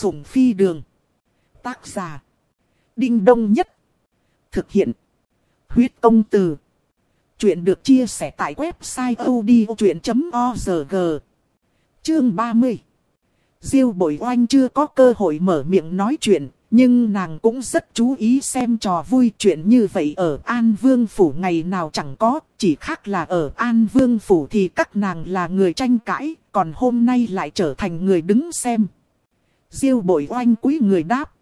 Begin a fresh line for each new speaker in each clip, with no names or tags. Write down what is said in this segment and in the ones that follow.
sủng phi đường. Tác giả. Đinh Đông Nhất. Thực hiện. Huyết công từ. Chuyện được chia sẻ tại website odchuyện.org. Chương 30. Diêu bội oanh chưa có cơ hội mở miệng nói chuyện, nhưng nàng cũng rất chú ý xem trò vui chuyện như vậy ở An Vương Phủ ngày nào chẳng có, chỉ khác là ở An Vương Phủ thì các nàng là người tranh cãi, còn hôm nay lại trở thành người đứng xem. Diêu bội oanh quý người đáp.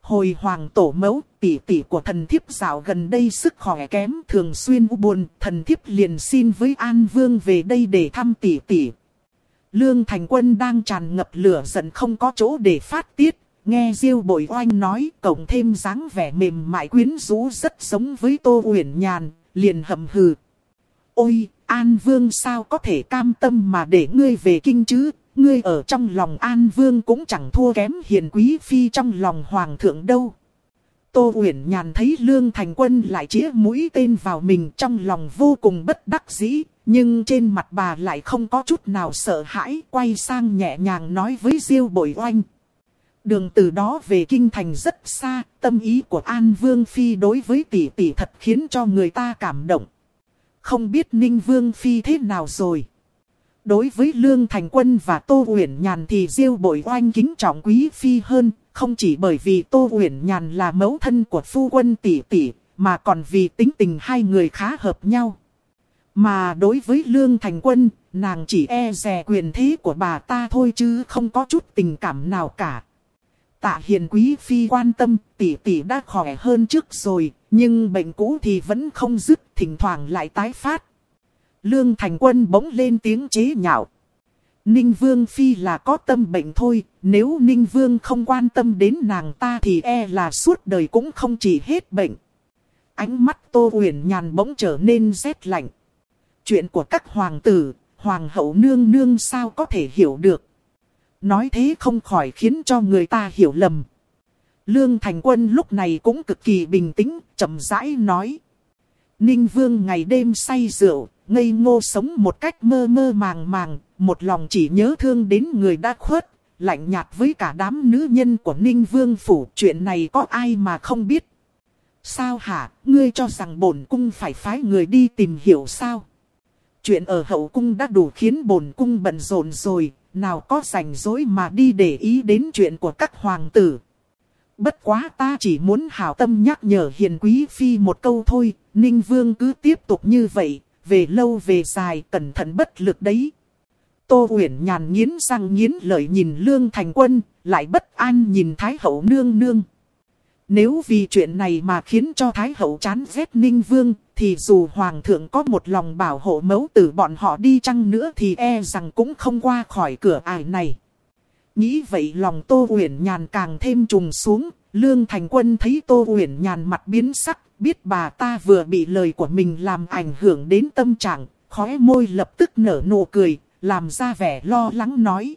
Hồi hoàng tổ mẫu, tỷ tỷ của thần thiếp dạo gần đây sức khỏe kém thường xuyên u buồn, thần thiếp liền xin với An Vương về đây để thăm tỷ tỷ. Lương Thành Quân đang tràn ngập lửa giận không có chỗ để phát tiết, nghe Diêu Bội Oanh nói, cộng thêm dáng vẻ mềm mại quyến rũ rất giống với Tô Uyển Nhàn, liền hầm hừ. Ôi, An Vương sao có thể cam tâm mà để ngươi về kinh chứ, ngươi ở trong lòng An Vương cũng chẳng thua kém hiền quý phi trong lòng Hoàng thượng đâu. Tô Uyển Nhàn thấy Lương Thành Quân lại chĩa mũi tên vào mình trong lòng vô cùng bất đắc dĩ, nhưng trên mặt bà lại không có chút nào sợ hãi, quay sang nhẹ nhàng nói với Diêu Bội Oanh. Đường từ đó về kinh thành rất xa, tâm ý của An Vương Phi đối với tỷ tỷ thật khiến cho người ta cảm động. Không biết Ninh Vương Phi thế nào rồi. Đối với Lương Thành Quân và Tô Uyển Nhàn thì Diêu Bội Oanh kính trọng quý Phi hơn, không chỉ bởi vì Tô Uyển Nhàn là mẫu thân của phu quân tỷ tỷ, mà còn vì tính tình hai người khá hợp nhau. Mà đối với Lương Thành Quân, nàng chỉ e rè quyền thế của bà ta thôi chứ không có chút tình cảm nào cả. Tạ hiền quý phi quan tâm, tỷ tỷ đã khỏe hơn trước rồi, nhưng bệnh cũ thì vẫn không dứt, thỉnh thoảng lại tái phát. Lương Thành Quân bỗng lên tiếng chế nhạo. Ninh Vương Phi là có tâm bệnh thôi, nếu Ninh Vương không quan tâm đến nàng ta thì e là suốt đời cũng không chỉ hết bệnh. Ánh mắt Tô Uyển Nhàn bỗng trở nên rét lạnh. Chuyện của các hoàng tử, hoàng hậu nương nương sao có thể hiểu được. Nói thế không khỏi khiến cho người ta hiểu lầm. Lương Thành Quân lúc này cũng cực kỳ bình tĩnh, chậm rãi nói. Ninh Vương ngày đêm say rượu, ngây ngô sống một cách mơ mơ màng màng, một lòng chỉ nhớ thương đến người đã khuất, lạnh nhạt với cả đám nữ nhân của Ninh Vương Phủ. Chuyện này có ai mà không biết. Sao hả, ngươi cho rằng bổn cung phải phái người đi tìm hiểu sao? Chuyện ở hậu cung đã đủ khiến bổn cung bận rộn rồi, nào có rảnh rỗi mà đi để ý đến chuyện của các hoàng tử. Bất quá ta chỉ muốn hảo tâm nhắc nhở hiền quý phi một câu thôi, Ninh Vương cứ tiếp tục như vậy, về lâu về dài cẩn thận bất lực đấy. Tô Uyển nhàn nghiến răng nghiến lợi nhìn Lương Thành Quân, lại bất an nhìn Thái Hậu nương nương. Nếu vì chuyện này mà khiến cho Thái Hậu chán ghét Ninh Vương, thì dù Hoàng thượng có một lòng bảo hộ mẫu tử bọn họ đi chăng nữa thì e rằng cũng không qua khỏi cửa ải này. Nghĩ vậy lòng Tô Uyển Nhàn càng thêm trùng xuống, Lương Thành Quân thấy Tô Uyển Nhàn mặt biến sắc, biết bà ta vừa bị lời của mình làm ảnh hưởng đến tâm trạng, khóe môi lập tức nở nụ cười, làm ra vẻ lo lắng nói.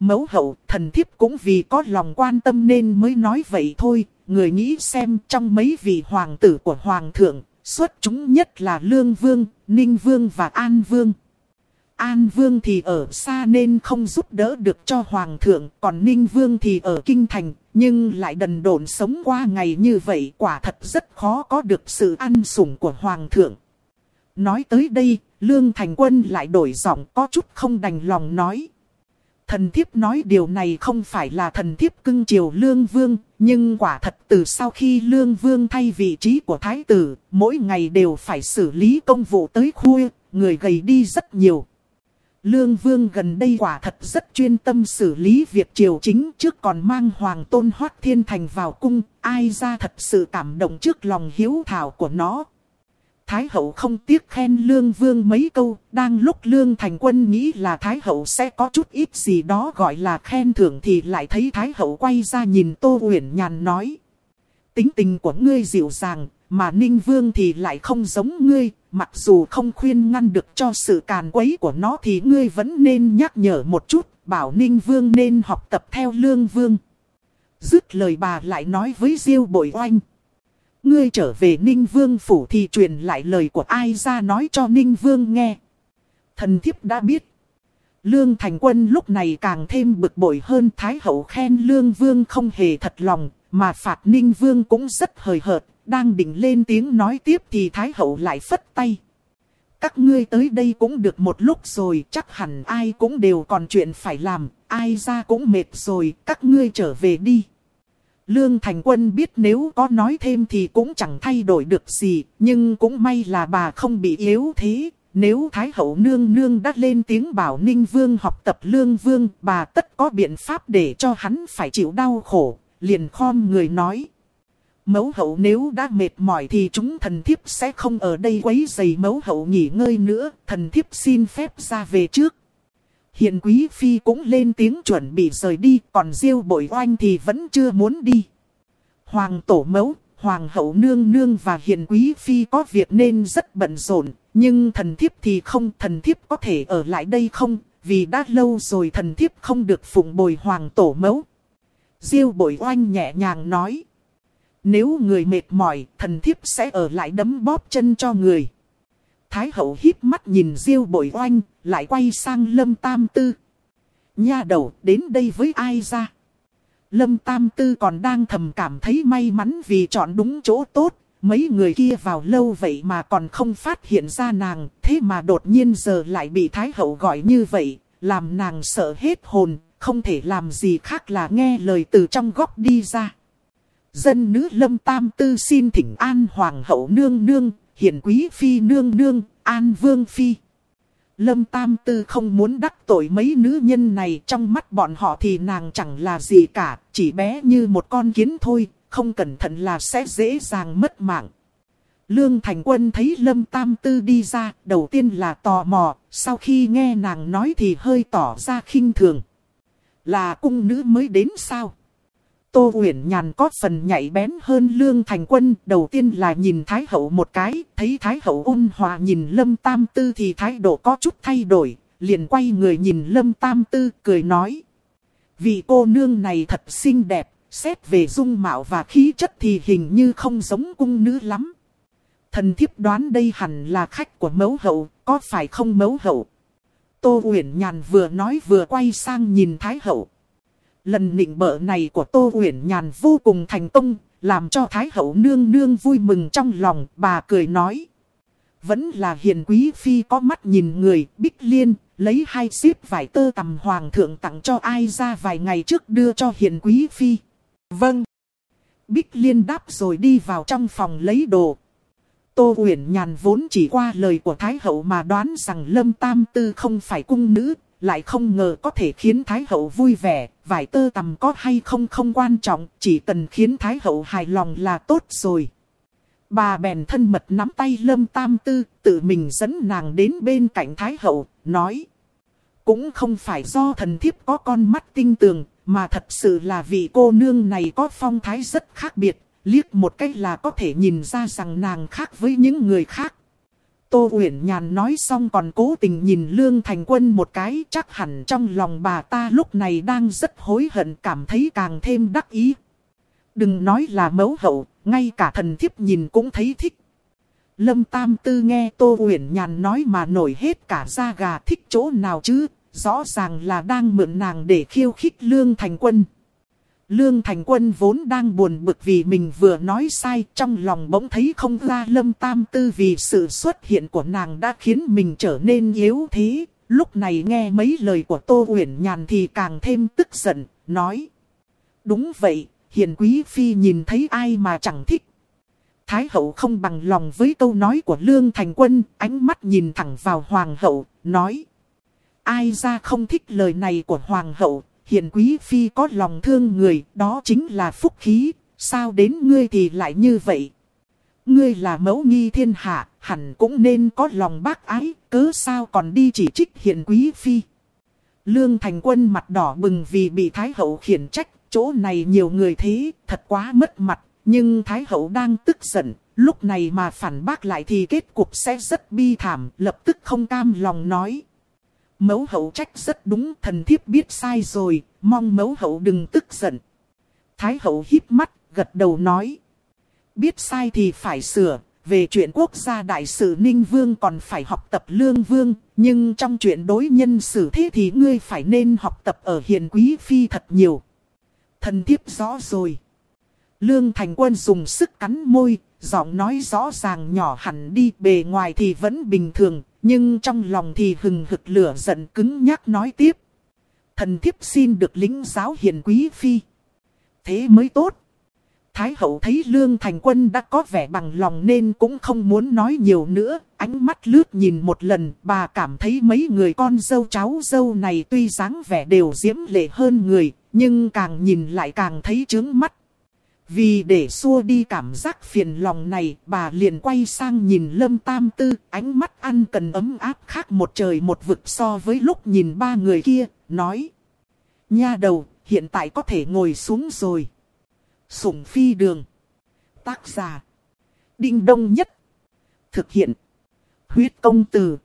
Mẫu hậu, thần thiếp cũng vì có lòng quan tâm nên mới nói vậy thôi, người nghĩ xem trong mấy vị hoàng tử của hoàng thượng, xuất chúng nhất là Lương Vương, Ninh Vương và An Vương. An Vương thì ở xa nên không giúp đỡ được cho Hoàng thượng, còn Ninh Vương thì ở Kinh Thành, nhưng lại đần độn sống qua ngày như vậy quả thật rất khó có được sự ăn sủng của Hoàng thượng. Nói tới đây, Lương Thành Quân lại đổi giọng có chút không đành lòng nói. Thần thiếp nói điều này không phải là thần thiếp cưng chiều Lương Vương, nhưng quả thật từ sau khi Lương Vương thay vị trí của Thái tử, mỗi ngày đều phải xử lý công vụ tới khuya, người gầy đi rất nhiều. Lương Vương gần đây quả thật rất chuyên tâm xử lý việc triều chính trước còn mang Hoàng Tôn Hoác Thiên Thành vào cung, ai ra thật sự cảm động trước lòng hiếu thảo của nó. Thái hậu không tiếc khen Lương Vương mấy câu, đang lúc Lương Thành Quân nghĩ là Thái hậu sẽ có chút ít gì đó gọi là khen thưởng thì lại thấy Thái hậu quay ra nhìn Tô Uyển Nhàn nói. Tính tình của ngươi dịu dàng, mà Ninh Vương thì lại không giống ngươi, mặc dù không khuyên ngăn được cho sự càn quấy của nó thì ngươi vẫn nên nhắc nhở một chút, bảo Ninh Vương nên học tập theo Lương Vương. Dứt lời bà lại nói với Diêu Bội Oanh. Ngươi trở về Ninh Vương phủ thì truyền lại lời của ai ra nói cho Ninh Vương nghe. Thần thiếp đã biết. Lương Thành Quân lúc này càng thêm bực bội hơn Thái Hậu khen Lương Vương không hề thật lòng, mà phạt Ninh Vương cũng rất hời hợt, đang định lên tiếng nói tiếp thì Thái Hậu lại phất tay. Các ngươi tới đây cũng được một lúc rồi, chắc hẳn ai cũng đều còn chuyện phải làm, ai ra cũng mệt rồi, các ngươi trở về đi. Lương Thành Quân biết nếu có nói thêm thì cũng chẳng thay đổi được gì, nhưng cũng may là bà không bị yếu thế. Nếu Thái Hậu Nương Nương đã lên tiếng bảo Ninh Vương học tập Lương Vương, bà tất có biện pháp để cho hắn phải chịu đau khổ, liền khom người nói. Mẫu hậu nếu đã mệt mỏi thì chúng thần thiếp sẽ không ở đây quấy giày mẫu hậu nghỉ ngơi nữa, thần thiếp xin phép ra về trước. Hiện quý phi cũng lên tiếng chuẩn bị rời đi, còn diêu bội oanh thì vẫn chưa muốn đi. Hoàng tổ mẫu, hoàng hậu nương nương và hiền quý phi có việc nên rất bận rộn, nhưng thần thiếp thì không, thần thiếp có thể ở lại đây không, vì đã lâu rồi thần thiếp không được phụng bồi hoàng tổ mẫu. Diêu bội oanh nhẹ nhàng nói. Nếu người mệt mỏi, thần thiếp sẽ ở lại đấm bóp chân cho người. Thái hậu híp mắt nhìn diêu bội oanh, lại quay sang lâm tam tư. Nha đầu, đến đây với ai ra? Lâm tam tư còn đang thầm cảm thấy may mắn vì chọn đúng chỗ tốt. Mấy người kia vào lâu vậy mà còn không phát hiện ra nàng, thế mà đột nhiên giờ lại bị Thái hậu gọi như vậy, làm nàng sợ hết hồn, không thể làm gì khác là nghe lời từ trong góc đi ra. Dân nữ lâm tam tư xin thỉnh an hoàng hậu nương nương, hiền quý phi nương nương, an vương phi. Lâm tam tư không muốn đắc tội mấy nữ nhân này trong mắt bọn họ thì nàng chẳng là gì cả, chỉ bé như một con kiến thôi, không cẩn thận là sẽ dễ dàng mất mạng. Lương Thành Quân thấy Lâm Tam Tư đi ra, đầu tiên là tò mò, sau khi nghe nàng nói thì hơi tỏ ra khinh thường. Là cung nữ mới đến sao? Tô Uyển Nhàn có phần nhạy bén hơn Lương Thành Quân, đầu tiên là nhìn Thái Hậu một cái, thấy Thái Hậu ôn hòa nhìn Lâm Tam Tư thì thái độ có chút thay đổi, liền quay người nhìn Lâm Tam Tư cười nói. Vị cô nương này thật xinh đẹp, xét về dung mạo và khí chất thì hình như không giống cung nữ lắm. Thần thiếp đoán đây hẳn là khách của mẫu hậu, có phải không mẫu hậu? Tô Uyển Nhàn vừa nói vừa quay sang nhìn Thái Hậu. Lần nịnh bợ này của Tô Uyển Nhàn vô cùng thành công, làm cho Thái Hậu nương nương vui mừng trong lòng, bà cười nói. Vẫn là hiền quý phi có mắt nhìn người, bích liên, lấy hai xiếc vải tơ tầm hoàng thượng tặng cho ai ra vài ngày trước đưa cho hiền quý phi. Vâng. Bích liên đáp rồi đi vào trong phòng lấy đồ. Tô Uyển Nhàn vốn chỉ qua lời của Thái Hậu mà đoán rằng Lâm Tam Tư không phải cung nữ, lại không ngờ có thể khiến Thái Hậu vui vẻ, vải tơ tầm có hay không không quan trọng, chỉ cần khiến Thái Hậu hài lòng là tốt rồi. Bà bèn thân mật nắm tay Lâm Tam Tư, tự mình dẫn nàng đến bên cạnh Thái Hậu, nói. Cũng không phải do thần thiếp có con mắt tinh tường, mà thật sự là vị cô nương này có phong thái rất khác biệt, liếc một cách là có thể nhìn ra rằng nàng khác với những người khác. Tô Uyển Nhàn nói xong còn cố tình nhìn Lương Thành Quân một cái chắc hẳn trong lòng bà ta lúc này đang rất hối hận cảm thấy càng thêm đắc ý. Đừng nói là mẫu hậu, ngay cả thần thiếp nhìn cũng thấy thích. Lâm Tam Tư nghe Tô Uyển Nhàn nói mà nổi hết cả da gà thích chỗ nào chứ, rõ ràng là đang mượn nàng để khiêu khích Lương Thành Quân. Lương Thành Quân vốn đang buồn bực vì mình vừa nói sai, trong lòng bỗng thấy không ra lâm tam tư vì sự xuất hiện của nàng đã khiến mình trở nên yếu thế. Lúc này nghe mấy lời của Tô Uyển Nhàn thì càng thêm tức giận, nói. Đúng vậy, hiền quý phi nhìn thấy ai mà chẳng thích. Thái hậu không bằng lòng với câu nói của Lương Thành Quân, ánh mắt nhìn thẳng vào Hoàng hậu, nói. Ai ra không thích lời này của Hoàng hậu, hiền quý phi có lòng thương người, đó chính là phúc khí, sao đến ngươi thì lại như vậy? Ngươi là mẫu nghi thiên hạ, hẳn cũng nên có lòng bác ái, cớ sao còn đi chỉ trích hiền quý phi? Lương thành quân mặt đỏ bừng vì bị Thái hậu khiển trách, chỗ này nhiều người thế, thật quá mất mặt, nhưng Thái hậu đang tức giận, lúc này mà phản bác lại thì kết cục sẽ rất bi thảm, lập tức không cam lòng nói. Mẫu hậu trách rất đúng thần thiếp biết sai rồi, mong mẫu hậu đừng tức giận. Thái hậu híp mắt, gật đầu nói. Biết sai thì phải sửa, về chuyện quốc gia đại sự Ninh Vương còn phải học tập Lương Vương, nhưng trong chuyện đối nhân xử thế thì ngươi phải nên học tập ở hiền quý phi thật nhiều. Thần thiếp rõ rồi. Lương Thành Quân dùng sức cắn môi, giọng nói rõ ràng nhỏ hẳn đi bề ngoài thì vẫn bình thường, nhưng trong lòng thì hừng hực lửa giận cứng nhắc nói tiếp. Thần thiếp xin được lính giáo hiền quý phi. Thế mới tốt. Thái hậu thấy Lương Thành Quân đã có vẻ bằng lòng nên cũng không muốn nói nhiều nữa. Ánh mắt lướt nhìn một lần, bà cảm thấy mấy người con dâu cháu dâu này tuy dáng vẻ đều diễm lệ hơn người, nhưng càng nhìn lại càng thấy trướng mắt. Vì để xua đi cảm giác phiền lòng này, bà liền quay sang nhìn Lâm Tam Tư, ánh mắt ăn cần ấm áp khác một trời một vực so với lúc nhìn ba người kia, nói. Nha đầu, hiện tại có thể ngồi xuống rồi. Sủng phi đường. Tác giả. Đinh đông nhất. Thực hiện. Huyết công từ.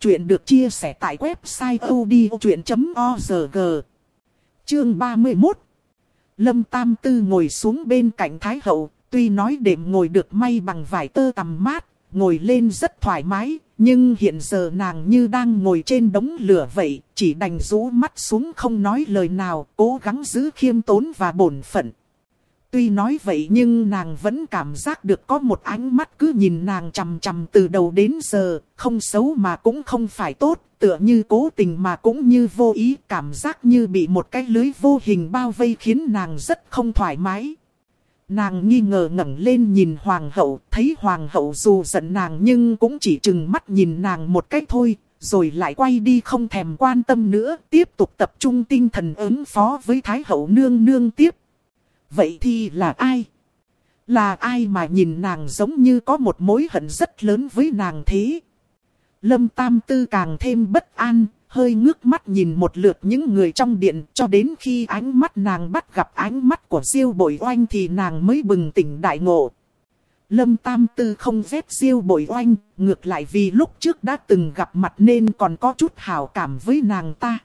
Chuyện được chia sẻ tại website odchuyện.org. Chương 31. Lâm Tam Tư ngồi xuống bên cạnh Thái Hậu, tuy nói đệm ngồi được may bằng vải tơ tầm mát, ngồi lên rất thoải mái, nhưng hiện giờ nàng như đang ngồi trên đống lửa vậy, chỉ đành rũ mắt xuống không nói lời nào, cố gắng giữ khiêm tốn và bổn phận. Tuy nói vậy nhưng nàng vẫn cảm giác được có một ánh mắt cứ nhìn nàng chằm chằm từ đầu đến giờ, không xấu mà cũng không phải tốt, tựa như cố tình mà cũng như vô ý, cảm giác như bị một cái lưới vô hình bao vây khiến nàng rất không thoải mái. Nàng nghi ngờ ngẩng lên nhìn hoàng hậu, thấy hoàng hậu dù giận nàng nhưng cũng chỉ chừng mắt nhìn nàng một cách thôi, rồi lại quay đi không thèm quan tâm nữa, tiếp tục tập trung tinh thần ứng phó với thái hậu nương nương tiếp. Vậy thì là ai? Là ai mà nhìn nàng giống như có một mối hận rất lớn với nàng thế? Lâm Tam Tư càng thêm bất an, hơi ngước mắt nhìn một lượt những người trong điện cho đến khi ánh mắt nàng bắt gặp ánh mắt của Diêu Bội Oanh thì nàng mới bừng tỉnh đại ngộ. Lâm Tam Tư không ghét Diêu Bội Oanh, ngược lại vì lúc trước đã từng gặp mặt nên còn có chút hảo cảm với nàng ta.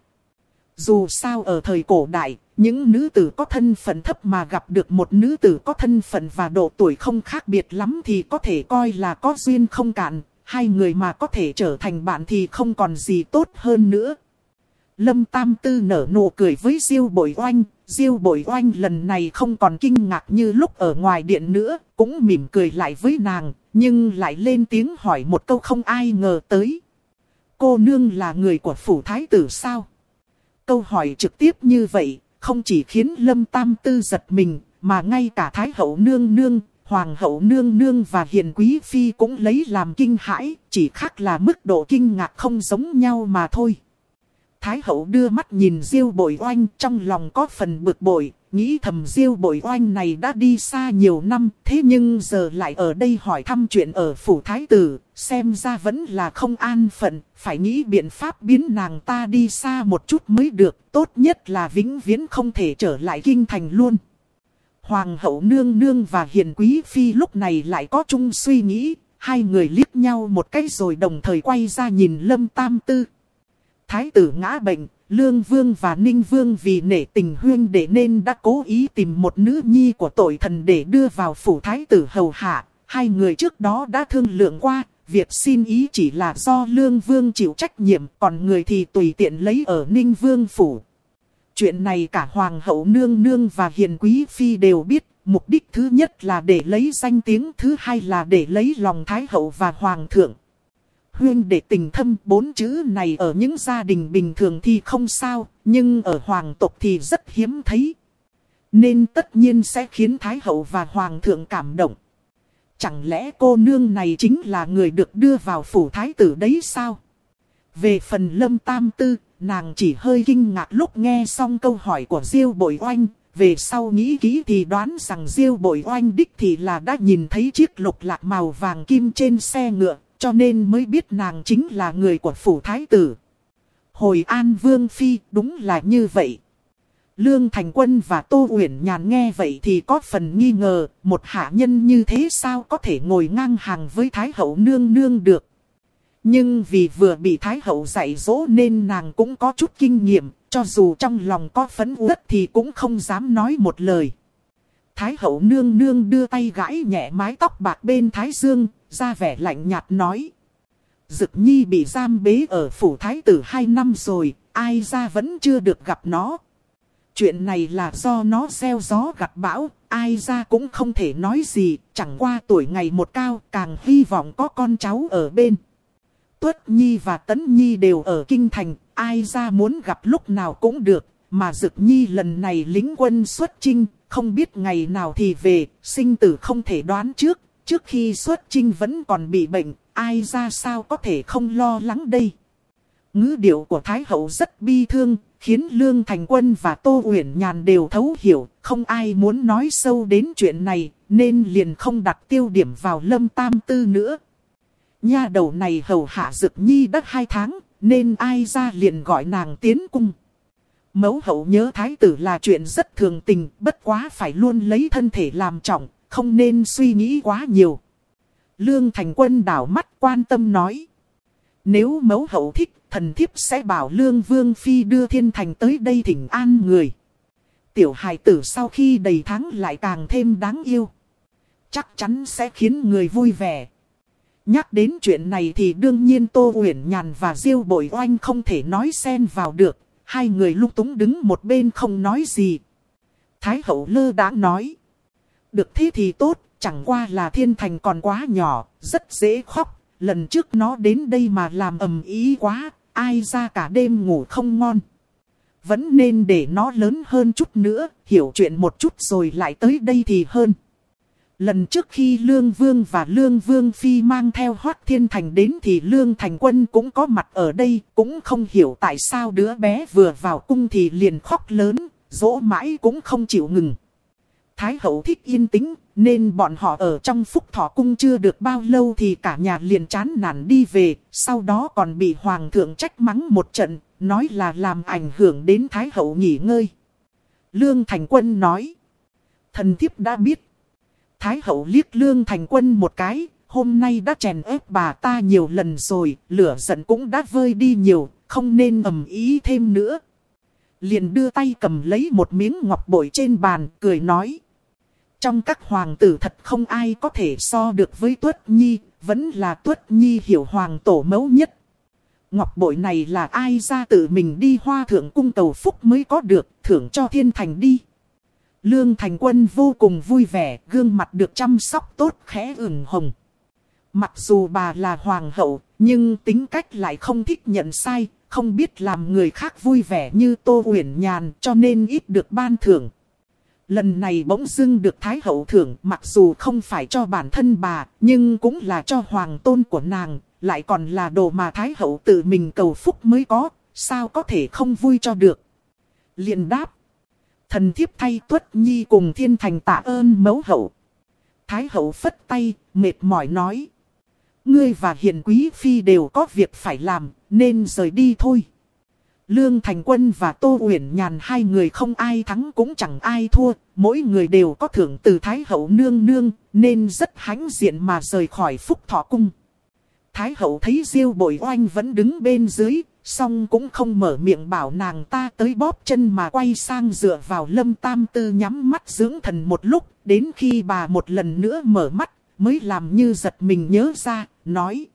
Dù sao ở thời cổ đại, những nữ tử có thân phận thấp mà gặp được một nữ tử có thân phận và độ tuổi không khác biệt lắm thì có thể coi là có duyên không cạn, hai người mà có thể trở thành bạn thì không còn gì tốt hơn nữa. Lâm Tam Tư nở nụ cười với Diêu Bội Oanh, Diêu Bội Oanh lần này không còn kinh ngạc như lúc ở ngoài điện nữa, cũng mỉm cười lại với nàng, nhưng lại lên tiếng hỏi một câu không ai ngờ tới. Cô nương là người của phủ thái tử sao? Câu hỏi trực tiếp như vậy, không chỉ khiến Lâm Tam Tư giật mình, mà ngay cả Thái hậu nương nương, Hoàng hậu nương nương và Hiền Quý Phi cũng lấy làm kinh hãi, chỉ khác là mức độ kinh ngạc không giống nhau mà thôi. Thái hậu đưa mắt nhìn Diêu bội oanh trong lòng có phần bực bội, nghĩ thầm Diêu bội oanh này đã đi xa nhiều năm, thế nhưng giờ lại ở đây hỏi thăm chuyện ở phủ thái tử, xem ra vẫn là không an phận, phải nghĩ biện pháp biến nàng ta đi xa một chút mới được, tốt nhất là vĩnh viễn không thể trở lại kinh thành luôn. Hoàng hậu nương nương và hiền quý phi lúc này lại có chung suy nghĩ, hai người liếc nhau một cái rồi đồng thời quay ra nhìn lâm tam tư. Thái tử ngã bệnh, Lương Vương và Ninh Vương vì nể tình huyên để nên đã cố ý tìm một nữ nhi của tội thần để đưa vào phủ thái tử hầu hạ. Hai người trước đó đã thương lượng qua, việc xin ý chỉ là do Lương Vương chịu trách nhiệm, còn người thì tùy tiện lấy ở Ninh Vương phủ. Chuyện này cả Hoàng hậu Nương Nương và Hiền Quý Phi đều biết, mục đích thứ nhất là để lấy danh tiếng, thứ hai là để lấy lòng Thái hậu và Hoàng thượng huyên để tình thâm bốn chữ này ở những gia đình bình thường thì không sao, nhưng ở hoàng tộc thì rất hiếm thấy. Nên tất nhiên sẽ khiến Thái hậu và Hoàng thượng cảm động. Chẳng lẽ cô nương này chính là người được đưa vào phủ thái tử đấy sao? Về phần lâm tam tư, nàng chỉ hơi kinh ngạc lúc nghe xong câu hỏi của Diêu bội oanh. Về sau nghĩ kỹ thì đoán rằng Diêu bội oanh đích thì là đã nhìn thấy chiếc lục lạc màu vàng kim trên xe ngựa, cho nên mới biết nàng chính là người của phủ thái tử. Hồi an vương phi đúng là như vậy. Lương Thành Quân và Tô Uyển Nhàn nghe vậy thì có phần nghi ngờ, một hạ nhân như thế sao có thể ngồi ngang hàng với Thái Hậu nương nương được. Nhưng vì vừa bị Thái Hậu dạy dỗ nên nàng cũng có chút kinh nghiệm, cho dù trong lòng có phấn uất thì cũng không dám nói một lời. Thái hậu nương nương đưa tay gãi nhẹ mái tóc bạc bên Thái Dương, ra vẻ lạnh nhạt nói. Dực nhi bị giam bế ở phủ thái tử hai năm rồi, ai ra vẫn chưa được gặp nó. Chuyện này là do nó gieo gió gặt bão, ai ra cũng không thể nói gì, chẳng qua tuổi ngày một cao, càng hy vọng có con cháu ở bên. Tuất Nhi và Tấn Nhi đều ở Kinh Thành, ai ra muốn gặp lúc nào cũng được, mà Dực Nhi lần này lính quân xuất chinh, không biết ngày nào thì về, sinh tử không thể đoán trước, trước khi xuất chinh vẫn còn bị bệnh, ai ra sao có thể không lo lắng đây. Ngữ điệu của Thái Hậu rất bi thương, khiến Lương Thành Quân và Tô Uyển Nhàn đều thấu hiểu, không ai muốn nói sâu đến chuyện này, nên liền không đặt tiêu điểm vào Lâm Tam Tư nữa. Nha đầu này hầu hạ Dực Nhi đất hai tháng, nên ai ra liền gọi nàng tiến cung. Mẫu hậu nhớ thái tử là chuyện rất thường tình, bất quá phải luôn lấy thân thể làm trọng, không nên suy nghĩ quá nhiều. Lương Thành Quân đảo mắt quan tâm nói. Nếu mẫu hậu thích, thần thiếp sẽ bảo Lương Vương Phi đưa thiên thành tới đây thỉnh an người. Tiểu hài tử sau khi đầy tháng lại càng thêm đáng yêu. Chắc chắn sẽ khiến người vui vẻ. Nhắc đến chuyện này thì đương nhiên Tô Uyển Nhàn và Diêu Bội Oanh không thể nói xen vào được. Hai người lung túng đứng một bên không nói gì. Thái hậu lơ đã nói. Được thế thì tốt, chẳng qua là thiên thành còn quá nhỏ, rất dễ khóc. Lần trước nó đến đây mà làm ầm ý quá, ai ra cả đêm ngủ không ngon. Vẫn nên để nó lớn hơn chút nữa, hiểu chuyện một chút rồi lại tới đây thì hơn. Lần trước khi Lương Vương và Lương Vương Phi mang theo Hoác Thiên Thành đến thì Lương Thành Quân cũng có mặt ở đây, cũng không hiểu tại sao đứa bé vừa vào cung thì liền khóc lớn, dỗ mãi cũng không chịu ngừng. Thái hậu thích yên tĩnh, nên bọn họ ở trong phúc thọ cung chưa được bao lâu thì cả nhà liền chán nản đi về, sau đó còn bị hoàng thượng trách mắng một trận, nói là làm ảnh hưởng đến thái hậu nghỉ ngơi. Lương Thành Quân nói, thần thiếp đã biết. Thái hậu liếc Lương Thành Quân một cái, hôm nay đã chèn ép bà ta nhiều lần rồi, lửa giận cũng đã vơi đi nhiều, không nên ầm ý thêm nữa. Liền đưa tay cầm lấy một miếng ngọc bội trên bàn, cười nói. Trong các hoàng tử thật không ai có thể so được với Tuất Nhi, vẫn là Tuất Nhi hiểu hoàng tổ mẫu nhất. Ngọc bội này là ai ra tự mình đi hoa thượng cung cầu phúc mới có được, thưởng cho thiên thành đi. Lương thành quân vô cùng vui vẻ, gương mặt được chăm sóc tốt khẽ ửng hồng. Mặc dù bà là hoàng hậu, nhưng tính cách lại không thích nhận sai, không biết làm người khác vui vẻ như Tô Uyển Nhàn cho nên ít được ban thưởng. Lần này bỗng dưng được Thái Hậu thưởng mặc dù không phải cho bản thân bà, nhưng cũng là cho hoàng tôn của nàng, lại còn là đồ mà Thái Hậu tự mình cầu phúc mới có, sao có thể không vui cho được. liền đáp. Thần thiếp thay tuất nhi cùng thiên thành tạ ơn mẫu hậu. Thái Hậu phất tay, mệt mỏi nói. Ngươi và hiền quý phi đều có việc phải làm, nên rời đi thôi. Lương Thành Quân và Tô Uyển Nhàn hai người không ai thắng cũng chẳng ai thua, mỗi người đều có thưởng từ Thái Hậu nương nương, nên rất hãnh diện mà rời khỏi phúc thọ cung. Thái Hậu thấy Diêu Bội Oanh vẫn đứng bên dưới, song cũng không mở miệng bảo nàng ta tới bóp chân mà quay sang dựa vào lâm tam tư nhắm mắt dưỡng thần một lúc, đến khi bà một lần nữa mở mắt, mới làm như giật mình nhớ ra, nói.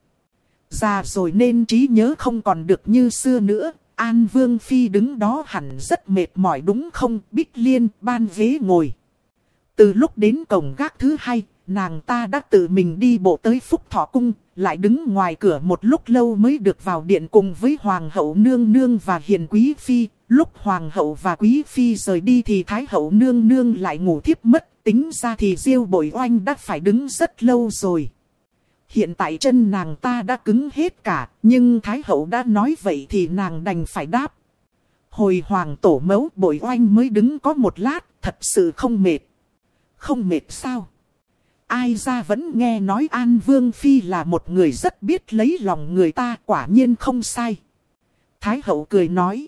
Già rồi nên trí nhớ không còn được như xưa nữa, An Vương Phi đứng đó hẳn rất mệt mỏi đúng không? Bích Liên ban ghế ngồi. Từ lúc đến cổng gác thứ hai, nàng ta đã tự mình đi bộ tới Phúc Thọ Cung, lại đứng ngoài cửa một lúc lâu mới được vào điện cùng với Hoàng hậu Nương Nương và Hiền Quý Phi. Lúc Hoàng hậu và Quý Phi rời đi thì Thái hậu Nương Nương lại ngủ thiếp mất, tính ra thì Diêu Bội Oanh đã phải đứng rất lâu rồi. Hiện tại chân nàng ta đã cứng hết cả, nhưng Thái Hậu đã nói vậy thì nàng đành phải đáp. Hồi hoàng tổ mẫu bội oanh mới đứng có một lát, thật sự không mệt. Không mệt sao? Ai ra vẫn nghe nói An Vương Phi là một người rất biết lấy lòng người ta quả nhiên không sai. Thái hậu cười nói.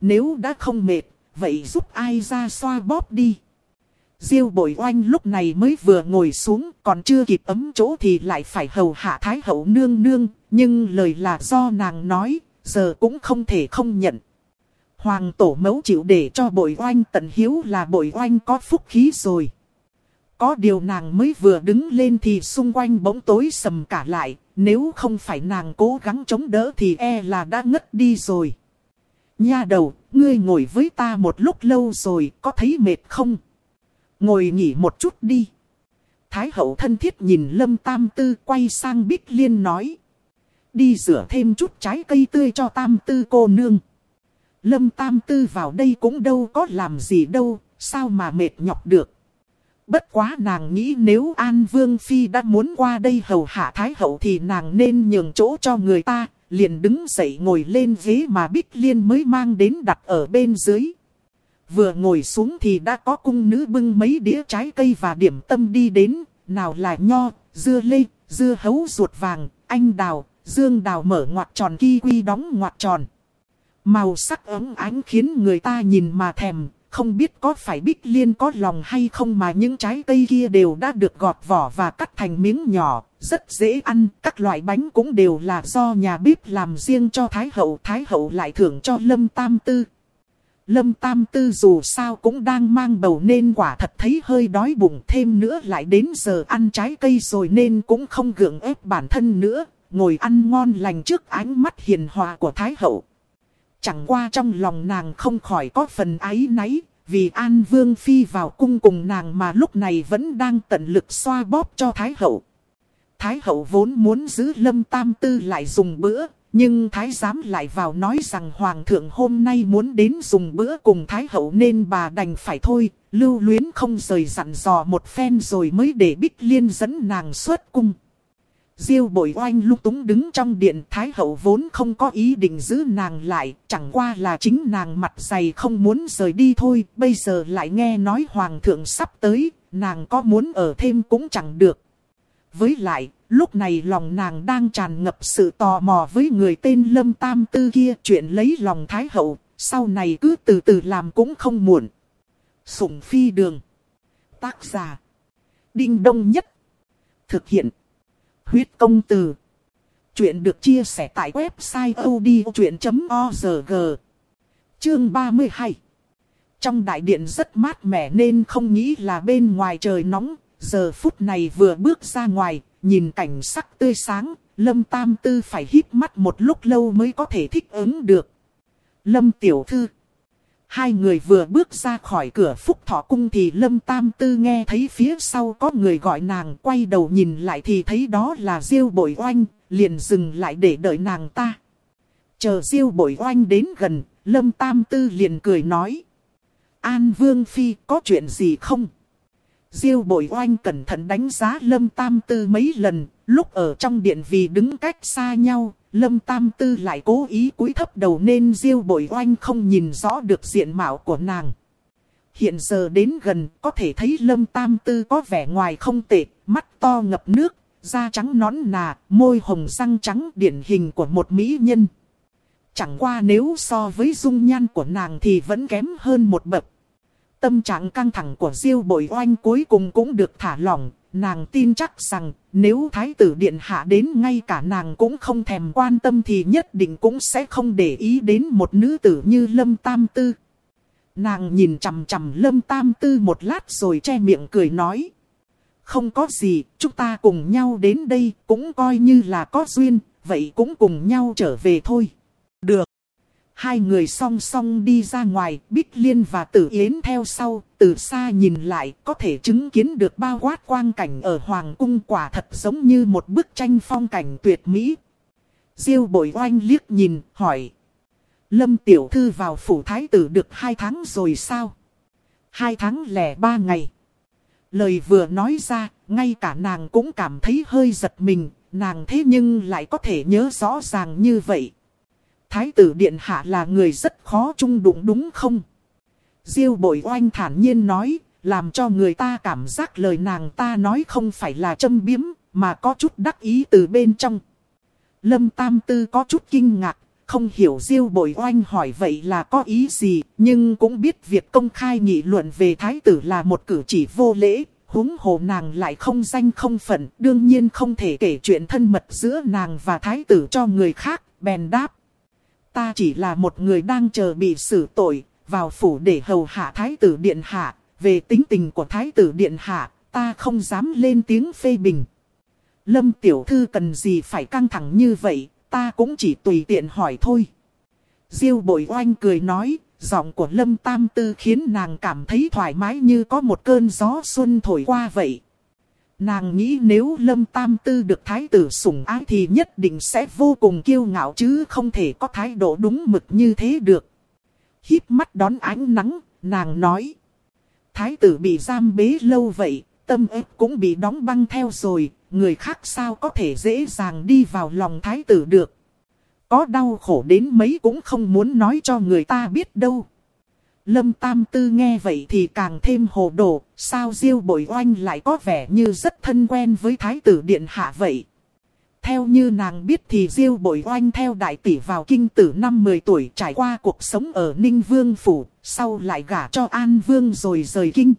Nếu đã không mệt, vậy giúp ai ra xoa bóp đi. Diêu bội oanh lúc này mới vừa ngồi xuống, còn chưa kịp ấm chỗ thì lại phải hầu hạ thái hậu nương nương, nhưng lời là do nàng nói, giờ cũng không thể không nhận. Hoàng tổ mẫu chịu để cho bội oanh tận hiếu là bội oanh có phúc khí rồi. Có điều nàng mới vừa đứng lên thì xung quanh bỗng tối sầm cả lại, nếu không phải nàng cố gắng chống đỡ thì e là đã ngất đi rồi. Nha đầu, ngươi ngồi với ta một lúc lâu rồi, có thấy mệt không? Ngồi nghỉ một chút đi. Thái hậu thân thiết nhìn Lâm Tam Tư quay sang Bích Liên nói. Đi rửa thêm chút trái cây tươi cho Tam Tư cô nương. Lâm Tam Tư vào đây cũng đâu có làm gì đâu, sao mà mệt nhọc được. Bất quá nàng nghĩ nếu An Vương Phi đã muốn qua đây hầu hạ Thái Hậu thì nàng nên nhường chỗ cho người ta, liền đứng dậy ngồi lên ghế mà Bích Liên mới mang đến đặt ở bên dưới. Vừa ngồi xuống thì đã có cung nữ bưng mấy đĩa trái cây và điểm tâm đi đến, nào là nho, dưa lê, dưa hấu ruột vàng, anh đào, dương đào mở ngoặt tròn kiwi đóng ngoặt tròn. Màu sắc ấm ánh khiến người ta nhìn mà thèm, không biết có phải Bích Liên có lòng hay không mà những trái cây kia đều đã được gọt vỏ và cắt thành miếng nhỏ, rất dễ ăn. Các loại bánh cũng đều là do nhà bếp làm riêng cho Thái Hậu. Thái Hậu lại thưởng cho Lâm Tam Tư. Lâm Tam Tư dù sao cũng đang mang bầu nên quả thật thấy hơi đói bụng thêm nữa lại đến giờ ăn trái cây rồi nên cũng không gượng ép bản thân nữa, ngồi ăn ngon lành trước ánh mắt hiền hòa của Thái Hậu. Chẳng qua trong lòng nàng không khỏi có phần áy náy, vì An Vương Phi vào cung cùng nàng mà lúc này vẫn đang tận lực xoa bóp cho Thái Hậu. Thái Hậu vốn muốn giữ Lâm Tam Tư lại dùng bữa, nhưng Thái giám lại vào nói rằng Hoàng thượng hôm nay muốn đến dùng bữa cùng Thái Hậu nên bà đành phải thôi, lưu luyến không rời dặn dò một phen rồi mới để Bích Liên dẫn nàng xuất cung. Diêu bội oanh lúc túng đứng trong điện Thái hậu vốn không có ý định giữ nàng lại, chẳng qua là chính nàng mặt dày không muốn rời đi thôi, bây giờ lại nghe nói hoàng thượng sắp tới, nàng có muốn ở thêm cũng chẳng được. Với lại, lúc này lòng nàng đang tràn ngập sự tò mò với người tên Lâm Tam Tư kia chuyện lấy lòng Thái hậu, sau này cứ từ từ làm cũng không muộn. Sủng phi đường. Tác giả. Đinh đông nhất. Thực hiện. Huyết công từ. Chuyện được chia sẻ tại website odchuyện.org. Chương 32. Trong đại điện rất mát mẻ nên không nghĩ là bên ngoài trời nóng. Giờ phút này vừa bước ra ngoài, nhìn cảnh sắc tươi sáng, Lâm Tam Tư phải hít mắt một lúc lâu mới có thể thích ứng được. Lâm Tiểu Thư Hai người vừa bước ra khỏi cửa phúc thọ cung thì Lâm Tam Tư nghe thấy phía sau có người gọi nàng quay đầu nhìn lại thì thấy đó là Diêu Bội Oanh, liền dừng lại để đợi nàng ta. Chờ Diêu Bội Oanh đến gần, Lâm Tam Tư liền cười nói. An Vương Phi có chuyện gì không? Diêu Bội Oanh cẩn thận đánh giá Lâm Tam Tư mấy lần, lúc ở trong điện vì đứng cách xa nhau, Lâm Tam Tư lại cố ý cúi thấp đầu nên diêu bội oanh không nhìn rõ được diện mạo của nàng. Hiện giờ đến gần có thể thấy Lâm Tam Tư có vẻ ngoài không tệ, mắt to ngập nước, da trắng nón nà, môi hồng răng trắng điển hình của một mỹ nhân. Chẳng qua nếu so với dung nhan của nàng thì vẫn kém hơn một bậc. Tâm trạng căng thẳng của Diêu Bội Oanh cuối cùng cũng được thả lỏng, nàng tin chắc rằng nếu Thái tử Điện Hạ đến ngay cả nàng cũng không thèm quan tâm thì nhất định cũng sẽ không để ý đến một nữ tử như Lâm Tam Tư. Nàng nhìn chằm chằm Lâm Tam Tư một lát rồi che miệng cười nói. Không có gì, chúng ta cùng nhau đến đây cũng coi như là có duyên, vậy cũng cùng nhau trở về thôi. Hai người song song đi ra ngoài, Bích Liên và Tử Yến theo sau, từ xa nhìn lại có thể chứng kiến được bao quát quang cảnh ở Hoàng Cung quả thật giống như một bức tranh phong cảnh tuyệt mỹ. Diêu bội oanh liếc nhìn, hỏi. Lâm Tiểu Thư vào phủ thái tử được hai tháng rồi sao? Hai tháng lẻ ba ngày. Lời vừa nói ra, ngay cả nàng cũng cảm thấy hơi giật mình, nàng thế nhưng lại có thể nhớ rõ ràng như vậy. Thái tử Điện Hạ là người rất khó chung đụng đúng không? Diêu bội oanh thản nhiên nói, làm cho người ta cảm giác lời nàng ta nói không phải là châm biếm, mà có chút đắc ý từ bên trong. Lâm Tam Tư có chút kinh ngạc, không hiểu Diêu bội oanh hỏi vậy là có ý gì, nhưng cũng biết việc công khai nghị luận về thái tử là một cử chỉ vô lễ, huống hồ nàng lại không danh không phận, đương nhiên không thể kể chuyện thân mật giữa nàng và thái tử cho người khác, bèn đáp ta chỉ là một người đang chờ bị xử tội, vào phủ để hầu hạ thái tử điện hạ. Về tính tình của thái tử điện hạ, ta không dám lên tiếng phê bình. Lâm tiểu thư cần gì phải căng thẳng như vậy, ta cũng chỉ tùy tiện hỏi thôi. Diêu bội oanh cười nói, giọng của Lâm Tam Tư khiến nàng cảm thấy thoải mái như có một cơn gió xuân thổi qua vậy. Nàng nghĩ nếu Lâm Tam Tư được thái tử sủng ái thì nhất định sẽ vô cùng kiêu ngạo chứ không thể có thái độ đúng mực như thế được. híp mắt đón ánh nắng, nàng nói. Thái tử bị giam bế lâu vậy, tâm ếp cũng bị đóng băng theo rồi, người khác sao có thể dễ dàng đi vào lòng thái tử được. Có đau khổ đến mấy cũng không muốn nói cho người ta biết đâu. Lâm Tam Tư nghe vậy thì càng thêm hồ đồ, sao Diêu Bội Oanh lại có vẻ như rất thân quen với Thái tử Điện Hạ vậy. Theo như nàng biết thì Diêu Bội Oanh theo đại tỷ vào kinh tử năm 10 tuổi trải qua cuộc sống ở Ninh Vương Phủ, sau lại gả cho An Vương rồi rời kinh.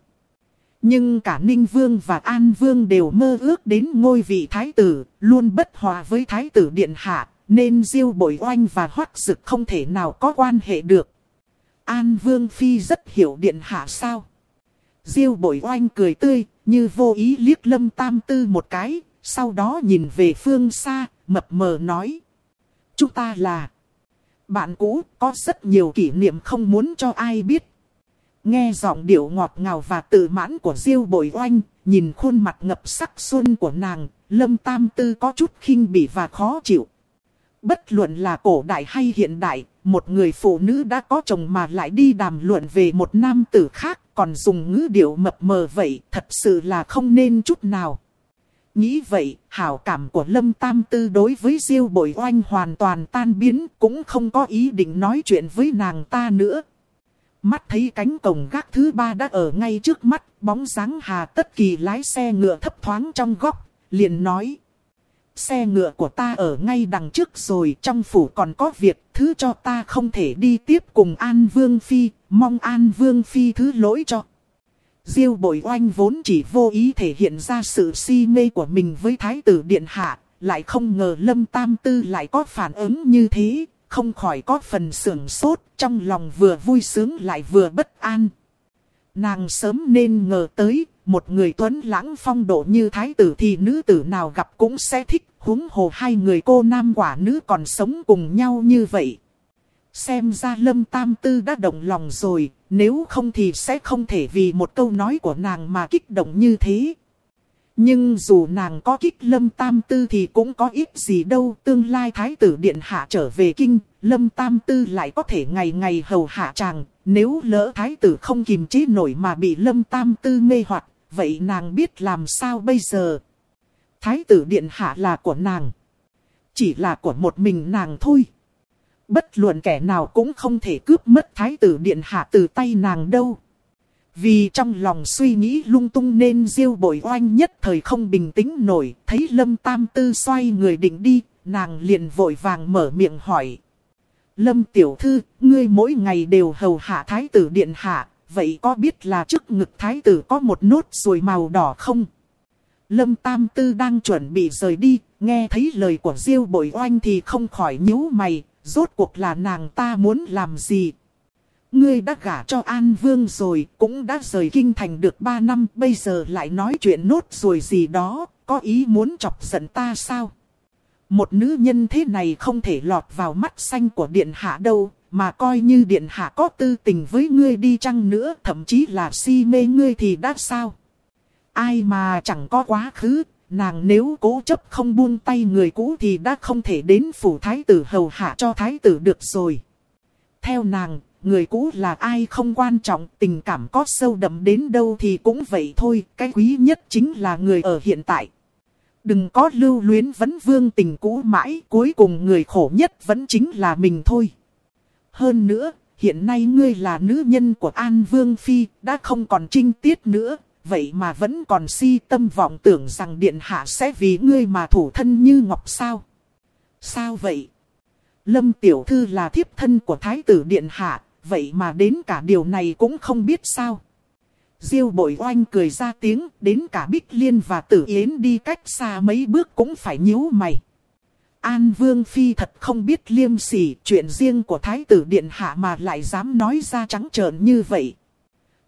Nhưng cả Ninh Vương và An Vương đều mơ ước đến ngôi vị Thái tử, luôn bất hòa với Thái tử Điện Hạ, nên Diêu Bội Oanh và Hoắc Dực không thể nào có quan hệ được. An Vương Phi rất hiểu Điện Hạ sao. Diêu Bội Oanh cười tươi, như vô ý liếc Lâm Tam Tư một cái, sau đó nhìn về phương xa, mập mờ nói. Chúng ta là bạn cũ, có rất nhiều kỷ niệm không muốn cho ai biết. Nghe giọng điệu ngọt ngào và tự mãn của Diêu Bội Oanh, nhìn khuôn mặt ngập sắc xuân của nàng, Lâm Tam Tư có chút khinh bỉ và khó chịu. Bất luận là cổ đại hay hiện đại, một người phụ nữ đã có chồng mà lại đi đàm luận về một nam tử khác, còn dùng ngữ điệu mập mờ vậy, thật sự là không nên chút nào. Nghĩ vậy, hảo cảm của Lâm Tam Tư đối với Diêu Bội Oanh hoàn toàn tan biến, cũng không có ý định nói chuyện với nàng ta nữa. Mắt thấy cánh cổng gác thứ ba đã ở ngay trước mắt, bóng dáng Hà Tất Kỳ lái xe ngựa thấp thoáng trong góc, liền nói. Xe ngựa của ta ở ngay đằng trước rồi, trong phủ còn có việc, thứ cho ta không thể đi tiếp cùng An Vương Phi, mong An Vương Phi thứ lỗi cho. Diêu bội oanh vốn chỉ vô ý thể hiện ra sự si mê của mình với Thái tử Điện Hạ, lại không ngờ Lâm Tam Tư lại có phản ứng như thế, không khỏi có phần sưởng sốt, trong lòng vừa vui sướng lại vừa bất an. Nàng sớm nên ngờ tới, một người tuấn lãng phong độ như thái tử thì nữ tử nào gặp cũng sẽ thích, huống hồ hai người cô nam quả nữ còn sống cùng nhau như vậy. Xem ra lâm tam tư đã động lòng rồi, nếu không thì sẽ không thể vì một câu nói của nàng mà kích động như thế. Nhưng dù nàng có kích lâm tam tư thì cũng có ít gì đâu. Tương lai thái tử điện hạ trở về kinh, lâm tam tư lại có thể ngày ngày hầu hạ chàng. Nếu lỡ thái tử không kìm chế nổi mà bị lâm tam tư mê hoặc vậy nàng biết làm sao bây giờ? Thái tử điện hạ là của nàng. Chỉ là của một mình nàng thôi. Bất luận kẻ nào cũng không thể cướp mất thái tử điện hạ từ tay nàng đâu. Vì trong lòng suy nghĩ lung tung nên diêu bội oanh nhất thời không bình tĩnh nổi, thấy lâm tam tư xoay người định đi, nàng liền vội vàng mở miệng hỏi. Lâm tiểu thư, ngươi mỗi ngày đều hầu hạ thái tử điện hạ, vậy có biết là trước ngực thái tử có một nốt ruồi màu đỏ không? Lâm tam tư đang chuẩn bị rời đi, nghe thấy lời của diêu bội oanh thì không khỏi nhíu mày, rốt cuộc là nàng ta muốn làm gì? Ngươi đã gả cho An Vương rồi, cũng đã rời kinh thành được 3 năm, bây giờ lại nói chuyện nốt rồi gì đó, có ý muốn chọc giận ta sao? Một nữ nhân thế này không thể lọt vào mắt xanh của điện hạ đâu, mà coi như điện hạ có tư tình với ngươi đi chăng nữa, thậm chí là si mê ngươi thì đã sao? Ai mà chẳng có quá khứ, nàng nếu cố chấp không buông tay người cũ thì đã không thể đến phủ thái tử hầu hạ cho thái tử được rồi. Theo nàng, người cũ là ai không quan trọng, tình cảm có sâu đậm đến đâu thì cũng vậy thôi, cái quý nhất chính là người ở hiện tại. Đừng có lưu luyến vấn vương tình cũ mãi, cuối cùng người khổ nhất vẫn chính là mình thôi. Hơn nữa, hiện nay ngươi là nữ nhân của An Vương Phi, đã không còn trinh tiết nữa, vậy mà vẫn còn si tâm vọng tưởng rằng Điện Hạ sẽ vì ngươi mà thủ thân như ngọc sao. Sao vậy? Lâm Tiểu Thư là thiếp thân của Thái tử Điện Hạ, vậy mà đến cả điều này cũng không biết sao. Diêu bội oanh cười ra tiếng, đến cả Bích Liên và Tử Yến đi cách xa mấy bước cũng phải nhíu mày. An Vương Phi thật không biết liêm sỉ chuyện riêng của Thái tử Điện Hạ mà lại dám nói ra trắng trợn như vậy.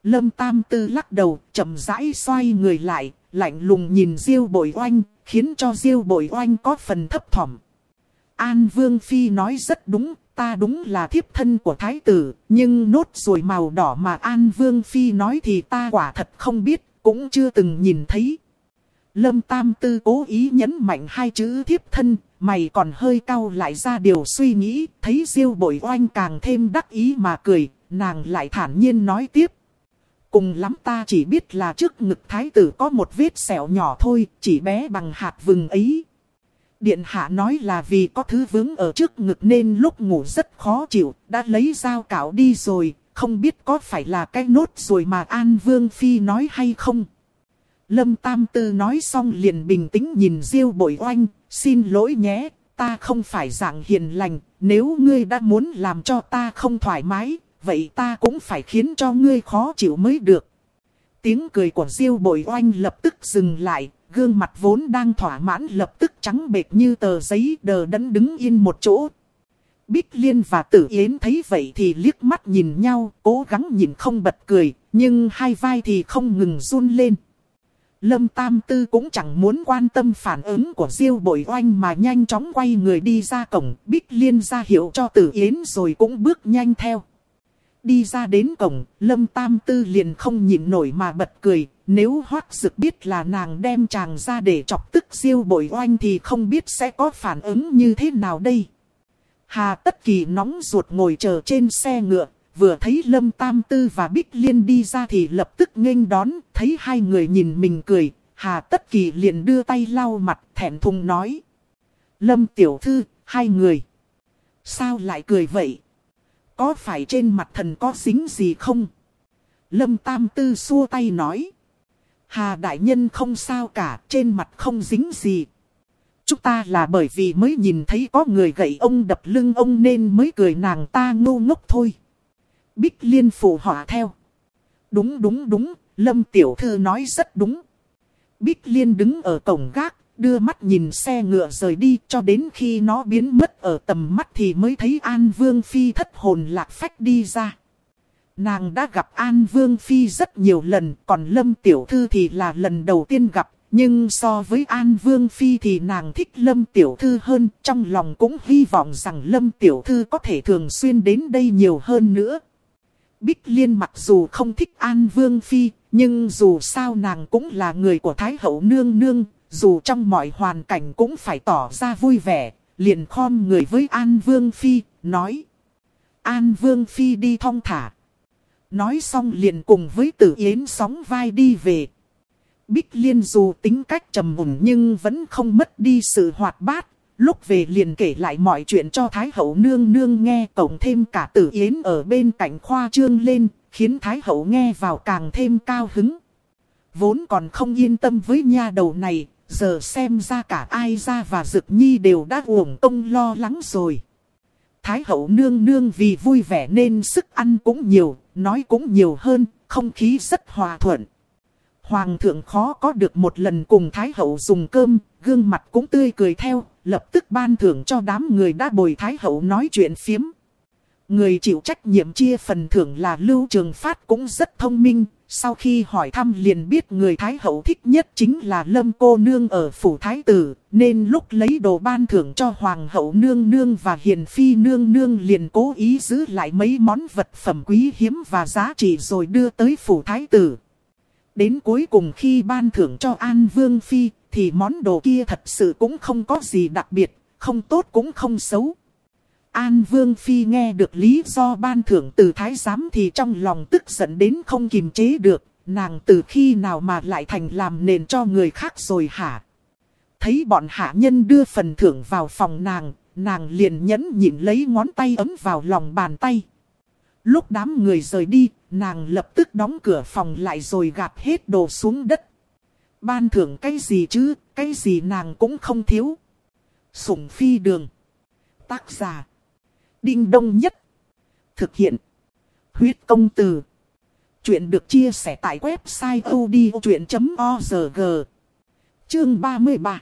Lâm Tam Tư lắc đầu, chậm rãi xoay người lại, lạnh lùng nhìn Diêu Bội Oanh, khiến cho Diêu Bội Oanh có phần thấp thỏm. An Vương Phi nói rất đúng, ta đúng là thiếp thân của Thái tử, nhưng nốt ruồi màu đỏ mà An Vương Phi nói thì ta quả thật không biết, cũng chưa từng nhìn thấy. Lâm Tam Tư cố ý nhấn mạnh hai chữ thiếp thân, mày còn hơi cau lại ra điều suy nghĩ, thấy Diêu Bội Oanh càng thêm đắc ý mà cười, nàng lại thản nhiên nói tiếp. Cùng lắm ta chỉ biết là trước ngực thái tử có một vết sẹo nhỏ thôi, chỉ bé bằng hạt vừng ấy. Điện hạ nói là vì có thứ vướng ở trước ngực nên lúc ngủ rất khó chịu, đã lấy dao cạo đi rồi, không biết có phải là cái nốt rồi mà An Vương Phi nói hay không. Lâm Tam Tư nói xong liền bình tĩnh nhìn Diêu bội oanh, xin lỗi nhé, ta không phải dạng hiền lành, nếu ngươi đã muốn làm cho ta không thoải mái, vậy ta cũng phải khiến cho ngươi khó chịu mới được. Tiếng cười của Diêu bội oanh lập tức dừng lại, gương mặt vốn đang thỏa mãn lập tức trắng bệch như tờ giấy đờ đẫn đứng yên một chỗ. Bích Liên và Tử Yến thấy vậy thì liếc mắt nhìn nhau, cố gắng nhìn không bật cười, nhưng hai vai thì không ngừng run lên. Lâm Tam Tư cũng chẳng muốn quan tâm phản ứng của Diêu Bội Oanh mà nhanh chóng quay người đi ra cổng, Bích Liên ra hiệu cho Tử Yến rồi cũng bước nhanh theo. Đi ra đến cổng, Lâm Tam Tư liền không nhịn nổi mà bật cười, nếu hoác dực biết là nàng đem chàng ra để chọc tức Diêu Bội Oanh thì không biết sẽ có phản ứng như thế nào đây. Hà Tất Kỳ nóng ruột ngồi chờ trên xe ngựa, vừa thấy Lâm Tam Tư và Bích Liên đi ra thì lập tức nghênh đón, thấy hai người nhìn mình cười, Hà Tất Kỳ liền đưa tay lau mặt thẹn thùng nói. Lâm Tiểu Thư, hai người. Sao lại cười vậy? Có phải trên mặt thần có dính gì không? Lâm Tam Tư xua tay nói. Hà Đại Nhân không sao cả, trên mặt không dính gì. Chúng ta là bởi vì mới nhìn thấy có người gậy ông đập lưng ông nên mới cười nàng ta ngu ngốc thôi. Bích Liên phụ họa theo. Đúng đúng đúng, Lâm Tiểu Thư nói rất đúng. Bích Liên đứng ở cổng gác, đưa mắt nhìn xe ngựa rời đi cho đến khi nó biến mất ở tầm mắt thì mới thấy An Vương Phi thất hồn lạc phách đi ra. Nàng đã gặp An Vương Phi rất nhiều lần, còn Lâm Tiểu Thư thì là lần đầu tiên gặp. Nhưng so với An Vương Phi thì nàng thích Lâm Tiểu Thư hơn, trong lòng cũng hy vọng rằng Lâm Tiểu Thư có thể thường xuyên đến đây nhiều hơn nữa. Bích Liên mặc dù không thích An Vương Phi, nhưng dù sao nàng cũng là người của Thái Hậu Nương Nương, dù trong mọi hoàn cảnh cũng phải tỏ ra vui vẻ, liền khom người với An Vương Phi, nói. An Vương Phi đi thong thả. Nói xong liền cùng với tử yến sóng vai đi về. Bích Liên dù tính cách trầm mùng nhưng vẫn không mất đi sự hoạt bát. Lúc về liền kể lại mọi chuyện cho Thái Hậu nương nương nghe cộng thêm cả tử yến ở bên cạnh khoa trương lên, khiến Thái Hậu nghe vào càng thêm cao hứng. Vốn còn không yên tâm với nha đầu này, giờ xem ra cả ai ra và Dực Nhi đều đã uổng công lo lắng rồi. Thái hậu nương nương vì vui vẻ nên sức ăn cũng nhiều, nói cũng nhiều hơn, không khí rất hòa thuận. Hoàng thượng khó có được một lần cùng Thái hậu dùng cơm, gương mặt cũng tươi cười theo, lập tức ban thưởng cho đám người đã bồi Thái hậu nói chuyện phiếm. Người chịu trách nhiệm chia phần thưởng là Lưu Trường Phát cũng rất thông minh, sau khi hỏi thăm liền biết người Thái Hậu thích nhất chính là Lâm Cô Nương ở Phủ Thái Tử, nên lúc lấy đồ ban thưởng cho Hoàng Hậu Nương Nương và Hiền Phi Nương Nương liền cố ý giữ lại mấy món vật phẩm quý hiếm và giá trị rồi đưa tới Phủ Thái Tử. Đến cuối cùng khi ban thưởng cho An Vương Phi, thì món đồ kia thật sự cũng không có gì đặc biệt, không tốt cũng không xấu. An Vương Phi nghe được lý do ban thưởng từ Thái Giám thì trong lòng tức giận đến không kiềm chế được, nàng từ khi nào mà lại thành làm nền cho người khác rồi hả? Thấy bọn hạ nhân đưa phần thưởng vào phòng nàng, nàng liền nhẫn nhịn lấy ngón tay ấm vào lòng bàn tay. Lúc đám người rời đi, nàng lập tức đóng cửa phòng lại rồi gạt hết đồ xuống đất. Ban thưởng cái gì chứ, cái gì nàng cũng không thiếu. Sủng phi đường. Tác giả. Đinh đông nhất. Thực hiện. Huyết công từ. Chuyện được chia sẻ tại website odchuyện.org. Chương 33.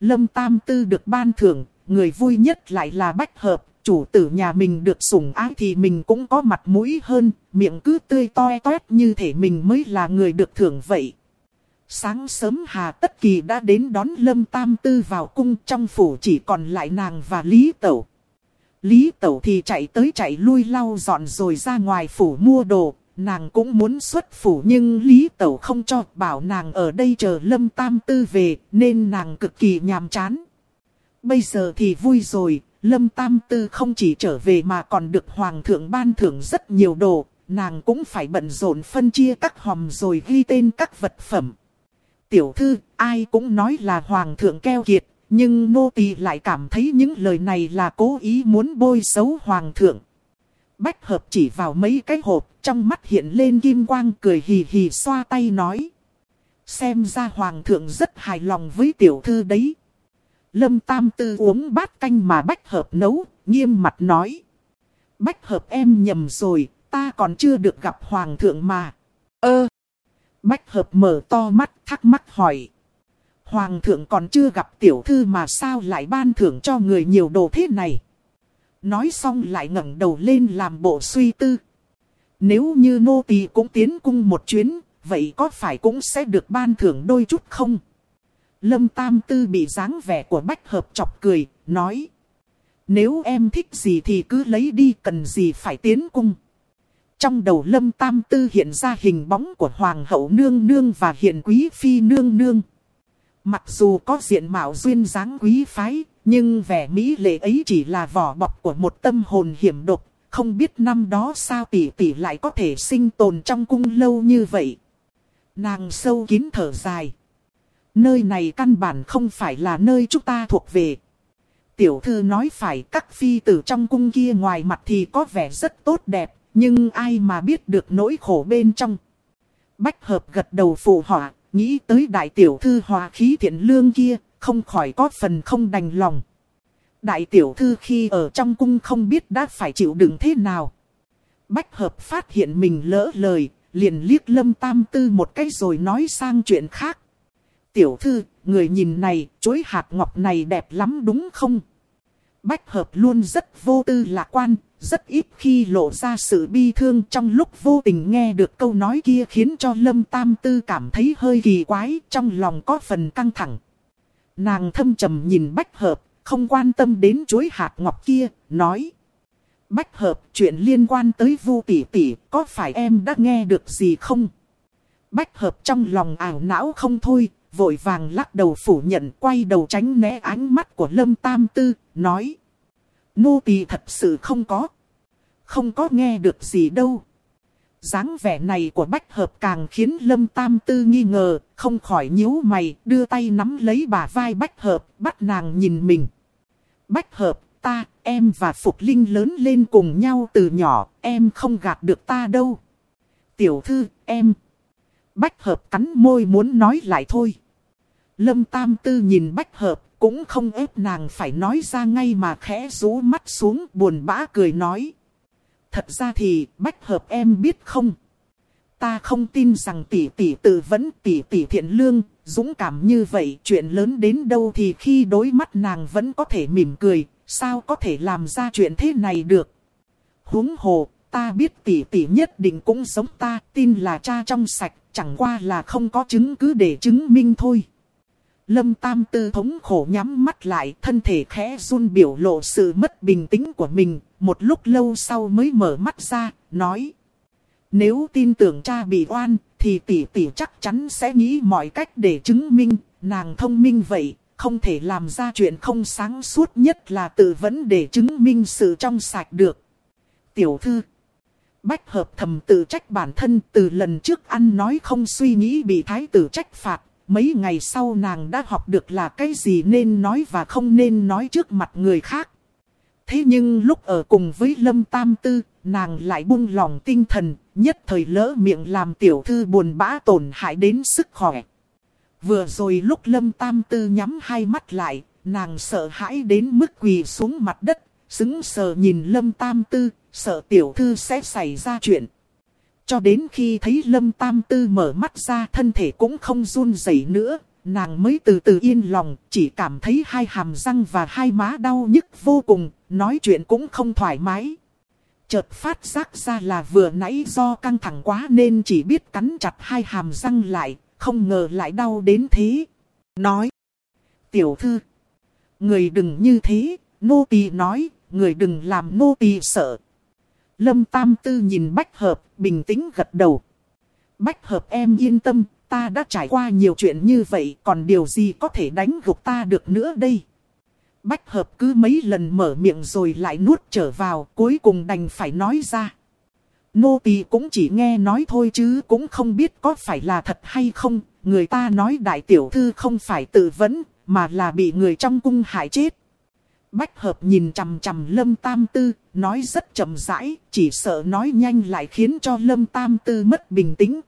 Lâm Tam Tư được ban thưởng, người vui nhất lại là Bách Hợp, chủ tử nhà mình được sủng ái thì mình cũng có mặt mũi hơn, miệng cứ tươi toe toét như thể mình mới là người được thưởng vậy. Sáng sớm Hà Tất Kỳ đã đến đón Lâm Tam Tư vào cung trong phủ chỉ còn lại nàng và Lý Tẩu. Lý Tẩu thì chạy tới chạy lui lau dọn rồi ra ngoài phủ mua đồ, nàng cũng muốn xuất phủ nhưng Lý Tẩu không cho bảo nàng ở đây chờ Lâm Tam Tư về nên nàng cực kỳ nhàm chán. Bây giờ thì vui rồi, Lâm Tam Tư không chỉ trở về mà còn được Hoàng thượng ban thưởng rất nhiều đồ, nàng cũng phải bận rộn phân chia các hòm rồi ghi tên các vật phẩm. Tiểu thư, ai cũng nói là Hoàng thượng keo kiệt, nhưng nô tỳ lại cảm thấy những lời này là cố ý muốn bôi xấu Hoàng thượng. Bách hợp chỉ vào mấy cái hộp, trong mắt hiện lên kim quang cười hì hì xoa tay nói. Xem ra Hoàng thượng rất hài lòng với tiểu thư đấy. Lâm Tam Tư uống bát canh mà Bách Hợp nấu, nghiêm mặt nói. Bách Hợp em nhầm rồi, ta còn chưa được gặp Hoàng thượng mà. Ơ! Bách Hợp mở to mắt thắc mắc hỏi. Hoàng thượng còn chưa gặp tiểu thư mà sao lại ban thưởng cho người nhiều đồ thế này? Nói xong lại ngẩng đầu lên làm bộ suy tư. Nếu như nô tỳ cũng tiến cung một chuyến, vậy có phải cũng sẽ được ban thưởng đôi chút không? Lâm Tam Tư bị dáng vẻ của Bách Hợp chọc cười, nói. Nếu em thích gì thì cứ lấy đi, cần gì phải tiến cung. Trong đầu Lâm Tam Tư hiện ra hình bóng của Hoàng hậu Nương Nương và hiện quý phi Nương Nương. Mặc dù có diện mạo duyên dáng quý phái, nhưng vẻ mỹ lệ ấy chỉ là vỏ bọc của một tâm hồn hiểm độc. Không biết năm đó sao tỷ tỷ lại có thể sinh tồn trong cung lâu như vậy. Nàng sâu kín thở dài. Nơi này căn bản không phải là nơi chúng ta thuộc về. Tiểu thư nói phải các phi tử trong cung kia ngoài mặt thì có vẻ rất tốt đẹp, nhưng ai mà biết được nỗi khổ bên trong. Bách hợp gật đầu phụ họa, nghĩ tới đại tiểu thư hòa khí thiện lương kia, không khỏi có phần không đành lòng. Đại tiểu thư khi ở trong cung không biết đã phải chịu đựng thế nào. Bách hợp phát hiện mình lỡ lời, liền liếc lâm tam tư một cái rồi nói sang chuyện khác. Tiểu thư, người nhìn này, chuối hạt ngọc này đẹp lắm đúng không? Bách hợp luôn rất vô tư lạc quan, rất ít khi lộ ra sự bi thương trong lúc vô tình nghe được câu nói kia khiến cho Lâm Tam Tư cảm thấy hơi kỳ quái, trong lòng có phần căng thẳng. Nàng thâm trầm nhìn Bách Hợp, không quan tâm đến chuối hạt ngọc kia, nói. Bách Hợp, chuyện liên quan tới Vu tỷ tỷ, có phải em đã nghe được gì không? Bách Hợp trong lòng ảo não không thôi, vội vàng lắc đầu phủ nhận quay đầu tránh né ánh mắt của Lâm Tam Tư, nói. Nô tỳ thật sự không có. Không có nghe được gì đâu. dáng vẻ này của Bách Hợp càng khiến Lâm Tam Tư nghi ngờ, không khỏi nhíu mày, đưa tay nắm lấy bà vai Bách Hợp, bắt nàng nhìn mình. Bách Hợp, ta, em và Phục Linh lớn lên cùng nhau từ nhỏ, em không gạt được ta đâu. Tiểu thư, em... Bách hợp cắn môi muốn nói lại thôi. Lâm Tam Tư nhìn Bách hợp, cũng không ép nàng phải nói ra ngay mà khẽ rú mắt xuống buồn bã cười nói. Thật ra thì, Bách hợp em biết không? Ta không tin rằng tỷ tỷ tự vấn tỷ tỷ thiện lương, dũng cảm như vậy, chuyện lớn đến đâu thì khi đối mắt nàng vẫn có thể mỉm cười, sao có thể làm ra chuyện thế này được? huống hồ, ta biết tỷ tỷ nhất định cũng sống ta, tin là cha trong sạch, chẳng qua là không có chứng cứ để chứng minh thôi. Lâm Tam Tư thống khổ nhắm mắt lại, thân thể khẽ run biểu lộ sự mất bình tĩnh của mình, một lúc lâu sau mới mở mắt ra, nói. Nếu tin tưởng cha bị oan, thì tỷ tỷ chắc chắn sẽ nghĩ mọi cách để chứng minh, nàng thông minh vậy, không thể làm ra chuyện không sáng suốt nhất là tự vấn để chứng minh sự trong sạch được. Tiểu thư Bách hợp thầm tự trách bản thân từ lần trước ăn nói không suy nghĩ bị thái tử trách phạt. Mấy ngày sau nàng đã học được là cái gì nên nói và không nên nói trước mặt người khác. Thế nhưng lúc ở cùng với Lâm Tam Tư, nàng lại buông lòng tinh thần, nhất thời lỡ miệng làm tiểu thư buồn bã tổn hại đến sức khỏe. Vừa rồi lúc Lâm Tam Tư nhắm hai mắt lại, nàng sợ hãi đến mức quỳ xuống mặt đất, xứng sờ nhìn Lâm Tam Tư, sợ tiểu thư sẽ xảy ra chuyện. Cho đến khi thấy Lâm Tam Tư mở mắt ra thân thể cũng không run rẩy nữa, nàng mới từ từ yên lòng, chỉ cảm thấy hai hàm răng và hai má đau nhức vô cùng, nói chuyện cũng không thoải mái. Chợt phát giác ra là vừa nãy do căng thẳng quá nên chỉ biết cắn chặt hai hàm răng lại, không ngờ lại đau đến thế. Nói, tiểu thư, người đừng như thế, nô tỳ nói, người đừng làm nô tỳ sợ. Lâm Tam Tư nhìn Bách Hợp, bình tĩnh gật đầu. Bách Hợp em yên tâm, ta đã trải qua nhiều chuyện như vậy, còn điều gì có thể đánh gục ta được nữa đây? Bách Hợp cứ mấy lần mở miệng rồi lại nuốt trở vào, cuối cùng đành phải nói ra. Nô tỳ cũng chỉ nghe nói thôi chứ cũng không biết có phải là thật hay không. Người ta nói đại tiểu thư không phải tự vấn, mà là bị người trong cung hại chết. Bách hợp nhìn chằm chằm lâm tam tư, nói rất chậm rãi, chỉ sợ nói nhanh lại khiến cho lâm tam tư mất bình tĩnh.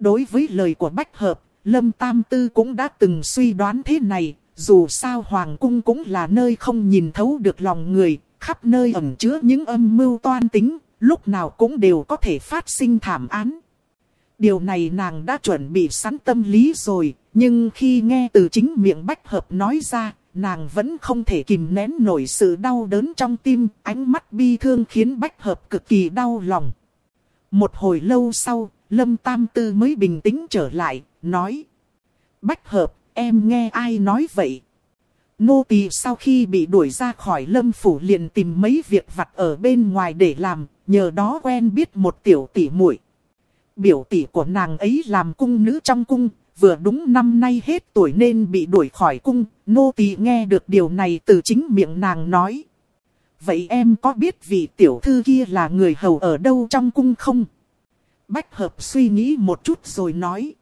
Đối với lời của bách hợp, lâm tam tư cũng đã từng suy đoán thế này, dù sao hoàng cung cũng là nơi không nhìn thấu được lòng người, khắp nơi ẩn chứa những âm mưu toan tính, lúc nào cũng đều có thể phát sinh thảm án. Điều này nàng đã chuẩn bị sẵn tâm lý rồi, nhưng khi nghe từ chính miệng bách hợp nói ra, nàng vẫn không thể kìm nén nổi sự đau đớn trong tim, ánh mắt bi thương khiến bách hợp cực kỳ đau lòng. Một hồi lâu sau, Lâm Tam Tư mới bình tĩnh trở lại, nói. Bách hợp, em nghe ai nói vậy? Nô tỳ sau khi bị đuổi ra khỏi lâm phủ liền tìm mấy việc vặt ở bên ngoài để làm, nhờ đó quen biết một tiểu tỷ muội. Biểu tỷ của nàng ấy làm cung nữ trong cung, vừa đúng năm nay hết tuổi nên bị đuổi khỏi cung, nô tỳ nghe được điều này từ chính miệng nàng nói. Vậy em có biết vị tiểu thư kia là người hầu ở đâu trong cung không? Bách hợp suy nghĩ một chút rồi nói.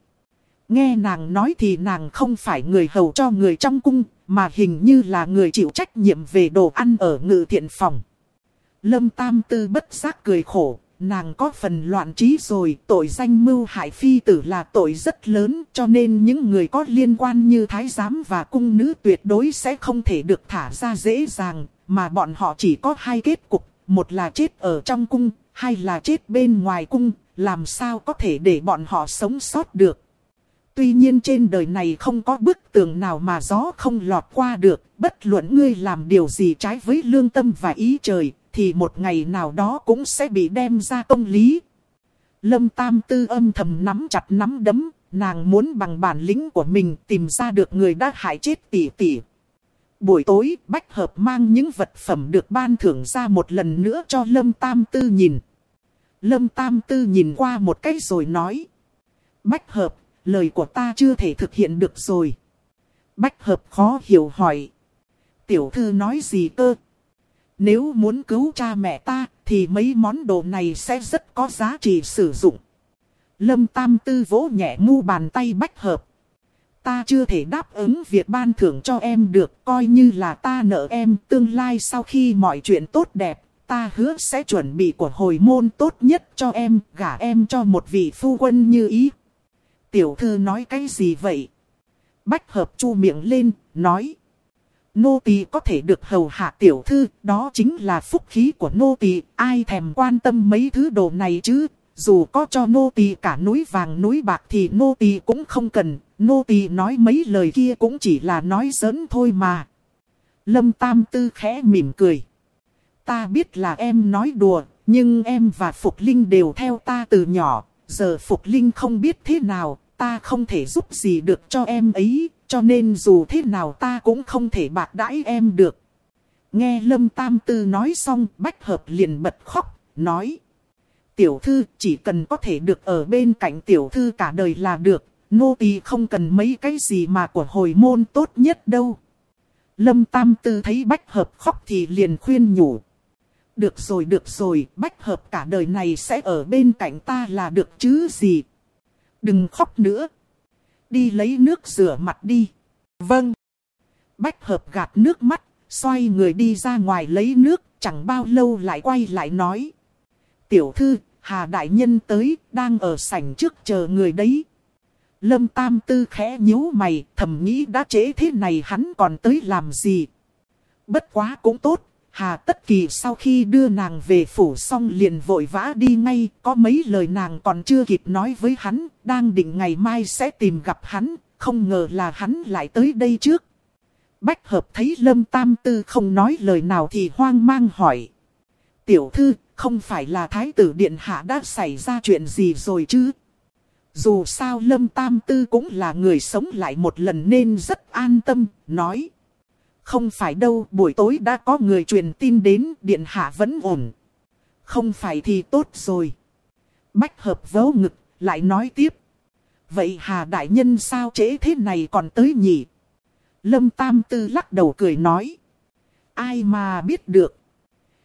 Nghe nàng nói thì nàng không phải người hầu cho người trong cung, mà hình như là người chịu trách nhiệm về đồ ăn ở ngự thiện phòng. Lâm Tam Tư bất giác cười khổ, nàng có phần loạn trí rồi, tội danh mưu hại phi tử là tội rất lớn, cho nên những người có liên quan như thái giám và cung nữ tuyệt đối sẽ không thể được thả ra dễ dàng, mà bọn họ chỉ có hai kết cục, một là chết ở trong cung, hai là chết bên ngoài cung, làm sao có thể để bọn họ sống sót được. Tuy nhiên trên đời này không có bức tường nào mà gió không lọt qua được, bất luận ngươi làm điều gì trái với lương tâm và ý trời, thì một ngày nào đó cũng sẽ bị đem ra công lý. Lâm Tam Tư âm thầm nắm chặt nắm đấm, nàng muốn bằng bản lĩnh của mình tìm ra được người đã hại chết tỷ tỷ. Buổi tối, Bách Hợp mang những vật phẩm được ban thưởng ra một lần nữa cho Lâm Tam Tư nhìn. Lâm Tam Tư nhìn qua một cái rồi nói. Bách Hợp, lời của ta chưa thể thực hiện được rồi. Bách Hợp khó hiểu hỏi. Tiểu thư nói gì cơ? Nếu muốn cứu cha mẹ ta, thì mấy món đồ này sẽ rất có giá trị sử dụng. Lâm Tam Tư vỗ nhẹ mu bàn tay bách hợp. Ta chưa thể đáp ứng việc ban thưởng cho em được, coi như là ta nợ em tương lai sau khi mọi chuyện tốt đẹp. Ta hứa sẽ chuẩn bị của hồi môn tốt nhất cho em, gả em cho một vị phu quân như ý. Tiểu thư nói cái gì vậy? Bách hợp chu miệng lên, nói. Nô tỳ có thể được hầu hạ tiểu thư, đó chính là phúc khí của nô tỳ, ai thèm quan tâm mấy thứ đồ này chứ? Dù có cho nô tỳ cả núi vàng núi bạc thì nô tỳ cũng không cần, nô tỳ nói mấy lời kia cũng chỉ là nói giỡn thôi mà. Lâm Tam Tư khẽ mỉm cười. Ta biết là em nói đùa, nhưng em và Phục Linh đều theo ta từ nhỏ, giờ Phục Linh không biết thế nào, ta không thể giúp gì được cho em ấy, cho nên dù thế nào ta cũng không thể bạc đãi em được. Nghe Lâm Tam Tư nói xong, Bách Hợp liền bật khóc, nói. Tiểu thư chỉ cần có thể được ở bên cạnh tiểu thư cả đời là được, nô tỳ không cần mấy cái gì mà của hồi môn tốt nhất đâu. Lâm Tam Tư thấy Bách Hợp khóc thì liền khuyên nhủ. Được rồi được rồi, Bách Hợp cả đời này sẽ ở bên cạnh ta là được chứ gì. Đừng khóc nữa đi lấy nước rửa mặt đi. Vâng. Bách hợp gạt nước mắt, xoay người đi ra ngoài lấy nước, chẳng bao lâu lại quay lại nói. Tiểu thư, Hà Đại Nhân tới, đang ở sảnh trước chờ người đấy. Lâm Tam Tư khẽ nhíu mày, thầm nghĩ đã trễ thế này hắn còn tới làm gì. Bất quá cũng tốt, Hà Tất Kỳ sau khi đưa nàng về phủ xong liền vội vã đi ngay, có mấy lời nàng còn chưa kịp nói với hắn, đang định ngày mai sẽ tìm gặp hắn, không ngờ là hắn lại tới đây trước. Bách hợp thấy Lâm Tam Tư không nói lời nào thì hoang mang hỏi. Tiểu thư, không phải là Thái tử Điện Hạ đã xảy ra chuyện gì rồi chứ? Dù sao Lâm Tam Tư cũng là người sống lại một lần nên rất an tâm, nói. Không phải đâu, buổi tối đã có người truyền tin đến, Điện Hạ vẫn ổn. Không phải thì tốt rồi. Bách hợp vấu ngực, lại nói tiếp. Vậy Hà Đại Nhân sao trễ thế này còn tới nhỉ? Lâm Tam Tư lắc đầu cười nói. Ai mà biết được.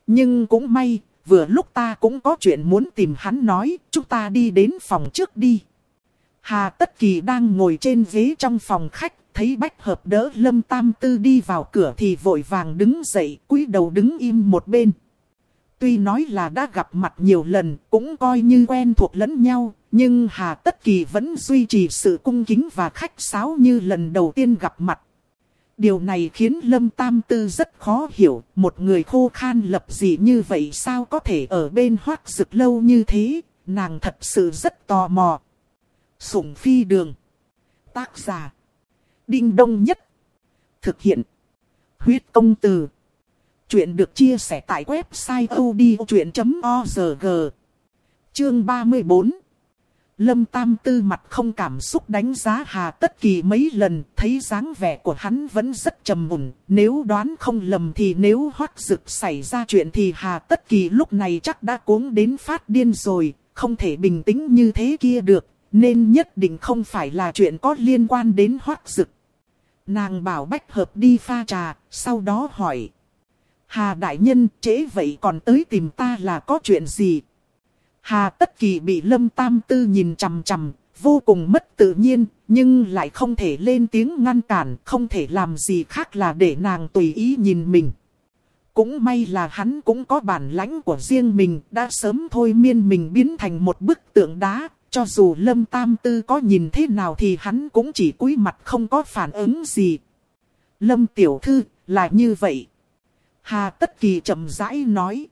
Nhưng cũng may, vừa lúc ta cũng có chuyện muốn tìm hắn nói, chúng ta đi đến phòng trước đi. Hà Tất Kỳ đang ngồi trên ghế trong phòng khách, thấy Bách Hợp đỡ Lâm Tam Tư đi vào cửa thì vội vàng đứng dậy, cúi đầu đứng im một bên. Tuy nói là đã gặp mặt nhiều lần, cũng coi như quen thuộc lẫn nhau, nhưng Hà Tất Kỳ vẫn duy trì sự cung kính và khách sáo như lần đầu tiên gặp mặt. Điều này khiến Lâm Tam Tư rất khó hiểu, một người khô khan lập gì như vậy sao có thể ở bên hoác rực lâu như thế, nàng thật sự rất tò mò. Sủng phi đường. Tác giả. Đinh đông nhất. Thực hiện. Huyết công từ. Chuyện được chia sẻ tại website odchuyện.org. Chương 34. Lâm Tam Tư mặt không cảm xúc đánh giá Hà Tất Kỳ mấy lần, thấy dáng vẻ của hắn vẫn rất trầm mùn. Nếu đoán không lầm thì nếu hoác dực xảy ra chuyện thì Hà Tất Kỳ lúc này chắc đã cuống đến phát điên rồi, không thể bình tĩnh như thế kia được, nên nhất định không phải là chuyện có liên quan đến hoác dực. Nàng bảo Bách Hợp đi pha trà, sau đó hỏi. Hà Đại Nhân chế vậy còn tới tìm ta là có chuyện gì? Hà Tất Kỳ bị Lâm Tam Tư nhìn chằm chằm, vô cùng mất tự nhiên, nhưng lại không thể lên tiếng ngăn cản, không thể làm gì khác là để nàng tùy ý nhìn mình. Cũng may là hắn cũng có bản lãnh của riêng mình, đã sớm thôi miên mình biến thành một bức tượng đá, cho dù Lâm Tam Tư có nhìn thế nào thì hắn cũng chỉ cúi mặt không có phản ứng gì. Lâm Tiểu Thư, là như vậy. Hà Tất Kỳ chậm rãi nói.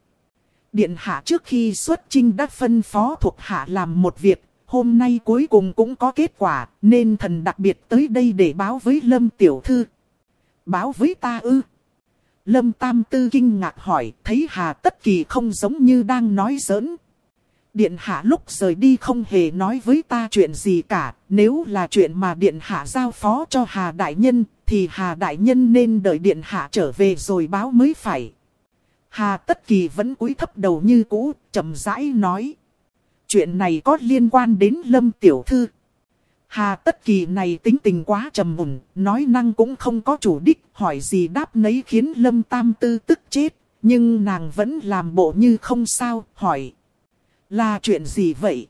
Điện hạ trước khi xuất chinh đã phân phó thuộc hạ làm một việc, hôm nay cuối cùng cũng có kết quả, nên thần đặc biệt tới đây để báo với Lâm Tiểu Thư. Báo với ta ư? Lâm Tam Tư kinh ngạc hỏi, thấy Hà Tất Kỳ không giống như đang nói giỡn. Điện hạ lúc rời đi không hề nói với ta chuyện gì cả, nếu là chuyện mà điện hạ giao phó cho Hà Đại Nhân, thì Hà Đại Nhân nên đợi điện hạ trở về rồi báo mới phải. Hà Tất Kỳ vẫn cúi thấp đầu như cũ, chậm rãi nói. Chuyện này có liên quan đến Lâm Tiểu Thư. Hà Tất Kỳ này tính tình quá trầm mùn, nói năng cũng không có chủ đích, hỏi gì đáp nấy khiến Lâm Tam Tư tức chết. Nhưng nàng vẫn làm bộ như không sao, hỏi. Là chuyện gì vậy?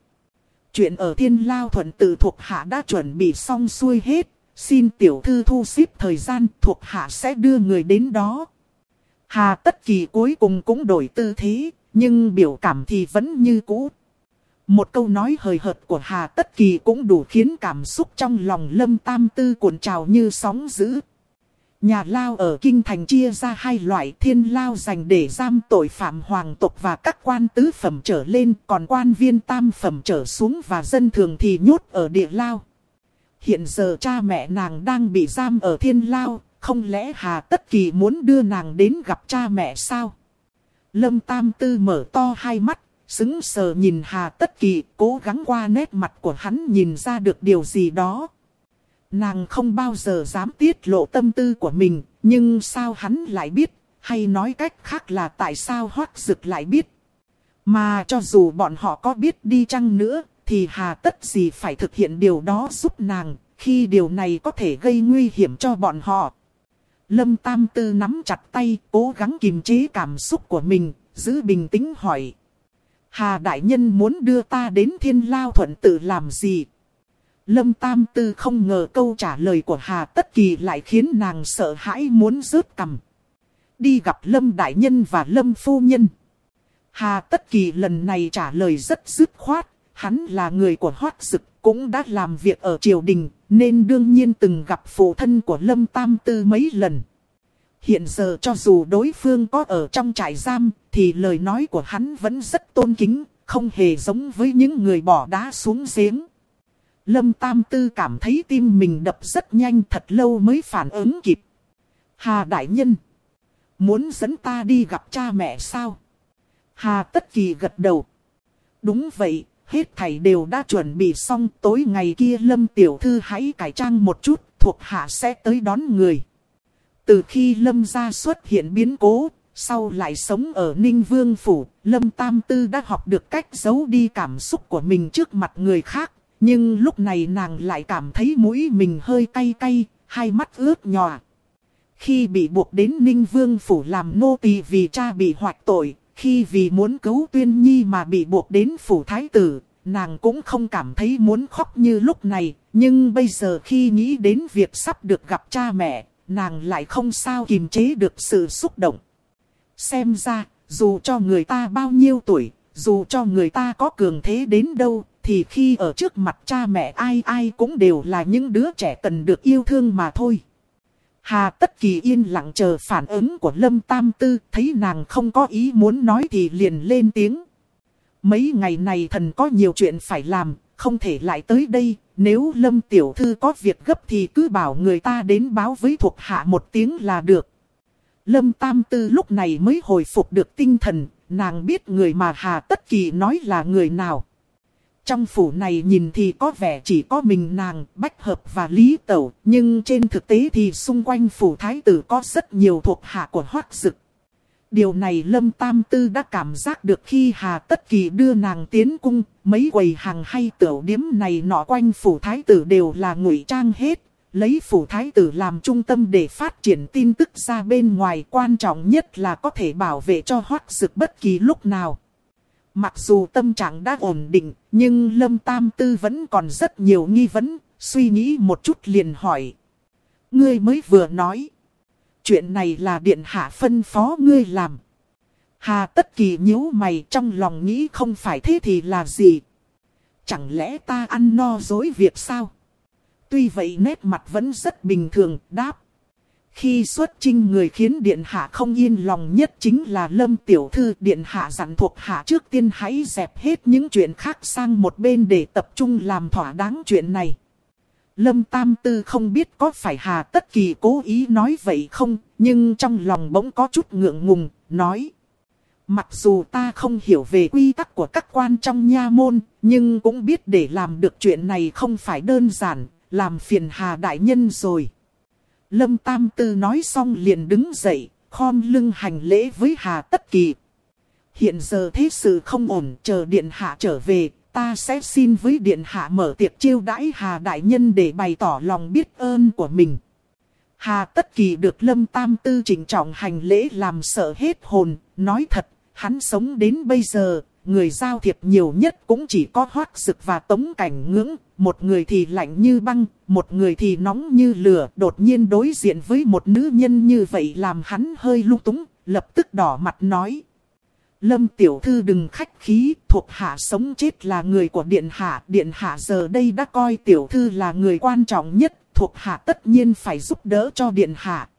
Chuyện ở Thiên Lao Thuận tự thuộc hạ đã chuẩn bị xong xuôi hết. Xin tiểu thư thu xếp thời gian thuộc hạ sẽ đưa người đến đó. Hà Tất Kỳ cuối cùng cũng đổi tư thế, nhưng biểu cảm thì vẫn như cũ. Một câu nói hời hợt của Hà Tất Kỳ cũng đủ khiến cảm xúc trong lòng Lâm Tam Tư cuộn trào như sóng dữ. Nhà lao ở Kinh Thành chia ra hai loại thiên lao dành để giam tội phạm hoàng tộc và các quan tứ phẩm trở lên, còn quan viên tam phẩm trở xuống và dân thường thì nhốt ở địa lao. Hiện giờ cha mẹ nàng đang bị giam ở thiên lao, không lẽ Hà Tất Kỳ muốn đưa nàng đến gặp cha mẹ sao? Lâm Tam Tư mở to hai mắt, xứng sờ nhìn Hà Tất Kỳ, cố gắng qua nét mặt của hắn nhìn ra được điều gì đó. Nàng không bao giờ dám tiết lộ tâm tư của mình, nhưng sao hắn lại biết, hay nói cách khác là tại sao hoác dực lại biết. Mà cho dù bọn họ có biết đi chăng nữa, thì hà tất gì phải thực hiện điều đó giúp nàng, khi điều này có thể gây nguy hiểm cho bọn họ. Lâm Tam Tư nắm chặt tay, cố gắng kiềm chế cảm xúc của mình, giữ bình tĩnh hỏi. Hà Đại Nhân muốn đưa ta đến thiên lao thuận tự làm gì? Lâm Tam Tư không ngờ câu trả lời của Hà Tất Kỳ lại khiến nàng sợ hãi muốn rớt cầm. Đi gặp Lâm Đại Nhân và Lâm Phu Nhân. Hà Tất Kỳ lần này trả lời rất dứt khoát. Hắn là người của Hoát sực cũng đã làm việc ở triều đình, nên đương nhiên từng gặp phụ thân của Lâm Tam Tư mấy lần. Hiện giờ cho dù đối phương có ở trong trại giam, thì lời nói của hắn vẫn rất tôn kính, không hề giống với những người bỏ đá xuống giếng. Lâm Tam Tư cảm thấy tim mình đập rất nhanh thật lâu mới phản ứng kịp. Hà Đại Nhân. Muốn dẫn ta đi gặp cha mẹ sao? Hà Tất Kỳ gật đầu. Đúng vậy, hết thảy đều đã chuẩn bị xong. Tối ngày kia Lâm Tiểu Thư hãy cải trang một chút, thuộc hạ sẽ tới đón người. Từ khi Lâm gia xuất hiện biến cố, sau lại sống ở Ninh Vương Phủ, Lâm Tam Tư đã học được cách giấu đi cảm xúc của mình trước mặt người khác. Nhưng lúc này nàng lại cảm thấy mũi mình hơi cay cay, hai mắt ướt nhòa. Khi bị buộc đến Ninh Vương Phủ làm nô tỳ vì cha bị hoạch tội, khi vì muốn cứu Tuyên Nhi mà bị buộc đến Phủ Thái Tử, nàng cũng không cảm thấy muốn khóc như lúc này. Nhưng bây giờ khi nghĩ đến việc sắp được gặp cha mẹ, nàng lại không sao kiềm chế được sự xúc động. Xem ra, dù cho người ta bao nhiêu tuổi, dù cho người ta có cường thế đến đâu, thì khi ở trước mặt cha mẹ ai ai cũng đều là những đứa trẻ cần được yêu thương mà thôi. Hà Tất Kỳ yên lặng chờ phản ứng của Lâm Tam Tư, thấy nàng không có ý muốn nói thì liền lên tiếng. Mấy ngày này thần có nhiều chuyện phải làm, không thể lại tới đây, nếu Lâm Tiểu Thư có việc gấp thì cứ bảo người ta đến báo với thuộc hạ một tiếng là được. Lâm Tam Tư lúc này mới hồi phục được tinh thần, nàng biết người mà Hà Tất Kỳ nói là người nào. Trong phủ này nhìn thì có vẻ chỉ có mình nàng, Bách Hợp và Lý Tẩu, nhưng trên thực tế thì xung quanh phủ thái tử có rất nhiều thuộc hạ của Hoác Dực. Điều này Lâm Tam Tư đã cảm giác được khi Hà Tất Kỳ đưa nàng tiến cung, mấy quầy hàng hay tiểu điếm này nọ quanh phủ thái tử đều là ngụy trang hết. Lấy phủ thái tử làm trung tâm để phát triển tin tức ra bên ngoài quan trọng nhất là có thể bảo vệ cho hoác dực bất kỳ lúc nào. Mặc dù tâm trạng đã ổn định, nhưng Lâm Tam Tư vẫn còn rất nhiều nghi vấn, suy nghĩ một chút liền hỏi. Ngươi mới vừa nói. Chuyện này là điện hạ phân phó ngươi làm. Hà tất kỳ nhíu mày trong lòng nghĩ không phải thế thì là gì. Chẳng lẽ ta ăn no dối việc sao? Tuy vậy nét mặt vẫn rất bình thường, đáp. Khi xuất trinh người khiến Điện Hạ không yên lòng nhất chính là Lâm Tiểu Thư Điện Hạ dặn thuộc Hạ trước tiên hãy dẹp hết những chuyện khác sang một bên để tập trung làm thỏa đáng chuyện này. Lâm Tam Tư không biết có phải Hà Tất Kỳ cố ý nói vậy không, nhưng trong lòng bỗng có chút ngượng ngùng, nói. Mặc dù ta không hiểu về quy tắc của các quan trong nha môn, nhưng cũng biết để làm được chuyện này không phải đơn giản, làm phiền Hà Đại Nhân rồi. Lâm Tam Tư nói xong liền đứng dậy, khom lưng hành lễ với Hà Tất Kỳ. Hiện giờ thế sự không ổn, chờ Điện Hạ trở về, ta sẽ xin với Điện Hạ mở tiệc chiêu đãi Hà Đại Nhân để bày tỏ lòng biết ơn của mình. Hà Tất Kỳ được Lâm Tam Tư chỉnh trọng hành lễ làm sợ hết hồn, nói thật, hắn sống đến bây giờ, người giao thiệp nhiều nhất cũng chỉ có hoác sực và tống cảnh ngưỡng, một người thì lạnh như băng, một người thì nóng như lửa, đột nhiên đối diện với một nữ nhân như vậy làm hắn hơi lung túng, lập tức đỏ mặt nói. Lâm tiểu thư đừng khách khí, thuộc hạ sống chết là người của điện hạ, điện hạ giờ đây đã coi tiểu thư là người quan trọng nhất, thuộc hạ tất nhiên phải giúp đỡ cho điện hạ.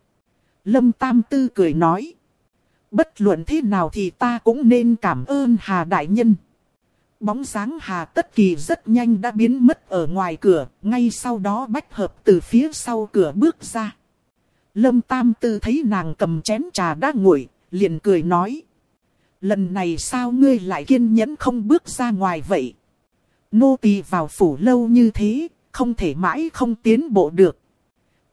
Lâm tam tư cười nói. Bất luận thế nào thì ta cũng nên cảm ơn Hà Đại Nhân. Bóng dáng Hà Tất Kỳ rất nhanh đã biến mất ở ngoài cửa, ngay sau đó bách hợp từ phía sau cửa bước ra. Lâm Tam Tư thấy nàng cầm chén trà đã nguội, liền cười nói. Lần này sao ngươi lại kiên nhẫn không bước ra ngoài vậy? Nô tỳ vào phủ lâu như thế, không thể mãi không tiến bộ được.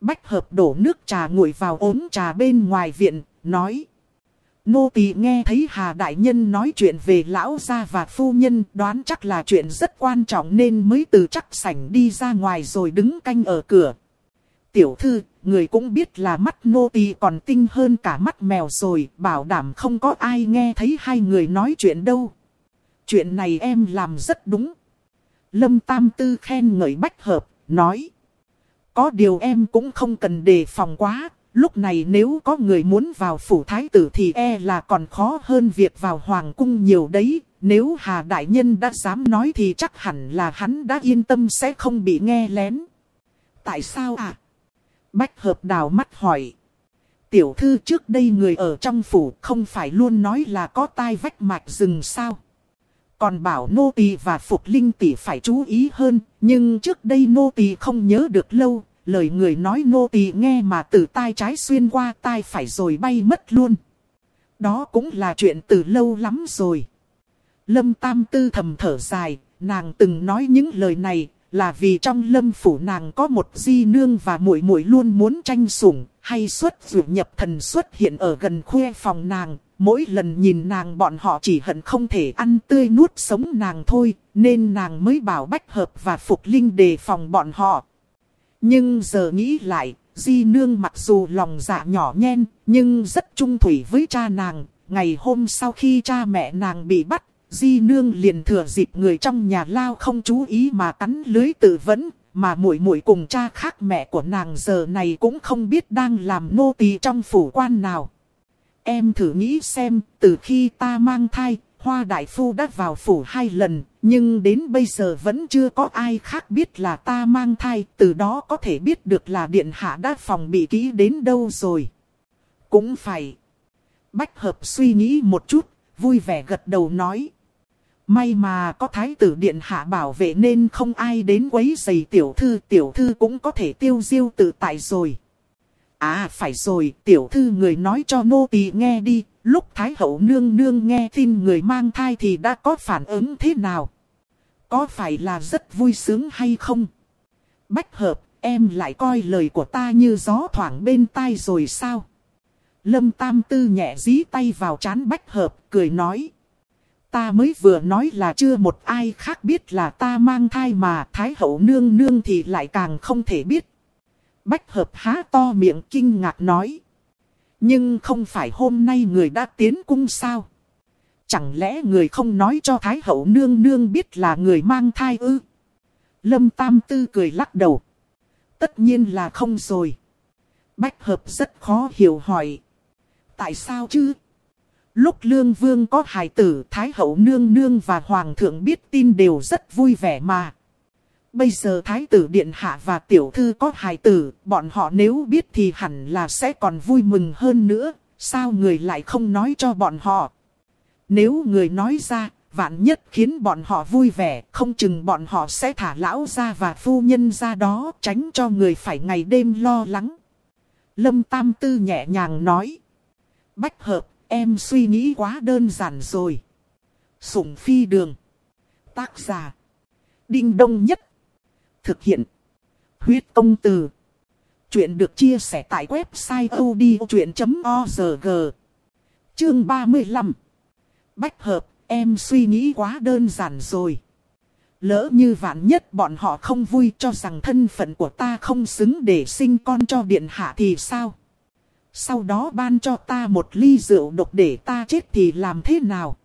Bách hợp đổ nước trà nguội vào ốm trà bên ngoài viện, nói. Nô tỳ nghe thấy Hà Đại Nhân nói chuyện về lão gia và phu nhân đoán chắc là chuyện rất quan trọng nên mới từ chắc sảnh đi ra ngoài rồi đứng canh ở cửa. Tiểu thư, người cũng biết là mắt nô tỳ còn tinh hơn cả mắt mèo rồi, bảo đảm không có ai nghe thấy hai người nói chuyện đâu. Chuyện này em làm rất đúng. Lâm Tam Tư khen ngợi bách hợp, nói. Có điều em cũng không cần đề phòng quá, Lúc này nếu có người muốn vào phủ thái tử thì e là còn khó hơn việc vào hoàng cung nhiều đấy. Nếu Hà Đại Nhân đã dám nói thì chắc hẳn là hắn đã yên tâm sẽ không bị nghe lén. Tại sao ạ? À? Bách hợp đào mắt hỏi. Tiểu thư trước đây người ở trong phủ không phải luôn nói là có tai vách mạch rừng sao? còn bảo nô tỳ và Phục Linh tỷ phải chú ý hơn, nhưng trước đây nô tỳ không nhớ được lâu, lời người nói nô tỳ nghe mà từ tai trái xuyên qua tai phải rồi bay mất luôn. Đó cũng là chuyện từ lâu lắm rồi. Lâm Tam Tư thầm thở dài, nàng từng nói những lời này, là vì trong lâm phủ nàng có một di nương và muội muội luôn muốn tranh sủng, hay xuất dụ nhập thần xuất hiện ở gần khuê phòng nàng, mỗi lần nhìn nàng bọn họ chỉ hận không thể ăn tươi nuốt sống nàng thôi, nên nàng mới bảo Bách Hợp và Phục Linh đề phòng bọn họ. Nhưng giờ nghĩ lại, Di Nương mặc dù lòng dạ nhỏ nhen, nhưng rất trung thủy với cha nàng. Ngày hôm sau khi cha mẹ nàng bị bắt, Di Nương liền thừa dịp người trong nhà lao không chú ý mà cắn lưới tự vấn, mà muội muội cùng cha khác mẹ của nàng giờ này cũng không biết đang làm nô tỳ trong phủ quan nào. Em thử nghĩ xem, từ khi ta mang thai, Hoa Đại Phu đã vào phủ hai lần, nhưng đến bây giờ vẫn chưa có ai khác biết là ta mang thai, từ đó có thể biết được là Điện Hạ đã phòng bị kỹ đến đâu rồi. Cũng phải. Bách Hợp suy nghĩ một chút, vui vẻ gật đầu nói. May mà có thái tử điện hạ bảo vệ nên không ai đến quấy giày tiểu thư, tiểu thư cũng có thể tiêu diêu tự tại rồi. À phải rồi, tiểu thư người nói cho nô tỳ nghe đi, lúc thái hậu nương nương nghe tin người mang thai thì đã có phản ứng thế nào? Có phải là rất vui sướng hay không? Bách hợp, em lại coi lời của ta như gió thoảng bên tai rồi sao? Lâm Tam Tư nhẹ dí tay vào chán bách hợp, cười nói. Ta mới vừa nói là chưa một ai khác biết là ta mang thai mà Thái hậu nương nương thì lại càng không thể biết. Bách hợp há to miệng kinh ngạc nói. Nhưng không phải hôm nay người đã tiến cung sao? Chẳng lẽ người không nói cho Thái hậu nương nương biết là người mang thai ư? Lâm Tam Tư cười lắc đầu. Tất nhiên là không rồi. Bách hợp rất khó hiểu hỏi. Tại sao chứ? Lúc Lương Vương có hài tử, Thái hậu nương nương và Hoàng thượng biết tin đều rất vui vẻ mà. Bây giờ Thái tử Điện Hạ và Tiểu Thư có hài tử, bọn họ nếu biết thì hẳn là sẽ còn vui mừng hơn nữa, sao người lại không nói cho bọn họ? Nếu người nói ra, vạn nhất khiến bọn họ vui vẻ, không chừng bọn họ sẽ thả lão ra và phu nhân ra đó, tránh cho người phải ngày đêm lo lắng. Lâm Tam Tư nhẹ nhàng nói. Bách hợp, em suy nghĩ quá đơn giản rồi. Sủng phi đường. Tác giả. Đinh đông nhất. Thực hiện. Huyết công từ. Chuyện được chia sẻ tại website odchuyện.org. Chương 35. Bách hợp, em suy nghĩ quá đơn giản rồi. Lỡ như vạn nhất bọn họ không vui cho rằng thân phận của ta không xứng để sinh con cho điện hạ thì sao? Sau đó ban cho ta một ly rượu độc để ta chết thì làm thế nào?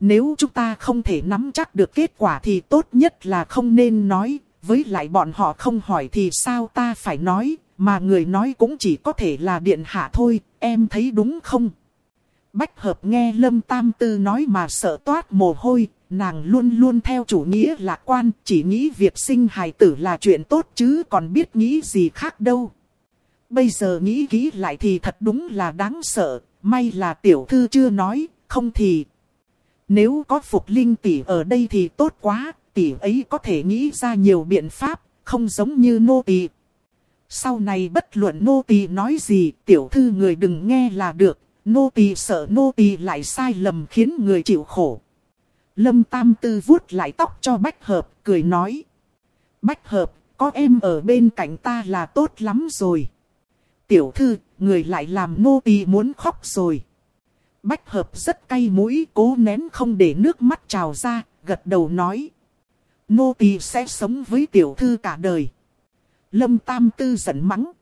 Nếu chúng ta không thể nắm chắc được kết quả thì tốt nhất là không nên nói. Với lại bọn họ không hỏi thì sao ta phải nói, mà người nói cũng chỉ có thể là điện hạ thôi, em thấy đúng không? Bách hợp nghe Lâm Tam Tư nói mà sợ toát mồ hôi, nàng luôn luôn theo chủ nghĩa lạc quan, chỉ nghĩ việc sinh hài tử là chuyện tốt chứ còn biết nghĩ gì khác đâu. Bây giờ nghĩ kỹ lại thì thật đúng là đáng sợ, may là tiểu thư chưa nói, không thì... Nếu có Phục Linh tỷ ở đây thì tốt quá, tỷ ấy có thể nghĩ ra nhiều biện pháp, không giống như nô tỳ. Sau này bất luận nô tỳ nói gì, tiểu thư người đừng nghe là được, nô tỳ sợ nô tỳ lại sai lầm khiến người chịu khổ. Lâm Tam Tư vuốt lại tóc cho Bách Hợp, cười nói. Bách Hợp, có em ở bên cạnh ta là tốt lắm rồi. Tiểu thư, người lại làm nô tỳ muốn khóc rồi. Bách Hợp rất cay mũi, cố nén không để nước mắt trào ra, gật đầu nói. Nô tỳ sẽ sống với tiểu thư cả đời. Lâm Tam Tư giận mắng.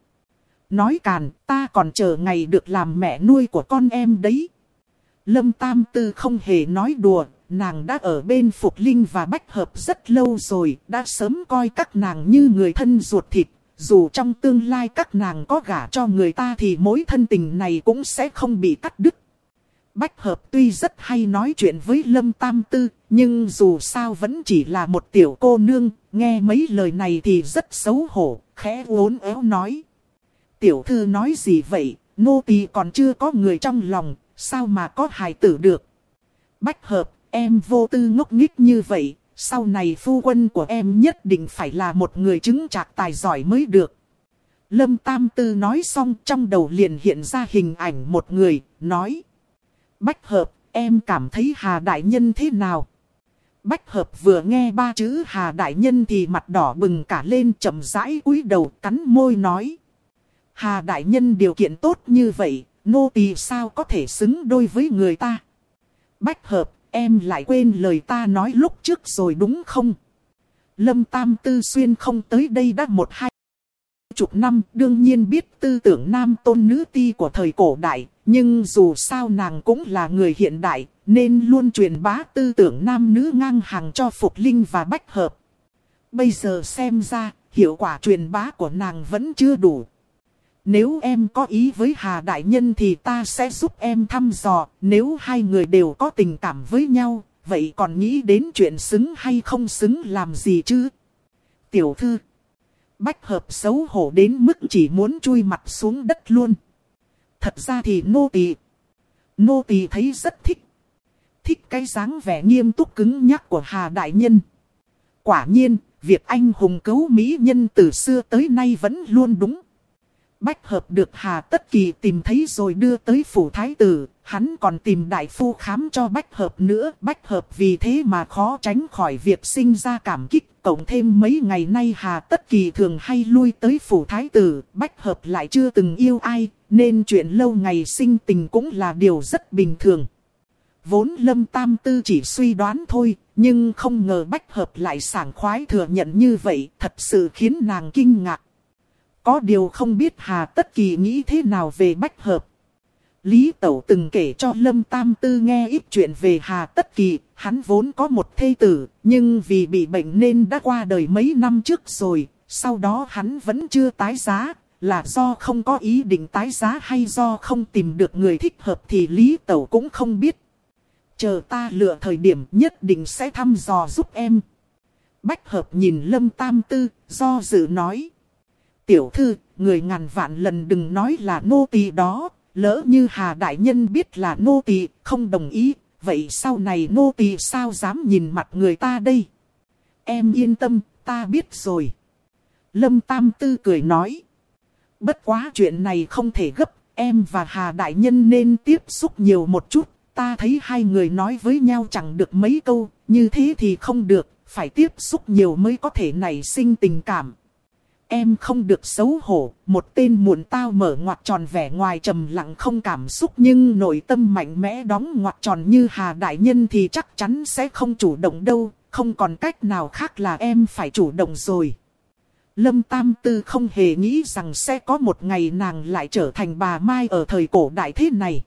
Nói càn, ta còn chờ ngày được làm mẹ nuôi của con em đấy. Lâm Tam Tư không hề nói đùa, nàng đã ở bên Phục Linh và Bách Hợp rất lâu rồi, đã sớm coi các nàng như người thân ruột thịt. Dù trong tương lai các nàng có gả cho người ta thì mối thân tình này cũng sẽ không bị cắt đứt. Bách Hợp tuy rất hay nói chuyện với Lâm Tam Tư, nhưng dù sao vẫn chỉ là một tiểu cô nương, nghe mấy lời này thì rất xấu hổ, khẽ uốn éo nói. Tiểu thư nói gì vậy, nô tỳ còn chưa có người trong lòng, sao mà có hài tử được. Bách Hợp, em vô tư ngốc nghích như vậy, sau này phu quân của em nhất định phải là một người chứng trạc tài giỏi mới được. Lâm Tam Tư nói xong trong đầu liền hiện ra hình ảnh một người, nói. Bách hợp, em cảm thấy Hà Đại Nhân thế nào? Bách hợp vừa nghe ba chữ Hà Đại Nhân thì mặt đỏ bừng cả lên chậm rãi cúi đầu cắn môi nói. Hà Đại Nhân điều kiện tốt như vậy, nô tỳ sao có thể xứng đôi với người ta? Bách hợp, em lại quên lời ta nói lúc trước rồi đúng không? Lâm Tam Tư Xuyên không tới đây đã một hai chục năm đương nhiên biết tư tưởng nam tôn nữ ti của thời cổ đại, nhưng dù sao nàng cũng là người hiện đại, nên luôn truyền bá tư tưởng nam nữ ngang hàng cho Phục Linh và Bách Hợp. Bây giờ xem ra, hiệu quả truyền bá của nàng vẫn chưa đủ. Nếu em có ý với Hà Đại Nhân thì ta sẽ giúp em thăm dò, nếu hai người đều có tình cảm với nhau, vậy còn nghĩ đến chuyện xứng hay không xứng làm gì chứ? Tiểu thư Bách hợp xấu hổ đến mức chỉ muốn chui mặt xuống đất luôn. Thật ra thì nô tỳ Nô tỳ thấy rất thích. Thích cái dáng vẻ nghiêm túc cứng nhắc của Hà Đại Nhân. Quả nhiên, việc anh hùng cứu Mỹ nhân từ xưa tới nay vẫn luôn đúng. Bách hợp được Hà Tất Kỳ tìm thấy rồi đưa tới phủ thái tử, hắn còn tìm đại phu khám cho bách hợp nữa. Bách hợp vì thế mà khó tránh khỏi việc sinh ra cảm kích. Cộng thêm mấy ngày nay Hà Tất Kỳ thường hay lui tới phủ thái tử, bách hợp lại chưa từng yêu ai, nên chuyện lâu ngày sinh tình cũng là điều rất bình thường. Vốn Lâm Tam Tư chỉ suy đoán thôi, nhưng không ngờ bách hợp lại sảng khoái thừa nhận như vậy, thật sự khiến nàng kinh ngạc. Có điều không biết Hà Tất Kỳ nghĩ thế nào về bách hợp. Lý Tẩu từng kể cho Lâm Tam Tư nghe ít chuyện về Hà Tất Kỳ, hắn vốn có một thê tử, nhưng vì bị bệnh nên đã qua đời mấy năm trước rồi, sau đó hắn vẫn chưa tái giá, là do không có ý định tái giá hay do không tìm được người thích hợp thì Lý Tẩu cũng không biết. Chờ ta lựa thời điểm nhất định sẽ thăm dò giúp em. Bách hợp nhìn Lâm Tam Tư, do dự nói. Tiểu thư, người ngàn vạn lần đừng nói là nô tỳ đó, lỡ như Hà Đại Nhân biết là nô tỳ không đồng ý, vậy sau này nô tỳ sao dám nhìn mặt người ta đây? Em yên tâm, ta biết rồi. Lâm Tam Tư cười nói. Bất quá chuyện này không thể gấp, em và Hà Đại Nhân nên tiếp xúc nhiều một chút. Ta thấy hai người nói với nhau chẳng được mấy câu, như thế thì không được, phải tiếp xúc nhiều mới có thể nảy sinh tình cảm. Em không được xấu hổ, một tên muộn tao mở ngoặt tròn vẻ ngoài trầm lặng không cảm xúc nhưng nội tâm mạnh mẽ đóng ngoặt tròn như Hà Đại Nhân thì chắc chắn sẽ không chủ động đâu, không còn cách nào khác là em phải chủ động rồi. Lâm Tam Tư không hề nghĩ rằng sẽ có một ngày nàng lại trở thành bà Mai ở thời cổ đại thế này.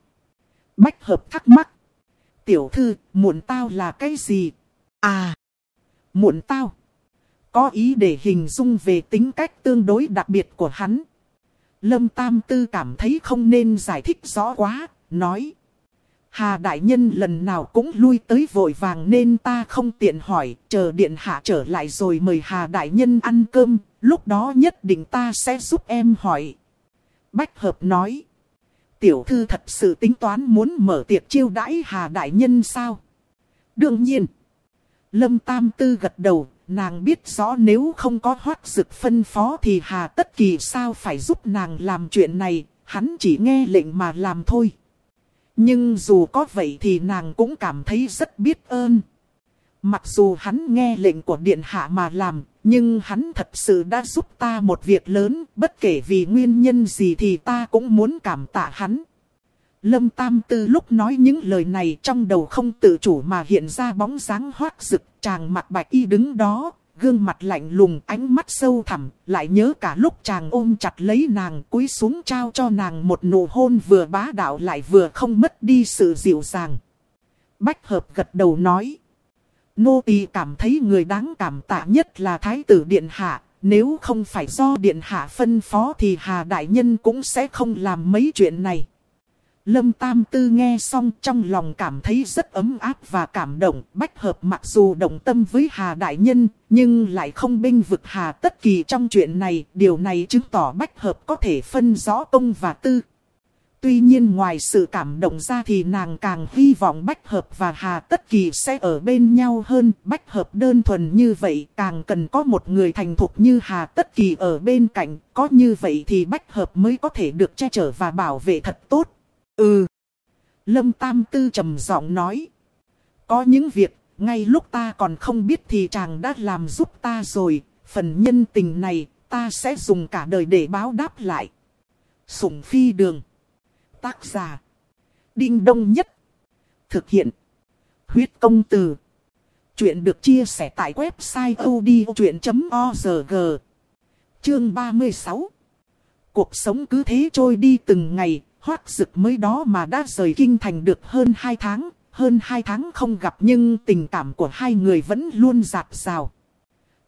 Bách hợp thắc mắc. Tiểu thư, muộn tao là cái gì? À, muộn tao. Có ý để hình dung về tính cách tương đối đặc biệt của hắn. Lâm Tam Tư cảm thấy không nên giải thích rõ quá, nói. Hà Đại Nhân lần nào cũng lui tới vội vàng nên ta không tiện hỏi, chờ Điện Hạ trở lại rồi mời Hà Đại Nhân ăn cơm, lúc đó nhất định ta sẽ giúp em hỏi. Bách Hợp nói. Tiểu thư thật sự tính toán muốn mở tiệc chiêu đãi Hà Đại Nhân sao? Đương nhiên. Lâm Tam Tư gật đầu, Nàng biết rõ nếu không có hoác dực phân phó thì Hà Tất Kỳ sao phải giúp nàng làm chuyện này, hắn chỉ nghe lệnh mà làm thôi. Nhưng dù có vậy thì nàng cũng cảm thấy rất biết ơn. Mặc dù hắn nghe lệnh của Điện Hạ mà làm, nhưng hắn thật sự đã giúp ta một việc lớn, bất kể vì nguyên nhân gì thì ta cũng muốn cảm tạ hắn. Lâm Tam Tư lúc nói những lời này trong đầu không tự chủ mà hiện ra bóng dáng hoác rực chàng mặt bạch y đứng đó, gương mặt lạnh lùng ánh mắt sâu thẳm, lại nhớ cả lúc chàng ôm chặt lấy nàng cúi xuống trao cho nàng một nụ hôn vừa bá đạo lại vừa không mất đi sự dịu dàng. Bách hợp gật đầu nói. Nô tỳ cảm thấy người đáng cảm tạ nhất là Thái tử Điện Hạ, nếu không phải do Điện Hạ phân phó thì Hà Đại Nhân cũng sẽ không làm mấy chuyện này. Lâm Tam Tư nghe xong trong lòng cảm thấy rất ấm áp và cảm động. Bách hợp mặc dù đồng tâm với Hà Đại Nhân, nhưng lại không binh vực Hà Tất Kỳ trong chuyện này. Điều này chứng tỏ Bách hợp có thể phân rõ công và tư. Tuy nhiên ngoài sự cảm động ra thì nàng càng hy vọng Bách Hợp và Hà Tất Kỳ sẽ ở bên nhau hơn. Bách Hợp đơn thuần như vậy càng cần có một người thành thục như Hà Tất Kỳ ở bên cạnh. Có như vậy thì Bách Hợp mới có thể được che chở và bảo vệ thật tốt. Ừ. Lâm Tam Tư trầm giọng nói. Có những việc, ngay lúc ta còn không biết thì chàng đã làm giúp ta rồi. Phần nhân tình này, ta sẽ dùng cả đời để báo đáp lại. Sủng phi đường. Tác giả. Đinh đông nhất. Thực hiện. Huyết công từ. Chuyện được chia sẻ tại website odchuyện.org. Chương 36. Cuộc sống cứ thế trôi đi từng ngày, hoác dực mới đó mà đã rời kinh thành được hơn 2 tháng. Hơn 2 tháng không gặp nhưng tình cảm của hai người vẫn luôn dạt rào.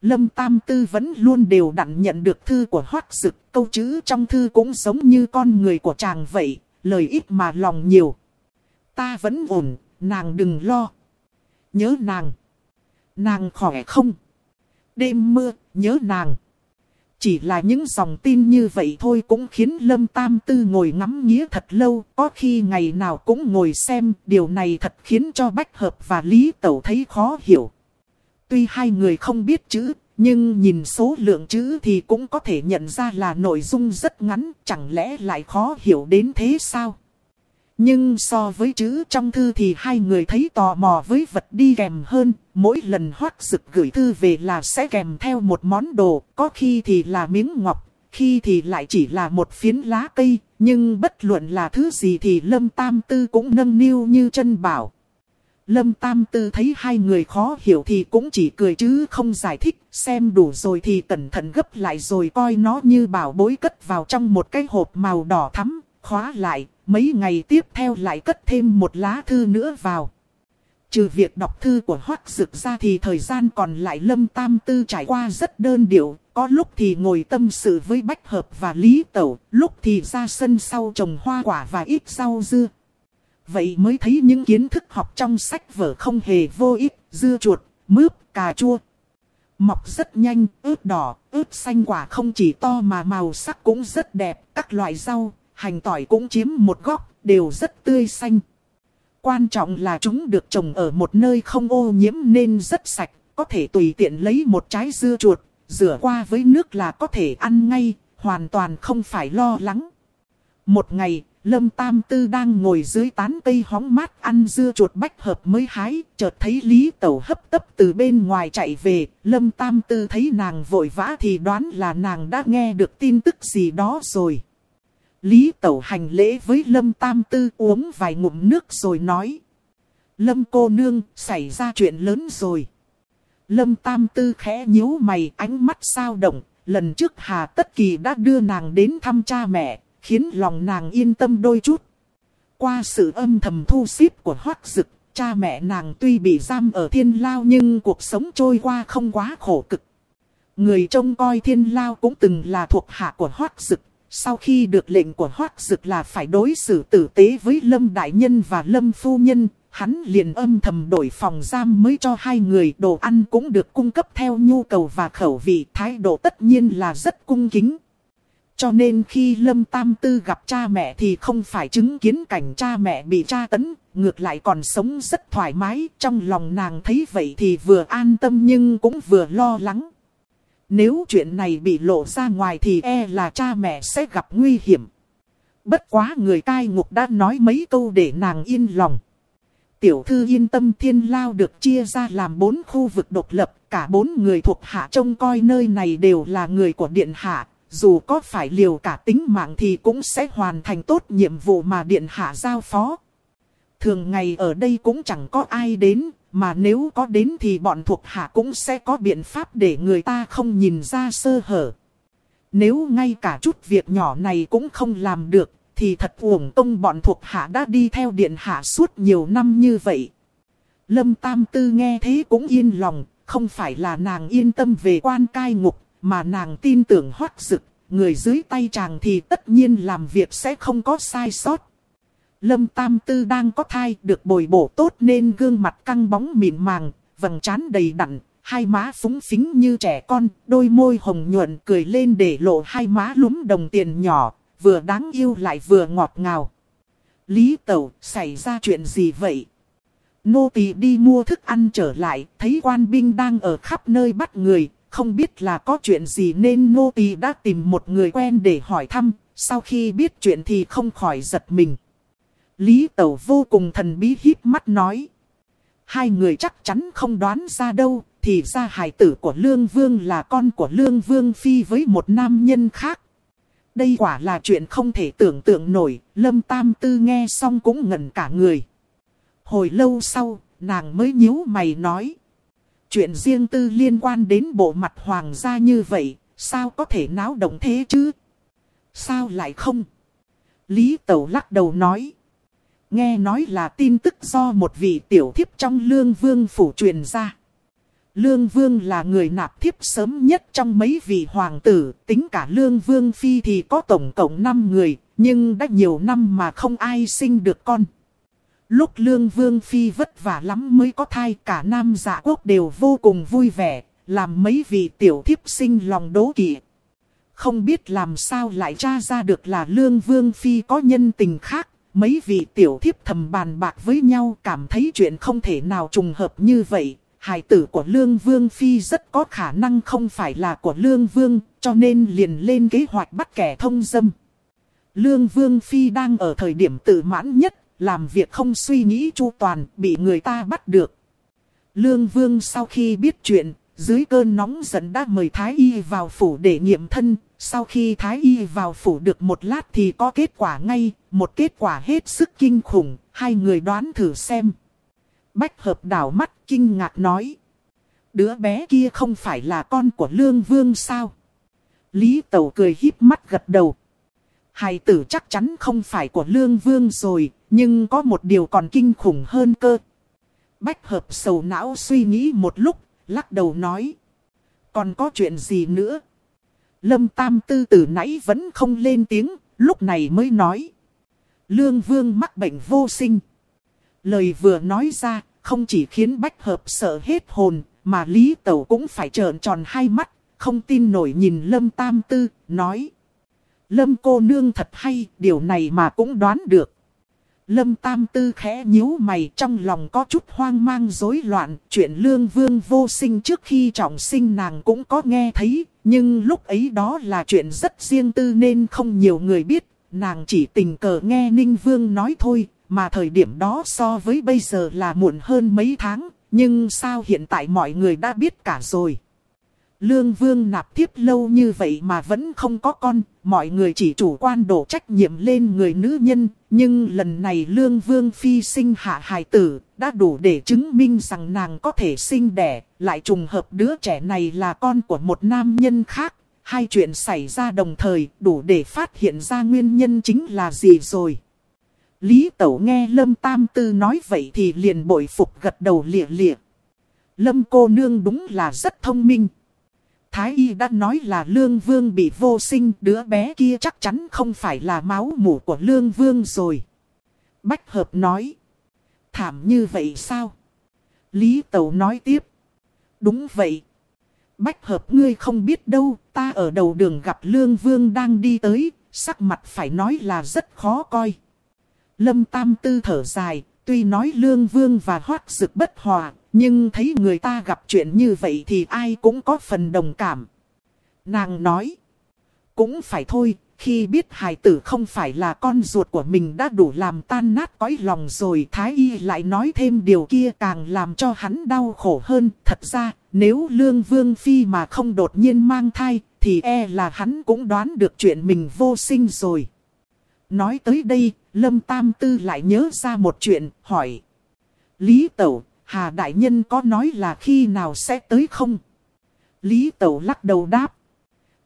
Lâm Tam Tư vẫn luôn đều đặn nhận được thư của hoác dực. Câu chữ trong thư cũng giống như con người của chàng vậy, lời ít mà lòng nhiều. Ta vẫn ổn, nàng đừng lo. Nhớ nàng. Nàng khỏe không? Đêm mưa, nhớ nàng. Chỉ là những dòng tin như vậy thôi cũng khiến Lâm Tam Tư ngồi ngắm nghĩa thật lâu, có khi ngày nào cũng ngồi xem, điều này thật khiến cho Bách Hợp và Lý Tẩu thấy khó hiểu. Tuy hai người không biết chữ, nhưng nhìn số lượng chữ thì cũng có thể nhận ra là nội dung rất ngắn, chẳng lẽ lại khó hiểu đến thế sao? Nhưng so với chữ trong thư thì hai người thấy tò mò với vật đi kèm hơn, mỗi lần hoác sực gửi thư về là sẽ kèm theo một món đồ, có khi thì là miếng ngọc, khi thì lại chỉ là một phiến lá cây, nhưng bất luận là thứ gì thì Lâm Tam Tư cũng nâng niu như chân bảo. Lâm Tam Tư thấy hai người khó hiểu thì cũng chỉ cười chứ không giải thích, xem đủ rồi thì cẩn thận gấp lại rồi coi nó như bảo bối cất vào trong một cái hộp màu đỏ thắm, khóa lại, mấy ngày tiếp theo lại cất thêm một lá thư nữa vào. Trừ việc đọc thư của Hoác Dực ra thì thời gian còn lại Lâm Tam Tư trải qua rất đơn điệu, có lúc thì ngồi tâm sự với Bách Hợp và Lý Tẩu, lúc thì ra sân sau trồng hoa quả và ít rau dưa. Vậy mới thấy những kiến thức học trong sách vở không hề vô ích, dưa chuột, mướp, cà chua. Mọc rất nhanh, ướt đỏ, ướt xanh quả không chỉ to mà màu sắc cũng rất đẹp, các loại rau, hành tỏi cũng chiếm một góc, đều rất tươi xanh. Quan trọng là chúng được trồng ở một nơi không ô nhiễm nên rất sạch, có thể tùy tiện lấy một trái dưa chuột, rửa qua với nước là có thể ăn ngay, hoàn toàn không phải lo lắng. Một ngày, Lâm Tam Tư đang ngồi dưới tán cây hóng mát ăn dưa chuột bách hợp mới hái, chợt thấy Lý Tẩu hấp tấp từ bên ngoài chạy về. Lâm Tam Tư thấy nàng vội vã thì đoán là nàng đã nghe được tin tức gì đó rồi. Lý Tẩu hành lễ với Lâm Tam Tư uống vài ngụm nước rồi nói. Lâm cô nương, xảy ra chuyện lớn rồi. Lâm Tam Tư khẽ nhíu mày ánh mắt sao động. Lần trước Hà Tất Kỳ đã đưa nàng đến thăm cha mẹ, khiến lòng nàng yên tâm đôi chút. Qua sự âm thầm thu xếp của hoác dực, cha mẹ nàng tuy bị giam ở thiên lao nhưng cuộc sống trôi qua không quá khổ cực. Người trông coi thiên lao cũng từng là thuộc hạ của hoác dực. Sau khi được lệnh của hoác dực là phải đối xử tử tế với Lâm Đại Nhân và Lâm Phu Nhân, hắn liền âm thầm đổi phòng giam mới cho hai người đồ ăn cũng được cung cấp theo nhu cầu và khẩu vị thái độ tất nhiên là rất cung kính. Cho nên khi Lâm Tam Tư gặp cha mẹ thì không phải chứng kiến cảnh cha mẹ bị tra tấn, ngược lại còn sống rất thoải mái. Trong lòng nàng thấy vậy thì vừa an tâm nhưng cũng vừa lo lắng. Nếu chuyện này bị lộ ra ngoài thì e là cha mẹ sẽ gặp nguy hiểm. Bất quá người cai ngục đã nói mấy câu để nàng yên lòng. Tiểu thư yên tâm thiên lao được chia ra làm bốn khu vực độc lập. Cả bốn người thuộc hạ trông coi nơi này đều là người của điện hạ dù có phải liều cả tính mạng thì cũng sẽ hoàn thành tốt nhiệm vụ mà Điện Hạ giao phó. Thường ngày ở đây cũng chẳng có ai đến, mà nếu có đến thì bọn thuộc hạ cũng sẽ có biện pháp để người ta không nhìn ra sơ hở. Nếu ngay cả chút việc nhỏ này cũng không làm được, thì thật uổng công bọn thuộc hạ đã đi theo điện hạ suốt nhiều năm như vậy. Lâm Tam Tư nghe thế cũng yên lòng, không phải là nàng yên tâm về quan cai ngục, mà nàng tin tưởng hoác dực, người dưới tay chàng thì tất nhiên làm việc sẽ không có sai sót. Lâm Tam Tư đang có thai được bồi bổ tốt nên gương mặt căng bóng mịn màng, vầng trán đầy đặn, hai má phúng phính như trẻ con, đôi môi hồng nhuận cười lên để lộ hai má lúm đồng tiền nhỏ, vừa đáng yêu lại vừa ngọt ngào. Lý Tẩu, xảy ra chuyện gì vậy? Nô tỳ đi mua thức ăn trở lại, thấy quan binh đang ở khắp nơi bắt người, không biết là có chuyện gì nên nô tỳ đã tìm một người quen để hỏi thăm, sau khi biết chuyện thì không khỏi giật mình. Lý Tẩu vô cùng thần bí híp mắt nói. Hai người chắc chắn không đoán ra đâu, thì ra hài tử của Lương Vương là con của Lương Vương Phi với một nam nhân khác. Đây quả là chuyện không thể tưởng tượng nổi, Lâm Tam Tư nghe xong cũng ngẩn cả người. Hồi lâu sau, nàng mới nhíu mày nói. Chuyện riêng tư liên quan đến bộ mặt hoàng gia như vậy, sao có thể náo động thế chứ? Sao lại không? Lý Tẩu lắc đầu nói. Nghe nói là tin tức do một vị tiểu thiếp trong lương vương phủ truyền ra. Lương Vương là người nạp thiếp sớm nhất trong mấy vị hoàng tử, tính cả Lương Vương Phi thì có tổng cộng 5 người, nhưng đã nhiều năm mà không ai sinh được con. Lúc Lương Vương Phi vất vả lắm mới có thai cả Nam dạ quốc đều vô cùng vui vẻ, làm mấy vị tiểu thiếp sinh lòng đố kỵ. Không biết làm sao lại tra ra được là Lương Vương Phi có nhân tình khác, mấy vị tiểu thiếp thầm bàn bạc với nhau cảm thấy chuyện không thể nào trùng hợp như vậy, hài tử của Lương Vương Phi rất có khả năng không phải là của Lương Vương, cho nên liền lên kế hoạch bắt kẻ thông dâm. Lương Vương Phi đang ở thời điểm tự mãn nhất, làm việc không suy nghĩ chu toàn, bị người ta bắt được. Lương Vương sau khi biết chuyện, dưới cơn nóng giận đã mời Thái Y vào phủ để nghiệm thân. Sau khi Thái Y vào phủ được một lát thì có kết quả ngay, một kết quả hết sức kinh khủng, hai người đoán thử xem. Bách hợp đảo mắt kinh ngạc nói. Đứa bé kia không phải là con của Lương Vương sao? Lý Tẩu cười híp mắt gật đầu. Hài tử chắc chắn không phải của Lương Vương rồi, nhưng có một điều còn kinh khủng hơn cơ. Bách hợp sầu não suy nghĩ một lúc, lắc đầu nói. Còn có chuyện gì nữa? Lâm Tam Tư từ nãy vẫn không lên tiếng, lúc này mới nói. Lương Vương mắc bệnh vô sinh. Lời vừa nói ra, không chỉ khiến Bách Hợp sợ hết hồn, mà Lý Tẩu cũng phải trợn tròn hai mắt, không tin nổi nhìn Lâm Tam Tư, nói. Lâm cô nương thật hay, điều này mà cũng đoán được. Lâm Tam Tư khẽ nhíu mày, trong lòng có chút hoang mang rối loạn. Chuyện lương vương vô sinh trước khi trọng sinh nàng cũng có nghe thấy. Nhưng lúc ấy đó là chuyện rất riêng tư nên không nhiều người biết. Nàng chỉ tình cờ nghe Ninh Vương nói thôi. Mà thời điểm đó so với bây giờ là muộn hơn mấy tháng. Nhưng sao hiện tại mọi người đã biết cả rồi. Lương Vương nạp tiếp lâu như vậy mà vẫn không có con, mọi người chỉ chủ quan đổ trách nhiệm lên người nữ nhân, nhưng lần này Lương Vương phi sinh hạ hài tử, đã đủ để chứng minh rằng nàng có thể sinh đẻ, lại trùng hợp đứa trẻ này là con của một nam nhân khác. Hai chuyện xảy ra đồng thời, đủ để phát hiện ra nguyên nhân chính là gì rồi. Lý Tẩu nghe Lâm Tam Tư nói vậy thì liền bội phục gật đầu lịa lịa. Lâm cô nương đúng là rất thông minh. Thái y đã nói là Lương Vương bị vô sinh, đứa bé kia chắc chắn không phải là máu mủ của Lương Vương rồi. Bách Hợp nói. Thảm như vậy sao? Lý Tẩu nói tiếp. Đúng vậy. Bách Hợp ngươi không biết đâu, ta ở đầu đường gặp Lương Vương đang đi tới, sắc mặt phải nói là rất khó coi. Lâm Tam Tư thở dài, tuy nói Lương Vương và Hoác Dực bất hòa, nhưng thấy người ta gặp chuyện như vậy thì ai cũng có phần đồng cảm. Nàng nói. Cũng phải thôi, khi biết hài tử không phải là con ruột của mình đã đủ làm tan nát cõi lòng rồi. Thái y lại nói thêm điều kia càng làm cho hắn đau khổ hơn. Thật ra, nếu Lương Vương Phi mà không đột nhiên mang thai, thì e là hắn cũng đoán được chuyện mình vô sinh rồi. Nói tới đây, Lâm Tam Tư lại nhớ ra một chuyện, hỏi. Lý Tẩu, Hà Đại Nhân có nói là khi nào sẽ tới không? Lý Tẩu lắc đầu đáp.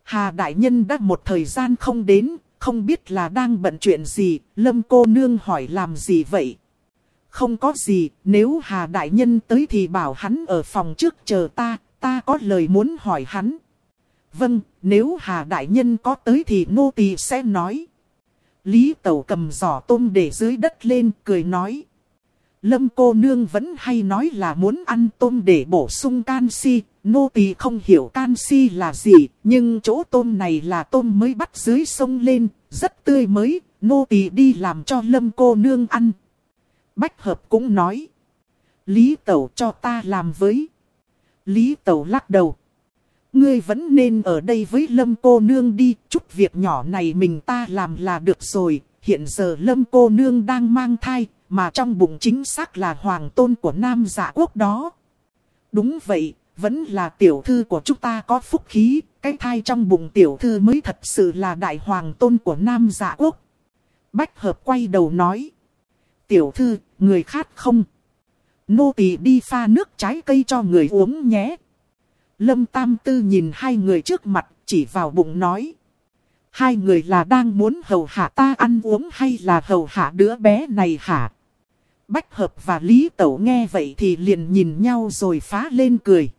Hà Đại Nhân đã một thời gian không đến, không biết là đang bận chuyện gì, Lâm cô nương hỏi làm gì vậy? Không có gì, nếu Hà Đại Nhân tới thì bảo hắn ở phòng trước chờ ta, ta có lời muốn hỏi hắn. Vâng, nếu Hà Đại Nhân có tới thì nô tỳ sẽ nói. Lý Tẩu cầm giỏ tôm để dưới đất lên, cười nói. Lâm cô nương vẫn hay nói là muốn ăn tôm để bổ sung canxi, nô tỳ không hiểu canxi là gì, nhưng chỗ tôm này là tôm mới bắt dưới sông lên, rất tươi mới, nô tỳ đi làm cho lâm cô nương ăn. Bách hợp cũng nói. Lý tẩu cho ta làm với. Lý tẩu lắc đầu. Ngươi vẫn nên ở đây với lâm cô nương đi, chút việc nhỏ này mình ta làm là được rồi. Hiện giờ lâm cô nương đang mang thai, mà trong bụng chính xác là hoàng tôn của nam giả quốc đó. Đúng vậy, vẫn là tiểu thư của chúng ta có phúc khí, cái thai trong bụng tiểu thư mới thật sự là đại hoàng tôn của nam giả quốc. Bách hợp quay đầu nói. Tiểu thư, người khát không? Nô tỳ đi pha nước trái cây cho người uống nhé. Lâm Tam Tư nhìn hai người trước mặt, chỉ vào bụng nói. Hai người là đang muốn hầu hạ ta ăn uống hay là hầu hạ đứa bé này hả? Bách Hợp và Lý Tẩu nghe vậy thì liền nhìn nhau rồi phá lên cười.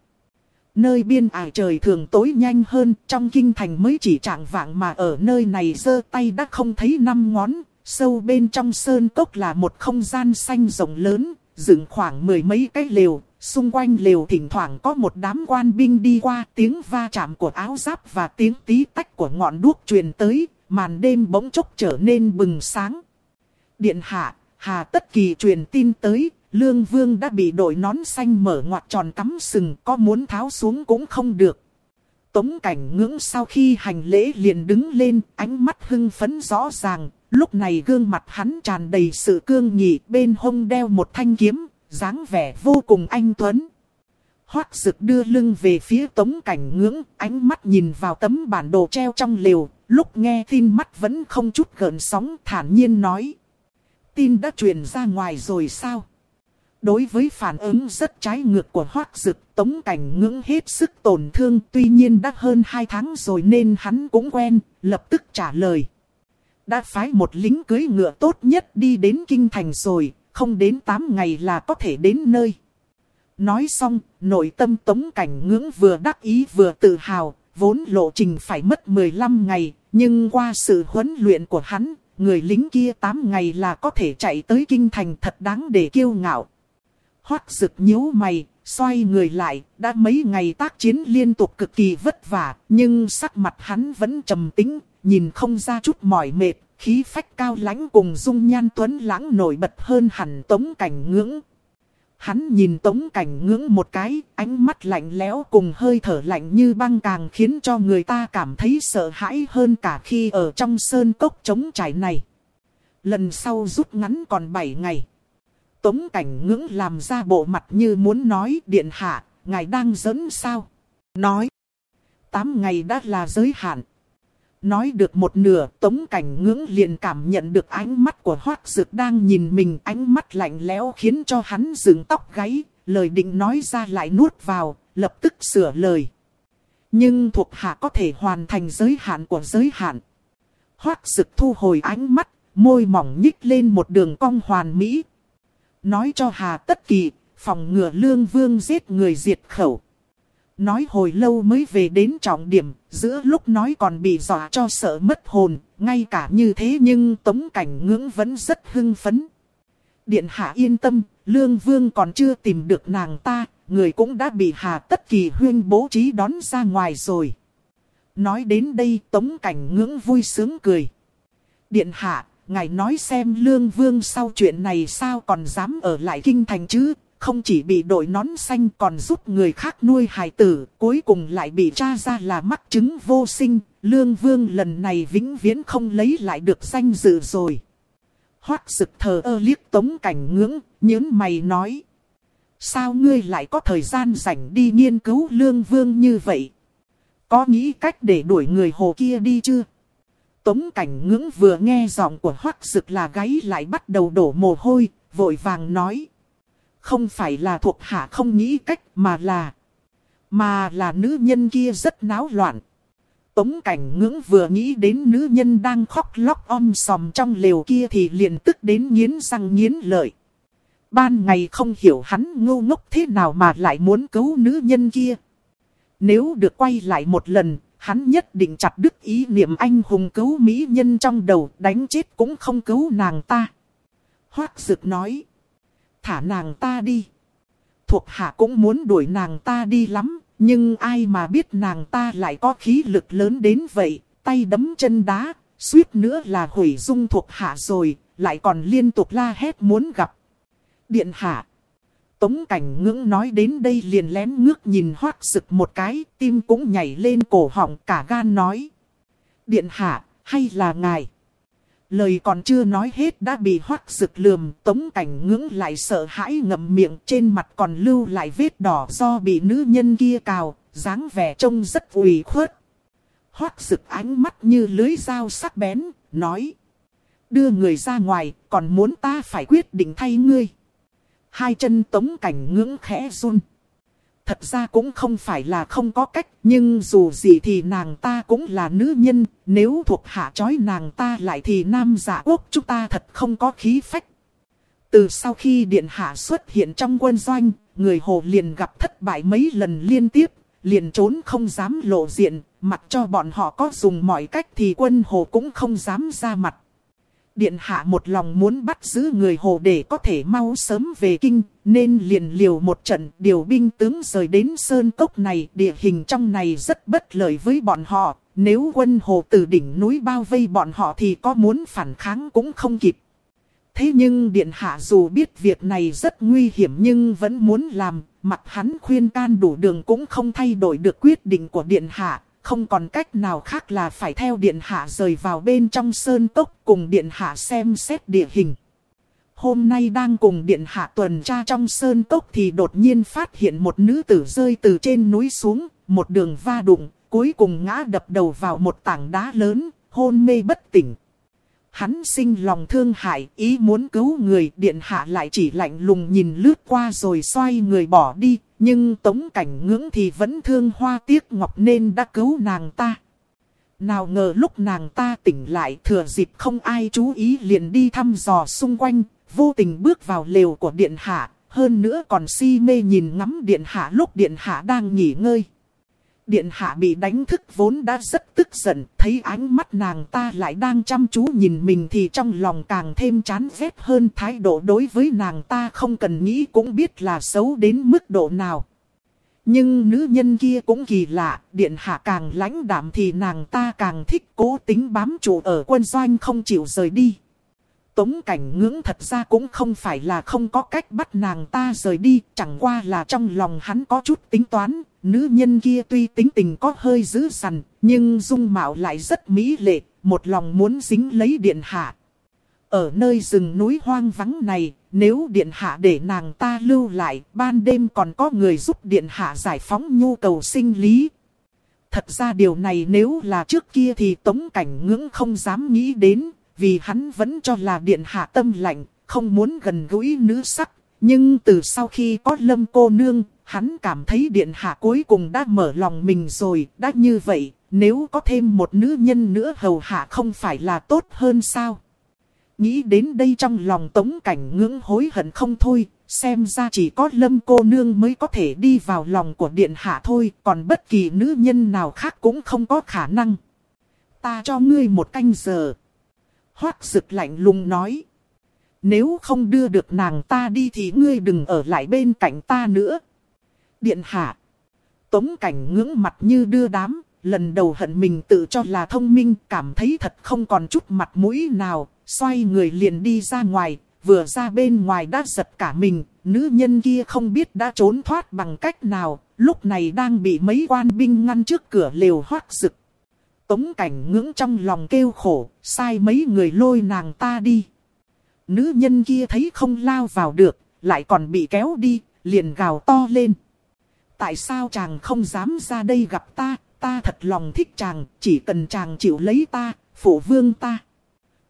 Nơi biên ải trời thường tối nhanh hơn, trong kinh thành mới chỉ trạng vạng mà ở nơi này giơ tay đã không thấy năm ngón. Sâu bên trong sơn cốc là một không gian xanh rộng lớn, dựng khoảng mười mấy cái lều, xung quanh lều thỉnh thoảng có một đám quan binh đi qua, tiếng va chạm của áo giáp và tiếng tí tách của ngọn đuốc truyền tới, màn đêm bỗng chốc trở nên bừng sáng. Điện hạ, Hà Tất Kỳ truyền tin tới, Lương Vương đã bị đội nón xanh mở ngoặt tròn cắm sừng, có muốn tháo xuống cũng không được. Tống cảnh ngưỡng sau khi hành lễ liền đứng lên, ánh mắt hưng phấn rõ ràng, lúc này gương mặt hắn tràn đầy sự cương nghị, bên hông đeo một thanh kiếm, dáng vẻ vô cùng anh tuấn. Hoác sực đưa lưng về phía tống cảnh ngưỡng, ánh mắt nhìn vào tấm bản đồ treo trong liều, lúc nghe tin mắt vẫn không chút gợn sóng thản nhiên nói. Tin đã truyền ra ngoài rồi sao? Đối với phản ứng rất trái ngược của hoác dực, tống cảnh ngưỡng hết sức tổn thương tuy nhiên đã hơn 2 tháng rồi nên hắn cũng quen, lập tức trả lời. Đã phái một lính cưới ngựa tốt nhất đi đến kinh thành rồi, không đến 8 ngày là có thể đến nơi. Nói xong, nội tâm tống cảnh ngưỡng vừa đắc ý vừa tự hào, vốn lộ trình phải mất 15 ngày, nhưng qua sự huấn luyện của hắn, người lính kia 8 ngày là có thể chạy tới kinh thành thật đáng để kiêu ngạo. Hoắc Dực nhíu mày, xoay người lại, đã mấy ngày tác chiến liên tục cực kỳ vất vả, nhưng sắc mặt hắn vẫn trầm tĩnh, nhìn không ra chút mỏi mệt, khí phách cao lãnh cùng dung nhan tuấn lãng nổi bật hơn hẳn tống cảnh ngưỡng. Hắn nhìn tống cảnh ngưỡng một cái, ánh mắt lạnh lẽo cùng hơi thở lạnh như băng càng khiến cho người ta cảm thấy sợ hãi hơn cả khi ở trong sơn cốc trống trải này. Lần sau rút ngắn còn 7 ngày. Tống cảnh ngưỡng làm ra bộ mặt như muốn nói điện hạ, ngài đang dẫn sao? Nói. 8 ngày đã là giới hạn. Nói được một nửa, tống cảnh ngưỡng liền cảm nhận được ánh mắt của hoác dược đang nhìn mình. Ánh mắt lạnh lẽo khiến cho hắn dựng tóc gáy, lời định nói ra lại nuốt vào, lập tức sửa lời. Nhưng thuộc hạ có thể hoàn thành giới hạn của giới hạn. Hoác dực thu hồi ánh mắt, môi mỏng nhích lên một đường cong hoàn mỹ. Nói cho Hà Tất Kỳ, phòng ngừa lương vương giết người diệt khẩu. Nói hồi lâu mới về đến trọng điểm, giữa lúc nói còn bị dọa cho sợ mất hồn, ngay cả như thế nhưng tống cảnh ngưỡng vẫn rất hưng phấn. Điện hạ yên tâm, lương vương còn chưa tìm được nàng ta, người cũng đã bị hà tất kỳ huyên bố trí đón ra ngoài rồi. Nói đến đây tống cảnh ngưỡng vui sướng cười. Điện hạ, ngài nói xem lương vương sau chuyện này sao còn dám ở lại kinh thành chứ, không chỉ bị đội nón xanh còn giúp người khác nuôi hài tử, cuối cùng lại bị tra ra là mắc chứng vô sinh, lương vương lần này vĩnh viễn không lấy lại được danh dự rồi. Hoác sực thờ ơ liếc tống cảnh ngưỡng, nhớn mày nói. Sao ngươi lại có thời gian rảnh đi nghiên cứu lương vương như vậy? Có nghĩ cách để đuổi người hồ kia đi chưa? Tống cảnh ngưỡng vừa nghe giọng của hoác sực là gáy lại bắt đầu đổ mồ hôi, vội vàng nói. Không phải là thuộc hạ không nghĩ cách mà là... Mà là nữ nhân kia rất náo loạn. Tống cảnh ngưỡng vừa nghĩ đến nữ nhân đang khóc lóc om sòm trong lều kia thì liền tức đến nghiến răng nghiến lợi. Ban ngày không hiểu hắn ngu ngốc thế nào mà lại muốn cứu nữ nhân kia. Nếu được quay lại một lần, hắn nhất định chặt đứt ý niệm anh hùng cứu mỹ nhân trong đầu đánh chết cũng không cứu nàng ta. Hoác dực nói thả nàng ta đi. Thuộc hạ cũng muốn đuổi nàng ta đi lắm, nhưng ai mà biết nàng ta lại có khí lực lớn đến vậy, tay đấm chân đá, suýt nữa là hủy dung thuộc hạ rồi, lại còn liên tục la hét muốn gặp. Điện hạ. Tống cảnh ngưỡng nói đến đây liền lén ngước nhìn hoác sực một cái, tim cũng nhảy lên cổ họng cả gan nói. Điện hạ, hay là ngài? Lời còn chưa nói hết đã bị hoắc rực lườm, tống cảnh ngưỡng lại sợ hãi ngậm miệng trên mặt còn lưu lại vết đỏ do bị nữ nhân kia cào, dáng vẻ trông rất ủy khuất. hoắc rực ánh mắt như lưới dao sắc bén, nói. Đưa người ra ngoài, còn muốn ta phải quyết định thay ngươi. Hai chân tống cảnh ngưỡng khẽ run. Thật ra cũng không phải là không có cách, nhưng dù gì thì nàng ta cũng là nữ nhân, nếu thuộc hạ chói nàng ta lại thì nam giả quốc chúng ta thật không có khí phách. Từ sau khi điện hạ xuất hiện trong quân doanh, người hồ liền gặp thất bại mấy lần liên tiếp, liền trốn không dám lộ diện, mặc cho bọn họ có dùng mọi cách thì quân hồ cũng không dám ra mặt. Điện hạ một lòng muốn bắt giữ người hồ để có thể mau sớm về kinh, nên liền liều một trận điều binh tướng rời đến sơn cốc này. Địa hình trong này rất bất lợi với bọn họ, nếu quân hồ từ đỉnh núi bao vây bọn họ thì có muốn phản kháng cũng không kịp. Thế nhưng Điện Hạ dù biết việc này rất nguy hiểm nhưng vẫn muốn làm, mặt hắn khuyên can đủ đường cũng không thay đổi được quyết định của Điện Hạ, không còn cách nào khác là phải theo Điện Hạ rời vào bên trong sơn cốc cùng Điện Hạ xem xét địa hình. Hôm nay đang cùng Điện Hạ tuần tra trong sơn cốc thì đột nhiên phát hiện một nữ tử rơi từ trên núi xuống, một đường va đụng, cuối cùng ngã đập đầu vào một tảng đá lớn, hôn mê bất tỉnh. Hắn sinh lòng thương hại, ý muốn cứu người, điện hạ lại chỉ lạnh lùng nhìn lướt qua rồi xoay người bỏ đi, nhưng tống cảnh ngưỡng thì vẫn thương hoa tiếc ngọc nên đã cứu nàng ta. Nào ngờ lúc nàng ta tỉnh lại thừa dịp không ai chú ý liền đi thăm dò xung quanh, vô tình bước vào lều của điện hạ, hơn nữa còn si mê nhìn ngắm điện hạ lúc điện hạ đang nghỉ ngơi. Điện hạ bị đánh thức vốn đã rất tức giận, thấy ánh mắt nàng ta lại đang chăm chú nhìn mình thì trong lòng càng thêm chán ghét hơn thái độ đối với nàng ta không cần nghĩ cũng biết là xấu đến mức độ nào. Nhưng nữ nhân kia cũng kỳ lạ, điện hạ càng lãnh đạm thì nàng ta càng thích cố tính bám trụ ở quân doanh không chịu rời đi. Tống cảnh ngưỡng thật ra cũng không phải là không có cách bắt nàng ta rời đi, chẳng qua là trong lòng hắn có chút tính toán, nữ nhân kia tuy tính tình có hơi dữ dằn, nhưng dung mạo lại rất mỹ lệ, một lòng muốn dính lấy điện hạ. Ở nơi rừng núi hoang vắng này, nếu điện hạ để nàng ta lưu lại, ban đêm còn có người giúp điện hạ giải phóng nhu cầu sinh lý. Thật ra điều này nếu là trước kia thì tống cảnh ngưỡng không dám nghĩ đến, vì hắn vẫn cho là điện hạ tâm lạnh, không muốn gần gũi nữ sắc. Nhưng từ sau khi có lâm cô nương, hắn cảm thấy điện hạ cuối cùng đã mở lòng mình rồi, đã như vậy, nếu có thêm một nữ nhân nữa hầu hạ không phải là tốt hơn sao? Nghĩ đến đây trong lòng tống cảnh ngưỡng hối hận không thôi, xem ra chỉ có lâm cô nương mới có thể đi vào lòng của điện hạ thôi, còn bất kỳ nữ nhân nào khác cũng không có khả năng. Ta cho ngươi một canh giờ. Hoác rực lạnh lùng nói. Nếu không đưa được nàng ta đi thì ngươi đừng ở lại bên cạnh ta nữa. Điện hạ. Tống cảnh ngưỡng mặt như đưa đám. Lần đầu hận mình tự cho là thông minh, cảm thấy thật không còn chút mặt mũi nào. Xoay người liền đi ra ngoài. Vừa ra bên ngoài đã giật cả mình. Nữ nhân kia không biết đã trốn thoát bằng cách nào. Lúc này đang bị mấy quan binh ngăn trước cửa lều hoác rực. Tống cảnh ngưỡng trong lòng kêu khổ, sai mấy người lôi nàng ta đi. Nữ nhân kia thấy không lao vào được, lại còn bị kéo đi, liền gào to lên. Tại sao chàng không dám ra đây gặp ta, ta thật lòng thích chàng, chỉ cần chàng chịu lấy ta, phụ vương ta.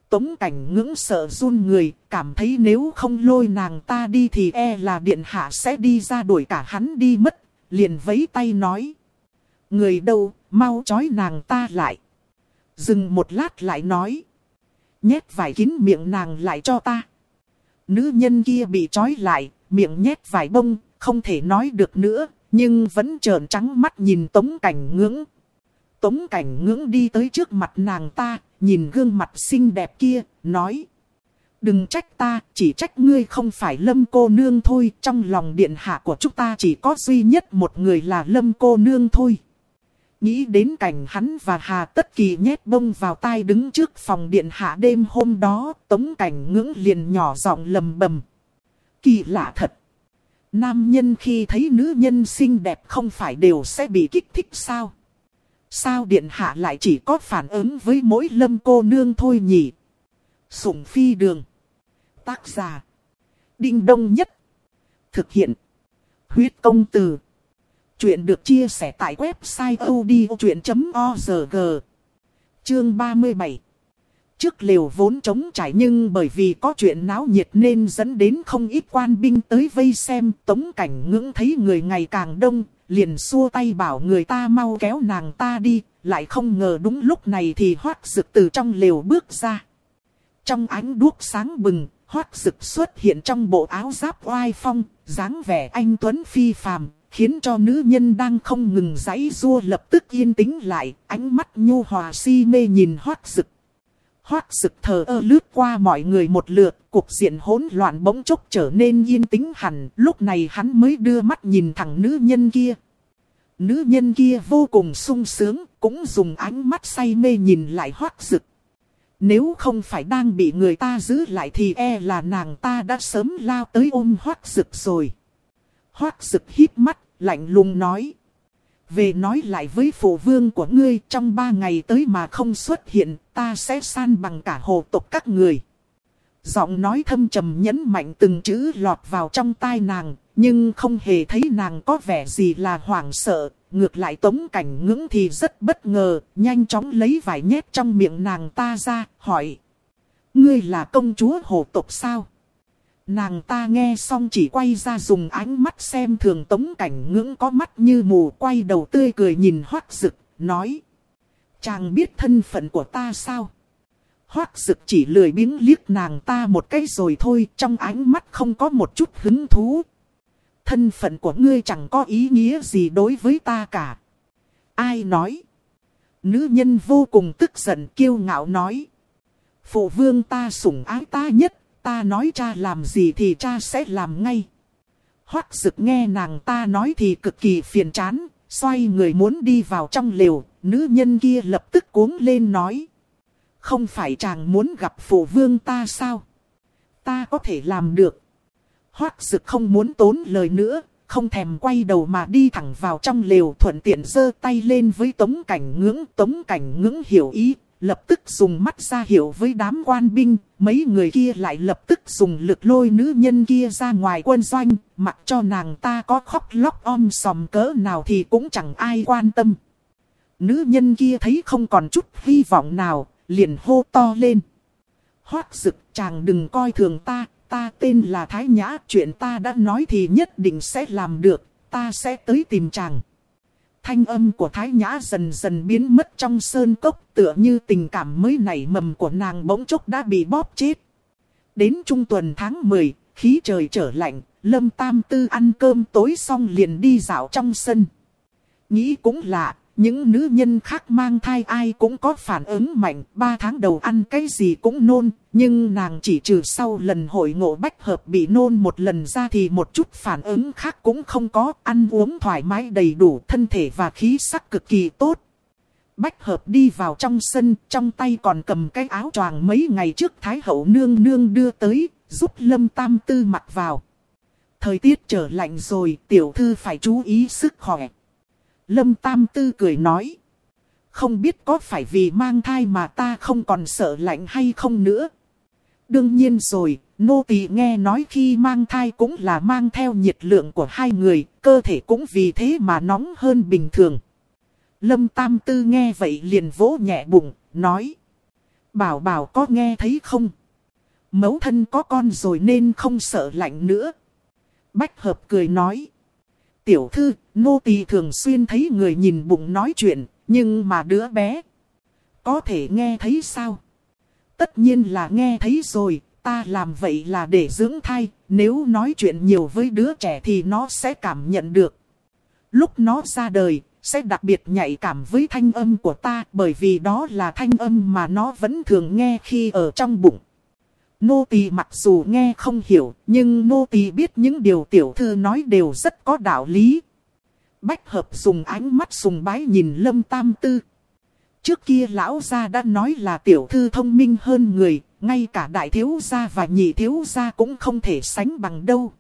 Tống cảnh ngưỡng sợ run người, cảm thấy nếu không lôi nàng ta đi thì e là điện hạ sẽ đi ra đuổi cả hắn đi mất, liền vấy tay nói. Người đâu, mau chói nàng ta lại. Dừng một lát lại nói. Nhét vải kín miệng nàng lại cho ta. Nữ nhân kia bị trói lại, miệng nhét vải bông, không thể nói được nữa, nhưng vẫn trợn trắng mắt nhìn tống cảnh ngưỡng. Tống cảnh ngưỡng đi tới trước mặt nàng ta, nhìn gương mặt xinh đẹp kia, nói. Đừng trách ta, chỉ trách ngươi không phải lâm cô nương thôi, trong lòng điện hạ của chúng ta chỉ có duy nhất một người là lâm cô nương thôi. Nghĩ đến cảnh hắn và Hà Tất Kỳ nhét bông vào tai đứng trước phòng điện hạ đêm hôm đó, tống cảnh ngưỡng liền nhỏ giọng lầm bầm. Kỳ lạ thật. Nam nhân khi thấy nữ nhân xinh đẹp không phải đều sẽ bị kích thích sao? Sao điện hạ lại chỉ có phản ứng với mỗi lâm cô nương thôi nhỉ? Sủng phi đường. Tác giả. Đinh đông nhất. Thực hiện. Huyết công từ. Chuyện được chia sẻ tại website odchuyện.org. Chương 37 Trước liều vốn trống trải nhưng bởi vì có chuyện náo nhiệt nên dẫn đến không ít quan binh tới vây xem tống cảnh ngưỡng thấy người ngày càng đông, liền xua tay bảo người ta mau kéo nàng ta đi, lại không ngờ đúng lúc này thì hoác rực từ trong liều bước ra. Trong ánh đuốc sáng bừng, hoác rực xuất hiện trong bộ áo giáp oai phong, dáng vẻ anh Tuấn phi phàm, khiến cho nữ nhân đang không ngừng giãy rua lập tức yên tĩnh lại, ánh mắt nhu hòa si mê nhìn hoác sực Hoác sực thờ ơ lướt qua mọi người một lượt, cuộc diện hỗn loạn bỗng chốc trở nên yên tĩnh hẳn, lúc này hắn mới đưa mắt nhìn thẳng nữ nhân kia. Nữ nhân kia vô cùng sung sướng, cũng dùng ánh mắt say mê nhìn lại hoác sực. Nếu không phải đang bị người ta giữ lại thì e là nàng ta đã sớm lao tới ôm hoác sực rồi. Hoác sực hít mắt, lạnh lùng nói. Về nói lại với phụ vương của ngươi trong ba ngày tới mà không xuất hiện, ta sẽ san bằng cả hồ tộc các người. Giọng nói thâm trầm nhấn mạnh từng chữ lọt vào trong tai nàng, nhưng không hề thấy nàng có vẻ gì là hoảng sợ. Ngược lại tống cảnh ngưỡng thì rất bất ngờ, nhanh chóng lấy vài nhét trong miệng nàng ta ra, hỏi. Ngươi là công chúa hồ tộc sao? Nàng ta nghe xong chỉ quay ra dùng ánh mắt xem thường tống cảnh ngưỡng có mắt như mù quay đầu tươi cười nhìn hoác rực, nói. Chàng biết thân phận của ta sao? Hoác rực chỉ lười biếng liếc nàng ta một cái rồi thôi, trong ánh mắt không có một chút hứng thú. Thân phận của ngươi chẳng có ý nghĩa gì đối với ta cả. Ai nói? Nữ nhân vô cùng tức giận kiêu ngạo nói. Phụ vương ta sủng ái ta nhất ta nói cha làm gì thì cha sẽ làm ngay. Hoác dực nghe nàng ta nói thì cực kỳ phiền chán, xoay người muốn đi vào trong lều, nữ nhân kia lập tức cuống lên nói. Không phải chàng muốn gặp phụ vương ta sao? Ta có thể làm được. Hoác dực không muốn tốn lời nữa, không thèm quay đầu mà đi thẳng vào trong lều thuận tiện giơ tay lên với tống cảnh ngưỡng. Tống cảnh ngưỡng hiểu ý, lập tức dùng mắt ra hiệu với đám quan binh, mấy người kia lại lập tức dùng lực lôi nữ nhân kia ra ngoài quân doanh, mặc cho nàng ta có khóc lóc om sòm cỡ nào thì cũng chẳng ai quan tâm. Nữ nhân kia thấy không còn chút hy vọng nào, liền hô to lên. Hoác dực chàng đừng coi thường ta, ta tên là Thái Nhã, chuyện ta đã nói thì nhất định sẽ làm được, ta sẽ tới tìm chàng. Thanh âm của Thái Nhã dần dần biến mất trong sơn cốc tựa như tình cảm mới nảy mầm của nàng bỗng chốc đã bị bóp chết. Đến trung tuần tháng 10, khí trời trở lạnh, Lâm Tam Tư ăn cơm tối xong liền đi dạo trong sân. Nghĩ cũng lạ, những nữ nhân khác mang thai ai cũng có phản ứng mạnh, ba tháng đầu ăn cái gì cũng nôn, nhưng nàng chỉ trừ sau lần hội ngộ bách hợp bị nôn một lần ra thì một chút phản ứng khác cũng không có, ăn uống thoải mái đầy đủ, thân thể và khí sắc cực kỳ tốt. Bách hợp đi vào trong sân, trong tay còn cầm cái áo choàng mấy ngày trước Thái hậu nương nương đưa tới, giúp lâm tam tư mặc vào. Thời tiết trở lạnh rồi, tiểu thư phải chú ý sức khỏe. Lâm Tam Tư cười nói. Không biết có phải vì mang thai mà ta không còn sợ lạnh hay không nữa. Đương nhiên rồi, nô tỳ nghe nói khi mang thai cũng là mang theo nhiệt lượng của hai người, cơ thể cũng vì thế mà nóng hơn bình thường. Lâm Tam Tư nghe vậy liền vỗ nhẹ bụng, nói. Bảo bảo có nghe thấy không? Mẫu thân có con rồi nên không sợ lạnh nữa. Bách hợp cười nói. Tiểu thư, nô tỳ thường xuyên thấy người nhìn bụng nói chuyện, nhưng mà đứa bé. Có thể nghe thấy sao? Tất nhiên là nghe thấy rồi, ta làm vậy là để dưỡng thai, nếu nói chuyện nhiều với đứa trẻ thì nó sẽ cảm nhận được. Lúc nó ra đời, sẽ đặc biệt nhạy cảm với thanh âm của ta bởi vì đó là thanh âm mà nó vẫn thường nghe khi ở trong bụng. Nô tỳ mặc dù nghe không hiểu, nhưng nô tỳ biết những điều tiểu thư nói đều rất có đạo lý. Bách hợp dùng ánh mắt sùng bái nhìn lâm tam tư. Trước kia lão gia đã nói là tiểu thư thông minh hơn người, ngay cả đại thiếu gia và nhị thiếu gia cũng không thể sánh bằng đâu.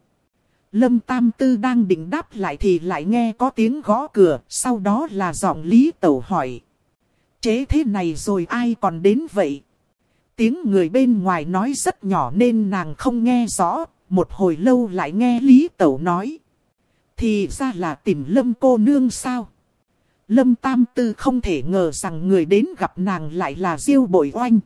Lâm Tam Tư đang định đáp lại thì lại nghe có tiếng gõ cửa, sau đó là giọng Lý Tẩu hỏi. Chế thế này rồi ai còn đến vậy? Tiếng người bên ngoài nói rất nhỏ nên nàng không nghe rõ, một hồi lâu lại nghe Lý Tẩu nói. Thì ra là tìm Lâm cô nương sao? Lâm Tam Tư không thể ngờ rằng người đến gặp nàng lại là Diêu Bội Oanh.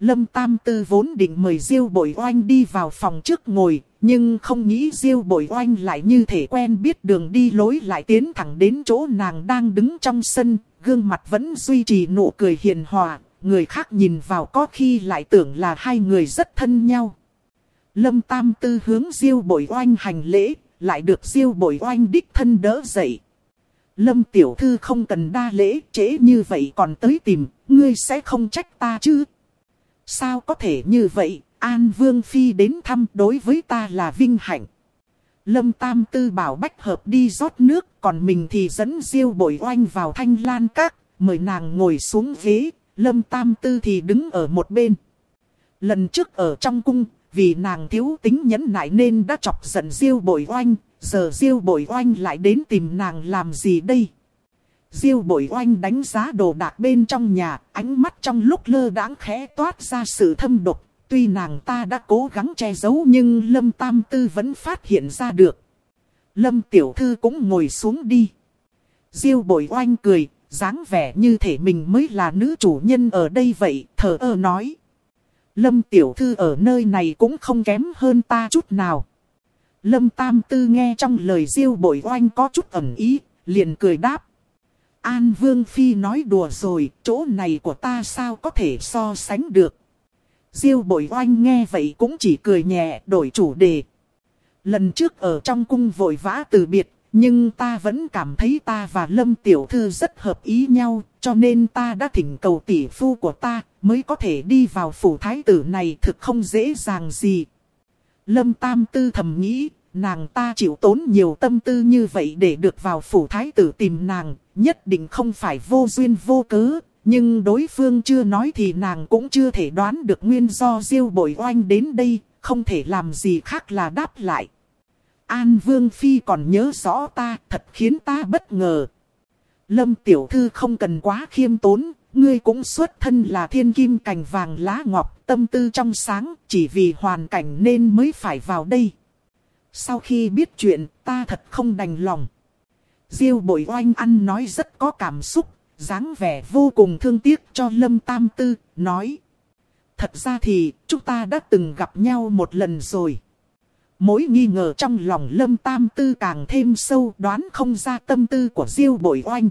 Lâm Tam Tư vốn định mời Diêu Bội Oanh đi vào phòng trước ngồi, nhưng không nghĩ Diêu Bội Oanh lại như thể quen biết đường đi lối lại tiến thẳng đến chỗ nàng đang đứng trong sân, gương mặt vẫn duy trì nụ cười hiền hòa, người khác nhìn vào có khi lại tưởng là hai người rất thân nhau. Lâm Tam Tư hướng Diêu Bội Oanh hành lễ, lại được Diêu Bội Oanh đích thân đỡ dậy. Lâm Tiểu Thư không cần đa lễ, trễ như vậy còn tới tìm, ngươi sẽ không trách ta chứ? Sao có thể như vậy, An Vương Phi đến thăm đối với ta là vinh hạnh. Lâm Tam Tư bảo Bách Hợp đi rót nước, còn mình thì dẫn Diêu Bội Oanh vào thanh lan các, mời nàng ngồi xuống ghế, Lâm Tam Tư thì đứng ở một bên. Lần trước ở trong cung, vì nàng thiếu tính nhẫn nại nên đã chọc giận Diêu Bội Oanh, giờ Diêu Bội Oanh lại đến tìm nàng làm gì đây? Diêu Bội Oanh đánh giá đồ đạc bên trong nhà, ánh mắt trong lúc lơ đãng khẽ toát ra sự thâm độc, Tuy nàng ta đã cố gắng che giấu nhưng Lâm Tam Tư vẫn phát hiện ra được. Lâm Tiểu Thư cũng ngồi xuống đi. Diêu bội oanh cười, dáng vẻ như thể mình mới là nữ chủ nhân ở đây vậy, thở ơ nói. Lâm Tiểu Thư ở nơi này cũng không kém hơn ta chút nào. Lâm Tam Tư nghe trong lời diêu bội oanh có chút ẩn ý, liền cười đáp. An Vương Phi nói đùa rồi, chỗ này của ta sao có thể so sánh được. Diêu bội oanh nghe vậy cũng chỉ cười nhẹ đổi chủ đề. Lần trước ở trong cung vội vã từ biệt, nhưng ta vẫn cảm thấy ta và Lâm Tiểu Thư rất hợp ý nhau, cho nên ta đã thỉnh cầu tỷ phu của ta mới có thể đi vào phủ thái tử này thực không dễ dàng gì. Lâm Tam Tư thầm nghĩ, nàng ta chịu tốn nhiều tâm tư như vậy để được vào phủ thái tử tìm nàng, nhất định không phải vô duyên vô cớ, nhưng đối phương chưa nói thì nàng cũng chưa thể đoán được nguyên do diêu bội oanh đến đây, không thể làm gì khác là đáp lại. An Vương Phi còn nhớ rõ ta, thật khiến ta bất ngờ. Lâm Tiểu Thư không cần quá khiêm tốn, ngươi cũng xuất thân là thiên kim cành vàng lá ngọc, tâm tư trong sáng, chỉ vì hoàn cảnh nên mới phải vào đây. Sau khi biết chuyện, ta thật không đành lòng. Diêu bội oanh ăn nói rất có cảm xúc, dáng vẻ vô cùng thương tiếc cho Lâm Tam Tư, nói. Thật ra thì, chúng ta đã từng gặp nhau một lần rồi. Mối nghi ngờ trong lòng Lâm Tam Tư càng thêm sâu đoán không ra tâm tư của Diêu Bội Oanh.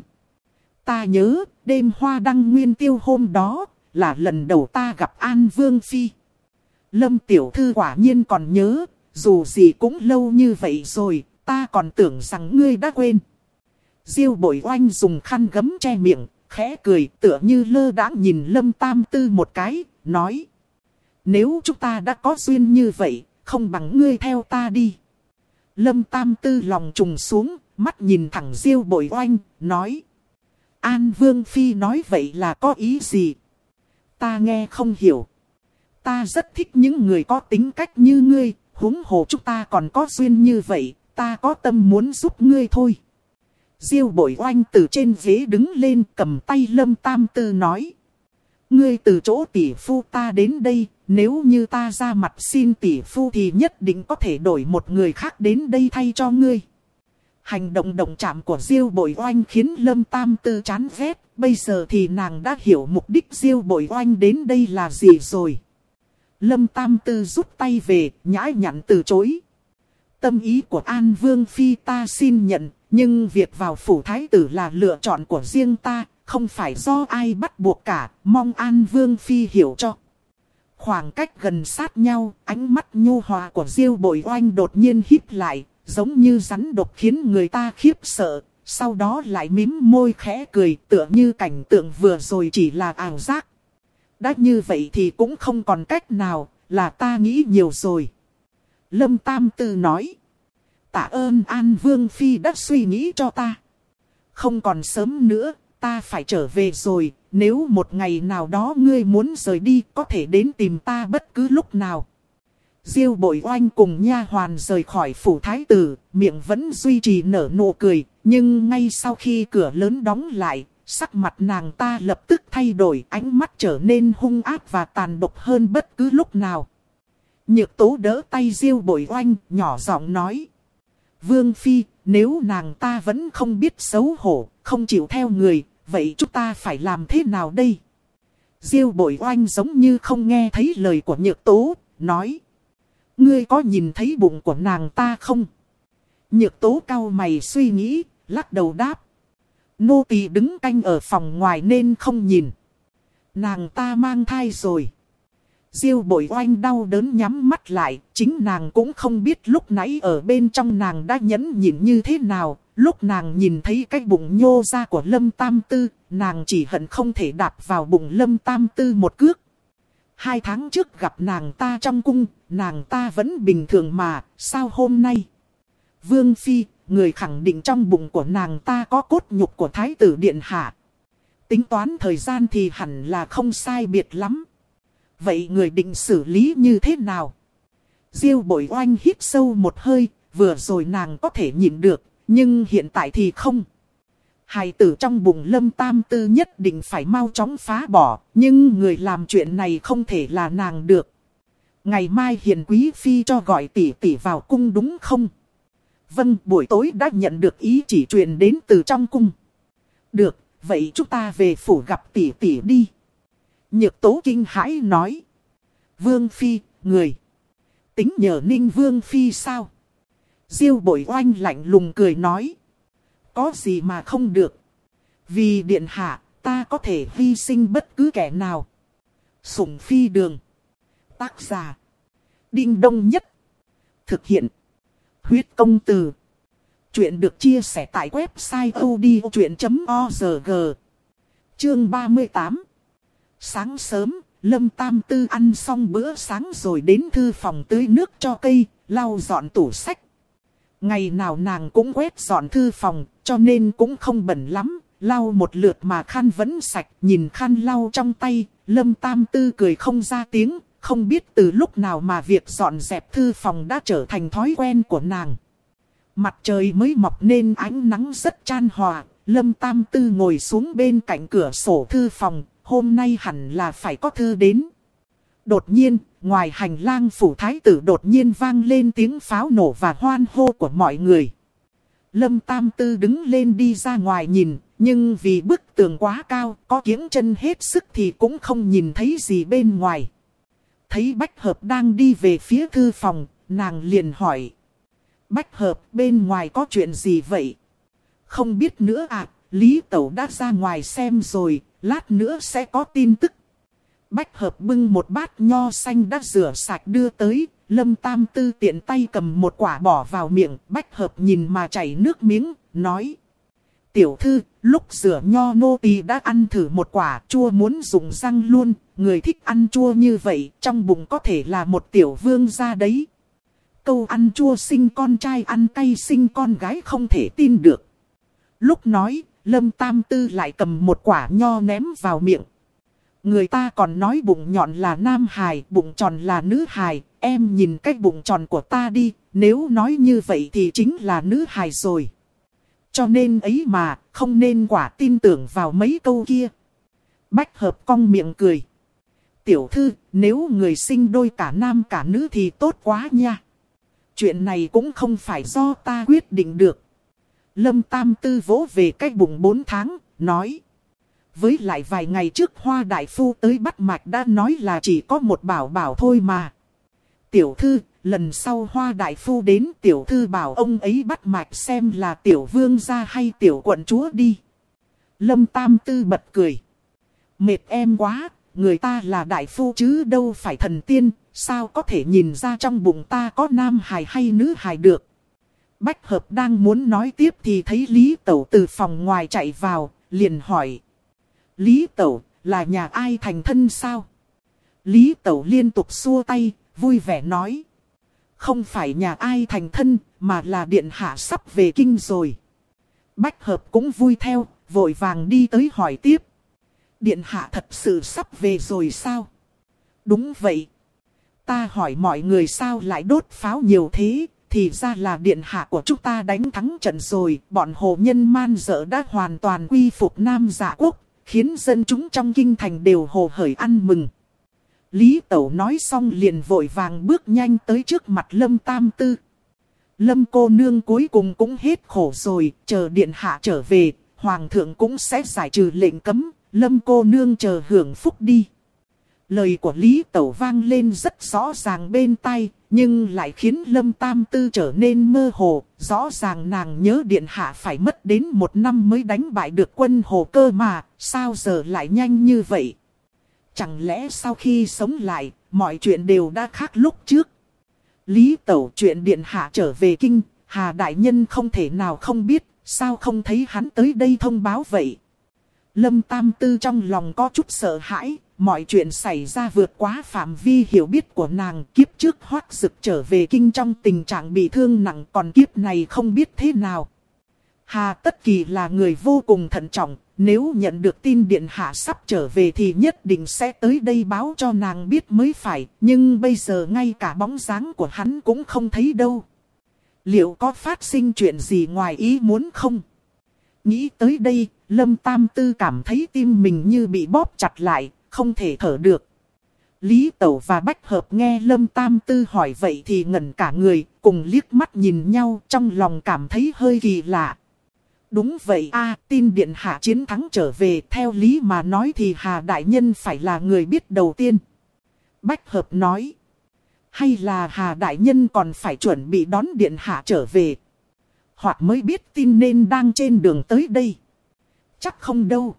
Ta nhớ, đêm hoa đăng nguyên tiêu hôm đó, là lần đầu ta gặp An Vương Phi. Lâm Tiểu Thư quả nhiên còn nhớ, dù gì cũng lâu như vậy rồi, ta còn tưởng rằng ngươi đã quên. Diêu bội oanh dùng khăn gấm che miệng, khẽ cười tựa như lơ đãng nhìn Lâm Tam Tư một cái, nói. Nếu chúng ta đã có duyên như vậy, không bằng ngươi theo ta đi. Lâm Tam Tư lòng trùng xuống, mắt nhìn thẳng Diêu bội oanh, nói. An Vương Phi nói vậy là có ý gì? Ta nghe không hiểu. Ta rất thích những người có tính cách như ngươi, huống hồ chúng ta còn có duyên như vậy, ta có tâm muốn giúp ngươi thôi. Diêu bội oanh từ trên ghế đứng lên cầm tay lâm tam tư nói. Ngươi từ chỗ tỷ phu ta đến đây, nếu như ta ra mặt xin tỷ phu thì nhất định có thể đổi một người khác đến đây thay cho ngươi. Hành động động chạm của Diêu bội oanh khiến lâm tam tư chán ghét, bây giờ thì nàng đã hiểu mục đích Diêu bội oanh đến đây là gì rồi. Lâm tam tư rút tay về, nhãi nhặn từ chối. Tâm ý của An Vương Phi ta xin nhận, nhưng việc vào phủ thái tử là lựa chọn của riêng ta, không phải do ai bắt buộc cả, mong An Vương Phi hiểu cho. Khoảng cách gần sát nhau, ánh mắt nhu hòa của Diêu bội oanh đột nhiên híp lại, giống như rắn độc khiến người ta khiếp sợ, sau đó lại mím môi khẽ cười tựa như cảnh tượng vừa rồi chỉ là ảo giác. Đã như vậy thì cũng không còn cách nào, là ta nghĩ nhiều rồi. Lâm Tam Tư nói. tạ ơn An Vương Phi đã suy nghĩ cho ta. Không còn sớm nữa, ta phải trở về rồi, nếu một ngày nào đó ngươi muốn rời đi có thể đến tìm ta bất cứ lúc nào. Diêu bội oanh cùng nha hoàn rời khỏi phủ thái tử, miệng vẫn duy trì nở nụ cười, nhưng ngay sau khi cửa lớn đóng lại, sắc mặt nàng ta lập tức thay đổi ánh mắt trở nên hung ác và tàn độc hơn bất cứ lúc nào. Nhược tố đỡ tay diêu bội oanh, nhỏ giọng nói. Vương Phi, nếu nàng ta vẫn không biết xấu hổ, không chịu theo người, vậy chúng ta phải làm thế nào đây? Diêu bội oanh giống như không nghe thấy lời của nhược tố, nói. Ngươi có nhìn thấy bụng của nàng ta không? Nhược tố cao mày suy nghĩ, lắc đầu đáp. Nô tỳ đứng canh ở phòng ngoài nên không nhìn. Nàng ta mang thai rồi. Diêu bội oanh đau đớn nhắm mắt lại, chính nàng cũng không biết lúc nãy ở bên trong nàng đã nhẫn nhịn như thế nào. Lúc nàng nhìn thấy cái bụng nhô ra của Lâm Tam Tư, nàng chỉ hận không thể đạp vào bụng Lâm Tam Tư một cước. Hai tháng trước gặp nàng ta trong cung, nàng ta vẫn bình thường mà, sao hôm nay? Vương Phi, người khẳng định trong bụng của nàng ta có cốt nhục của Thái tử Điện Hạ. Tính toán thời gian thì hẳn là không sai biệt lắm. Vậy người định xử lý như thế nào? Diêu bội oanh hít sâu một hơi, vừa rồi nàng có thể nhìn được, nhưng hiện tại thì không. Hài tử trong bụng lâm tam tư nhất định phải mau chóng phá bỏ, nhưng người làm chuyện này không thể là nàng được. Ngày mai hiền quý phi cho gọi tỷ tỷ vào cung đúng không? Vâng, buổi tối đã nhận được ý chỉ truyền đến từ trong cung. Được, vậy chúng ta về phủ gặp tỷ tỷ đi. Nhược tố kinh hãi nói. Vương phi, người. Tính nhờ ninh vương phi sao? Diêu bội oanh lạnh lùng cười nói. Có gì mà không được. Vì điện hạ, ta có thể hy sinh bất cứ kẻ nào. Sủng phi đường. Tác giả. Đinh đông nhất. Thực hiện. Huyết công từ. Chuyện được chia sẻ tại website odchuyện.org. Chương 38. Sáng sớm, Lâm Tam Tư ăn xong bữa sáng rồi đến thư phòng tưới nước cho cây, lau dọn tủ sách. Ngày nào nàng cũng quét dọn thư phòng, cho nên cũng không bẩn lắm, lau một lượt mà khăn vẫn sạch, nhìn khăn lau trong tay, Lâm Tam Tư cười không ra tiếng, không biết từ lúc nào mà việc dọn dẹp thư phòng đã trở thành thói quen của nàng. Mặt trời mới mọc nên ánh nắng rất chan hòa, Lâm Tam Tư ngồi xuống bên cạnh cửa sổ thư phòng, hôm nay hẳn là phải có thư đến. Đột nhiên, ngoài hành lang phủ thái tử đột nhiên vang lên tiếng pháo nổ và hoan hô của mọi người. Lâm Tam Tư đứng lên đi ra ngoài nhìn, nhưng vì bức tường quá cao, có kiếng chân hết sức thì cũng không nhìn thấy gì bên ngoài. Thấy Bách Hợp đang đi về phía thư phòng, nàng liền hỏi. Bách Hợp bên ngoài có chuyện gì vậy? Không biết nữa à, Lý Tẩu đã ra ngoài xem rồi, lát nữa sẽ có tin tức. Bách hợp bưng một bát nho xanh đã rửa sạch đưa tới, lâm tam tư tiện tay cầm một quả bỏ vào miệng, bách hợp nhìn mà chảy nước miếng, nói. Tiểu thư, lúc rửa nho nô tỳ đã ăn thử một quả chua muốn dùng răng luôn, người thích ăn chua như vậy, trong bụng có thể là một tiểu vương ra đấy. Câu ăn chua sinh con trai ăn cay sinh con gái không thể tin được. Lúc nói, Lâm Tam Tư lại cầm một quả nho ném vào miệng. Người ta còn nói bụng nhọn là nam hài, bụng tròn là nữ hài, em nhìn cái bụng tròn của ta đi, nếu nói như vậy thì chính là nữ hài rồi. Cho nên ấy mà, không nên quả tin tưởng vào mấy câu kia. Bách hợp cong miệng cười. Tiểu thư, nếu người sinh đôi cả nam cả nữ thì tốt quá nha. Chuyện này cũng không phải do ta quyết định được. Lâm Tam Tư vỗ về cái bụng 4 tháng, nói. Với lại vài ngày trước Hoa Đại Phu tới bắt mạch đã nói là chỉ có một bảo bảo thôi mà. Tiểu thư, lần sau Hoa Đại Phu đến tiểu thư bảo ông ấy bắt mạch xem là tiểu vương gia hay tiểu quận chúa đi. Lâm Tam Tư bật cười. Mệt em quá, người ta là đại phu chứ đâu phải thần tiên, sao có thể nhìn ra trong bụng ta có nam hài hay nữ hài được. Bách hợp đang muốn nói tiếp thì thấy Lý Tẩu từ phòng ngoài chạy vào, liền hỏi. Lý Tẩu, là nhà ai thành thân sao? Lý Tẩu liên tục xua tay, vui vẻ nói. không phải nhà ai thành thân, mà là điện hạ sắp về kinh rồi. Bách hợp cũng vui theo, vội vàng đi tới hỏi tiếp. Điện hạ thật sự sắp về rồi sao? Đúng vậy. Ta hỏi mọi người sao lại đốt pháo nhiều thế, thì ra là điện hạ của chúng ta đánh thắng trận rồi, bọn hồ nhân man dở đã hoàn toàn quy phục Nam giả quốc, khiến dân chúng trong kinh thành đều hồ hởi ăn mừng. Lý Tẩu nói xong liền vội vàng bước nhanh tới trước mặt Lâm Tam Tư. Lâm cô nương cuối cùng cũng hết khổ rồi, chờ điện hạ trở về, Hoàng thượng cũng sẽ giải trừ lệnh cấm, Lâm cô nương chờ hưởng phúc đi. Lời của Lý Tẩu vang lên rất rõ ràng bên tai, nhưng lại khiến Lâm Tam Tư trở nên mơ hồ. Rõ ràng nàng nhớ Điện Hạ phải mất đến một năm mới đánh bại được quân hồ cơ mà, sao giờ lại nhanh như vậy? Chẳng lẽ sau khi sống lại, mọi chuyện đều đã khác lúc trước? Lý Tẩu chuyện Điện Hạ trở về kinh, Hà Đại Nhân không thể nào không biết, sao không thấy hắn tới đây thông báo vậy? Lâm Tam Tư trong lòng có chút sợ hãi, mọi chuyện xảy ra vượt quá phạm vi hiểu biết của nàng. Kiếp trước hoác sực trở về kinh trong tình trạng bị thương nặng còn kiếp này không biết thế nào. Hà Tất Kỳ là người vô cùng thận trọng, nếu nhận được tin điện hạ sắp trở về thì nhất định sẽ tới đây báo cho nàng biết mới phải. Nhưng bây giờ ngay cả bóng dáng của hắn cũng không thấy đâu. Liệu có phát sinh chuyện gì ngoài ý muốn không? Nghĩ tới đây, Lâm Tam Tư cảm thấy tim mình như bị bóp chặt lại, không thể thở được. Lý Tẩu và Bách Hợp nghe Lâm Tam Tư hỏi vậy thì ngẩn cả người, cùng liếc mắt nhìn nhau trong lòng cảm thấy hơi kỳ lạ. Đúng vậy a tin điện hạ chiến thắng trở về theo lý mà nói thì Hà Đại Nhân phải là người biết đầu tiên. Bách Hợp nói. Hay là Hà Đại Nhân còn phải chuẩn bị đón điện hạ trở về. Hoặc mới biết tin nên đang trên đường tới đây. Chắc không đâu.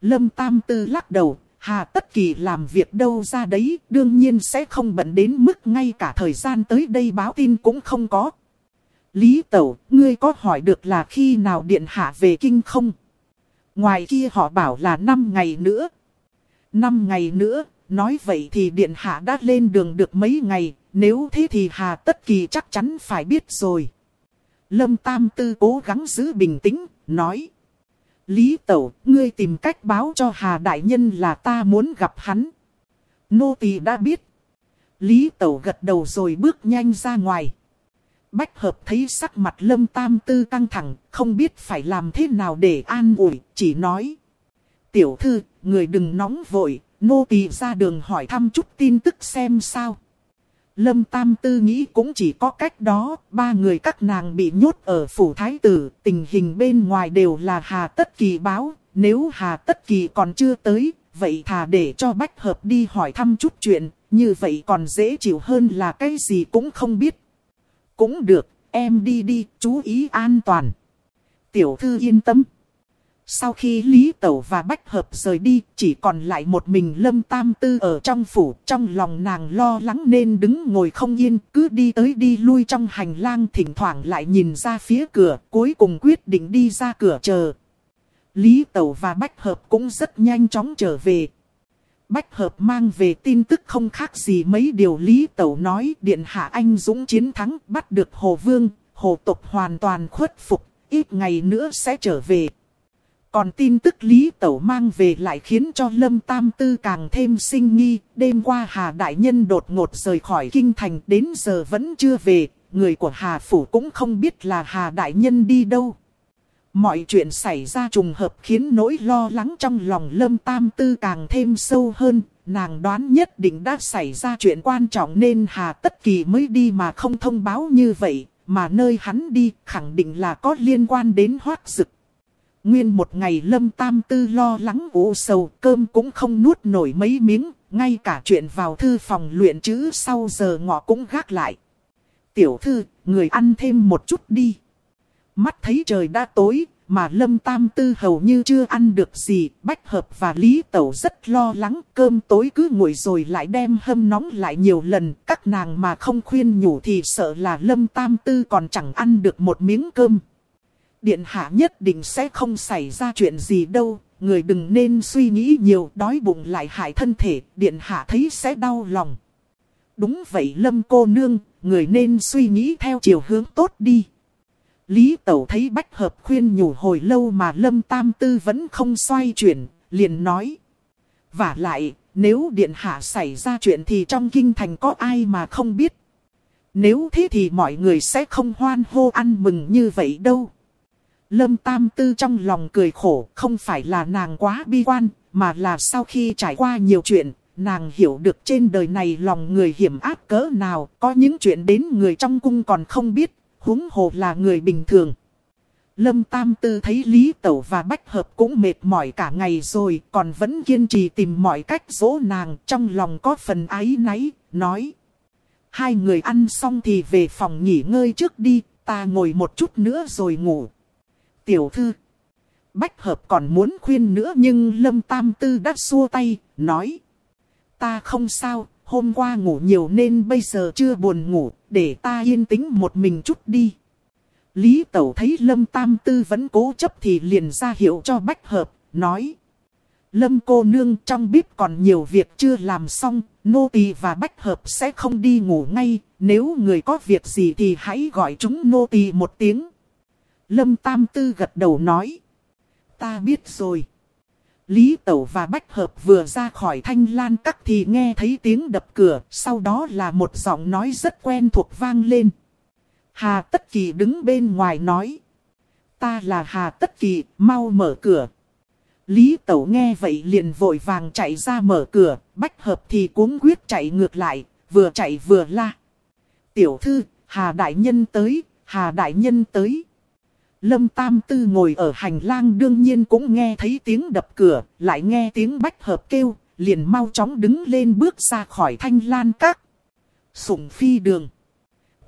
Lâm Tam Tư lắc đầu, Hà Tất Kỳ làm việc đâu ra đấy, đương nhiên sẽ không bận đến mức ngay cả thời gian tới đây báo tin cũng không có. Lý Tẩu, ngươi có hỏi được là khi nào Điện Hạ về Kinh không? Ngoài kia họ bảo là 5 ngày nữa. 5 ngày nữa, nói vậy thì Điện Hạ đã lên đường được mấy ngày, nếu thế thì Hà Tất Kỳ chắc chắn phải biết rồi. Lâm Tam Tư cố gắng giữ bình tĩnh, nói. Lý Tẩu, ngươi tìm cách báo cho Hà Đại Nhân là ta muốn gặp hắn. Nô tỳ đã biết. Lý Tẩu gật đầu rồi bước nhanh ra ngoài. Bách hợp thấy sắc mặt lâm tam tư căng thẳng, không biết phải làm thế nào để an ủi, chỉ nói. Tiểu thư, người đừng nóng vội, nô tỳ ra đường hỏi thăm chút tin tức xem sao. Lâm Tam Tư nghĩ cũng chỉ có cách đó, ba người các nàng bị nhốt ở phủ thái tử, tình hình bên ngoài đều là Hà Tất Kỳ báo, nếu Hà Tất Kỳ còn chưa tới, vậy thà để cho Bách Hợp đi hỏi thăm chút chuyện, như vậy còn dễ chịu hơn là cái gì cũng không biết. Cũng được, em đi đi, chú ý an toàn. Tiểu thư yên tâm. Sau khi Lý Tẩu và Bách Hợp rời đi, chỉ còn lại một mình Lâm Tam Tư ở trong phủ. Trong lòng nàng lo lắng nên đứng ngồi không yên, cứ đi tới đi lui trong hành lang thỉnh thoảng lại nhìn ra phía cửa, cuối cùng quyết định đi ra cửa chờ. Lý Tẩu và Bách Hợp cũng rất nhanh chóng trở về. Bách Hợp mang về tin tức không khác gì mấy điều Lý Tẩu nói Điện Hạ Anh Dũng chiến thắng bắt được Hồ Vương, Hồ Tục hoàn toàn khuất phục, ít ngày nữa sẽ trở về. Còn tin tức Lý Tẩu mang về lại khiến cho Lâm Tam Tư càng thêm sinh nghi. Đêm qua Hà Đại Nhân đột ngột rời khỏi kinh thành, đến giờ vẫn chưa về. Người của Hà Phủ cũng không biết là Hà Đại Nhân đi đâu. Mọi chuyện xảy ra trùng hợp khiến nỗi lo lắng trong lòng Lâm Tam Tư càng thêm sâu hơn. Nàng đoán nhất định đã xảy ra chuyện quan trọng nên Hà Tất Kỳ mới đi mà không thông báo như vậy. Mà nơi hắn đi khẳng định là có liên quan đến hoác dực. Nguyên một ngày lâm tam tư lo lắng ủ sầu cơm cũng không nuốt nổi mấy miếng, ngay cả chuyện vào thư phòng luyện chữ sau giờ ngọ cũng gác lại. Tiểu thư, người ăn thêm một chút đi. Mắt thấy trời đã tối, mà lâm tam tư hầu như chưa ăn được gì, bách hợp và lý tẩu rất lo lắng, cơm tối cứ nguội rồi lại đem hâm nóng lại nhiều lần, các nàng mà không khuyên nhủ thì sợ là lâm tam tư còn chẳng ăn được một miếng cơm. Điện hạ nhất định sẽ không xảy ra chuyện gì đâu, người đừng nên suy nghĩ nhiều, đói bụng lại hại thân thể, điện hạ thấy sẽ đau lòng. Đúng vậy lâm cô nương, người nên suy nghĩ theo chiều hướng tốt đi. Lý Tẩu thấy Bách Hợp khuyên nhủ hồi lâu mà Lâm Tam Tư vẫn không xoay chuyển, liền nói. Và lại, nếu Điện Hạ xảy ra chuyện thì trong kinh thành có ai mà không biết. Nếu thế thì mọi người sẽ không hoan hô ăn mừng như vậy đâu. Lâm Tam Tư trong lòng cười khổ, không phải là nàng quá bi quan, mà là sau khi trải qua nhiều chuyện, nàng hiểu được trên đời này lòng người hiểm ác cỡ nào, có những chuyện đến người trong cung còn không biết, huống hồ là người bình thường. Lâm Tam Tư thấy Lý Tẩu và Bách Hợp cũng mệt mỏi cả ngày rồi, còn vẫn kiên trì tìm mọi cách dỗ nàng, trong lòng có phần ái náy, nói. Hai người ăn xong thì về phòng nghỉ ngơi trước đi, ta ngồi một chút nữa rồi ngủ. Tiểu thư. Bách Hợp còn muốn khuyên nữa nhưng Lâm Tam Tư đã xua tay, nói. Ta không sao, hôm qua ngủ nhiều nên bây giờ chưa buồn ngủ, để ta yên tĩnh một mình chút đi. Lý Tẩu thấy Lâm Tam Tư vẫn cố chấp thì liền ra hiệu cho Bách Hợp, nói. Lâm cô nương trong bếp còn nhiều việc chưa làm xong, nô tỳ và Bách Hợp sẽ không đi ngủ ngay, nếu người có việc gì thì hãy gọi chúng nô tỳ một tiếng. Lâm Tam Tư gật đầu nói. Ta biết rồi. Lý Tẩu và Bách Hợp vừa ra khỏi thanh lan cắt thì nghe thấy tiếng đập cửa, sau đó là một giọng nói rất quen thuộc vang lên. Hà Tất Kỳ đứng bên ngoài nói. Ta là Hà Tất Kỳ, mau mở cửa. Lý Tẩu nghe vậy liền vội vàng chạy ra mở cửa, Bách Hợp thì cuống quyết chạy ngược lại, vừa chạy vừa la. Tiểu thư, Hà Đại Nhân tới, Hà Đại Nhân tới. Lâm Tam Tư ngồi ở hành lang đương nhiên cũng nghe thấy tiếng đập cửa, lại nghe tiếng bách hợp kêu, liền mau chóng đứng lên bước ra khỏi thanh lan các. Sủng phi đường.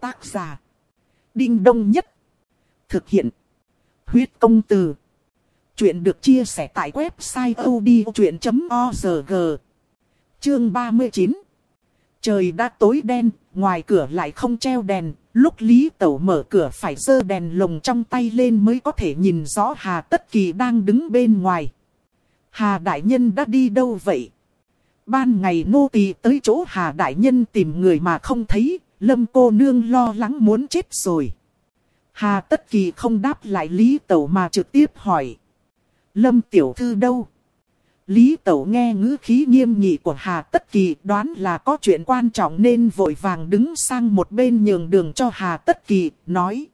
Tác giả. Đinh đông nhất. Thực hiện. Huyết công từ. Chuyện được chia sẻ tại website odchuyện.org. Chương 39. Trời đã tối đen, ngoài cửa lại không treo đèn, Lúc Lý Tẩu mở cửa phải dơ đèn lồng trong tay lên mới có thể nhìn rõ Hà Tất Kỳ đang đứng bên ngoài. Hà Đại Nhân đã đi đâu vậy? Ban ngày nô tỳ tới chỗ Hà Đại Nhân tìm người mà không thấy, Lâm cô nương lo lắng muốn chết rồi. Hà Tất Kỳ không đáp lại Lý Tẩu mà trực tiếp hỏi. Lâm Tiểu Thư đâu? Lý Tẩu nghe ngữ khí nghiêm nghị của Hà Tất Kỳ đoán là có chuyện quan trọng nên vội vàng đứng sang một bên nhường đường cho Hà Tất Kỳ, nói.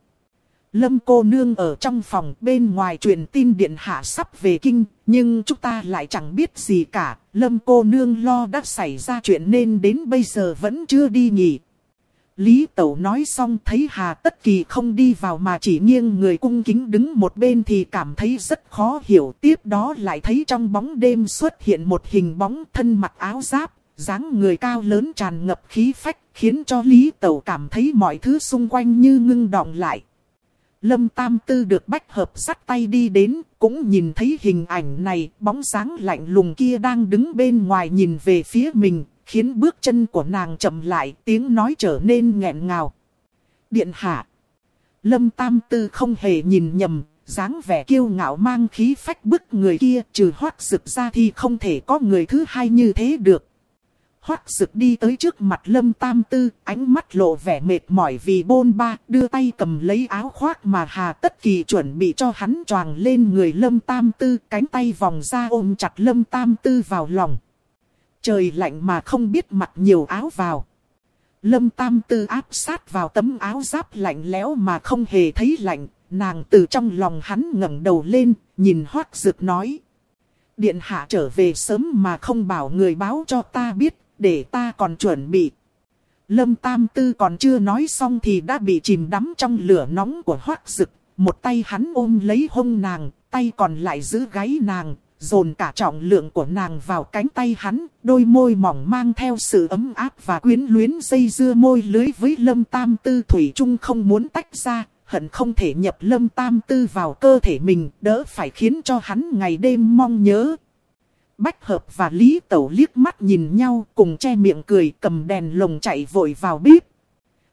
Lâm cô nương ở trong phòng bên ngoài truyền tin điện hạ sắp về kinh, nhưng chúng ta lại chẳng biết gì cả. Lâm cô nương lo đã xảy ra chuyện nên đến bây giờ vẫn chưa đi nghỉ. Lý Tẩu nói xong thấy Hà Tất Kỳ không đi vào mà chỉ nghiêng người cung kính đứng một bên thì cảm thấy rất khó hiểu. Tiếp đó lại thấy trong bóng đêm xuất hiện một hình bóng thân mặc áo giáp, dáng người cao lớn tràn ngập khí phách, khiến cho Lý Tẩu cảm thấy mọi thứ xung quanh như ngưng đọng lại. Lâm Tam Tư được bách hợp sắt tay đi đến, cũng nhìn thấy hình ảnh này, bóng sáng lạnh lùng kia đang đứng bên ngoài nhìn về phía mình, khiến bước chân của nàng chậm lại, tiếng nói trở nên nghẹn ngào. Điện hạ. Lâm Tam Tư không hề nhìn nhầm, dáng vẻ kiêu ngạo mang khí phách bức người kia, trừ hoác rực ra thì không thể có người thứ hai như thế được. Hoác rực đi tới trước mặt Lâm Tam Tư, ánh mắt lộ vẻ mệt mỏi vì bôn ba, đưa tay cầm lấy áo khoác mà Hà Tất Kỳ chuẩn bị cho hắn choàng lên người Lâm Tam Tư, cánh tay vòng ra ôm chặt Lâm Tam Tư vào lòng. Trời lạnh mà không biết mặc nhiều áo vào. Lâm Tam Tư áp sát vào tấm áo giáp lạnh lẽo mà không hề thấy lạnh. Nàng từ trong lòng hắn ngẩng đầu lên, nhìn hoác dược nói. Điện hạ trở về sớm mà không bảo người báo cho ta biết, để ta còn chuẩn bị. Lâm Tam Tư còn chưa nói xong thì đã bị chìm đắm trong lửa nóng của hoác dực. Một tay hắn ôm lấy hông nàng, tay còn lại giữ gáy nàng, dồn cả trọng lượng của nàng vào cánh tay hắn, đôi môi mỏng mang theo sự ấm áp và quyến luyến dây dưa môi lưới với lâm tam tư thủy chung không muốn tách ra, hận không thể nhập lâm tam tư vào cơ thể mình, đỡ phải khiến cho hắn ngày đêm mong nhớ. Bách hợp và Lý Tẩu liếc mắt nhìn nhau cùng che miệng cười cầm đèn lồng chạy vội vào bếp.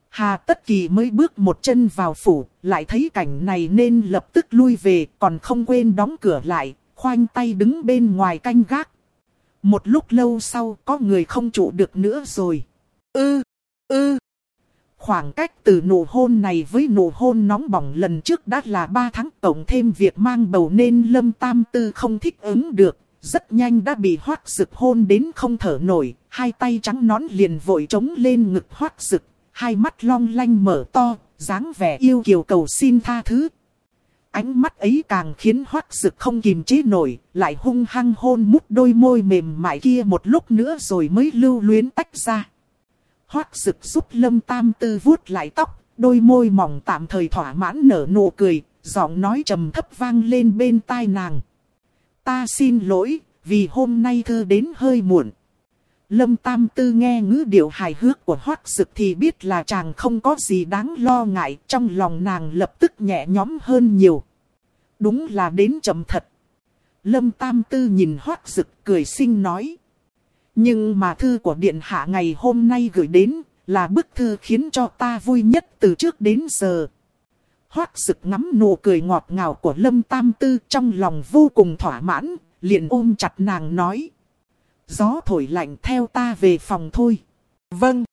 Hà Tất Kỳ mới bước một chân vào phủ, lại thấy cảnh này nên lập tức lui về, còn không quên đóng cửa lại, khoanh tay đứng bên ngoài canh gác. Một lúc lâu sau có người không trụ được nữa rồi. Ư, Ư. Khoảng cách từ nụ hôn này với nụ hôn nóng bỏng lần trước đã là 3 tháng tổng thêm việc mang bầu nên Lâm Tam Tư không thích ứng được. Rất nhanh đã bị hoác sực hôn đến không thở nổi, hai tay trắng nón liền vội trống lên ngực hoác sực, hai mắt long lanh mở to, dáng vẻ yêu kiều cầu xin tha thứ. Ánh mắt ấy càng khiến hoác dực không kìm chế nổi, lại hung hăng hôn mút đôi môi mềm mại kia một lúc nữa rồi mới lưu luyến tách ra. Hoác dực giúp lâm tam tư vuốt lại tóc, đôi môi mỏng tạm thời thỏa mãn nở nụ cười, giọng nói trầm thấp vang lên bên tai nàng. Ta xin lỗi, vì hôm nay thư đến hơi muộn. Lâm Tam Tư nghe ngữ điệu hài hước của Hoác Sực thì biết là chàng không có gì đáng lo ngại, trong lòng nàng lập tức nhẹ nhõm hơn nhiều. Đúng là đến chậm thật. Lâm Tam Tư nhìn Hoác Sực cười xinh nói. Nhưng mà thư của Điện Hạ ngày hôm nay gửi đến là bức thư khiến cho ta vui nhất từ trước đến giờ. Hoác Sực ngắm nụ cười ngọt ngào của Lâm Tam Tư trong lòng vô cùng thỏa mãn, liền ôm chặt nàng nói. Gió thổi lạnh theo ta về phòng thôi. Vâng.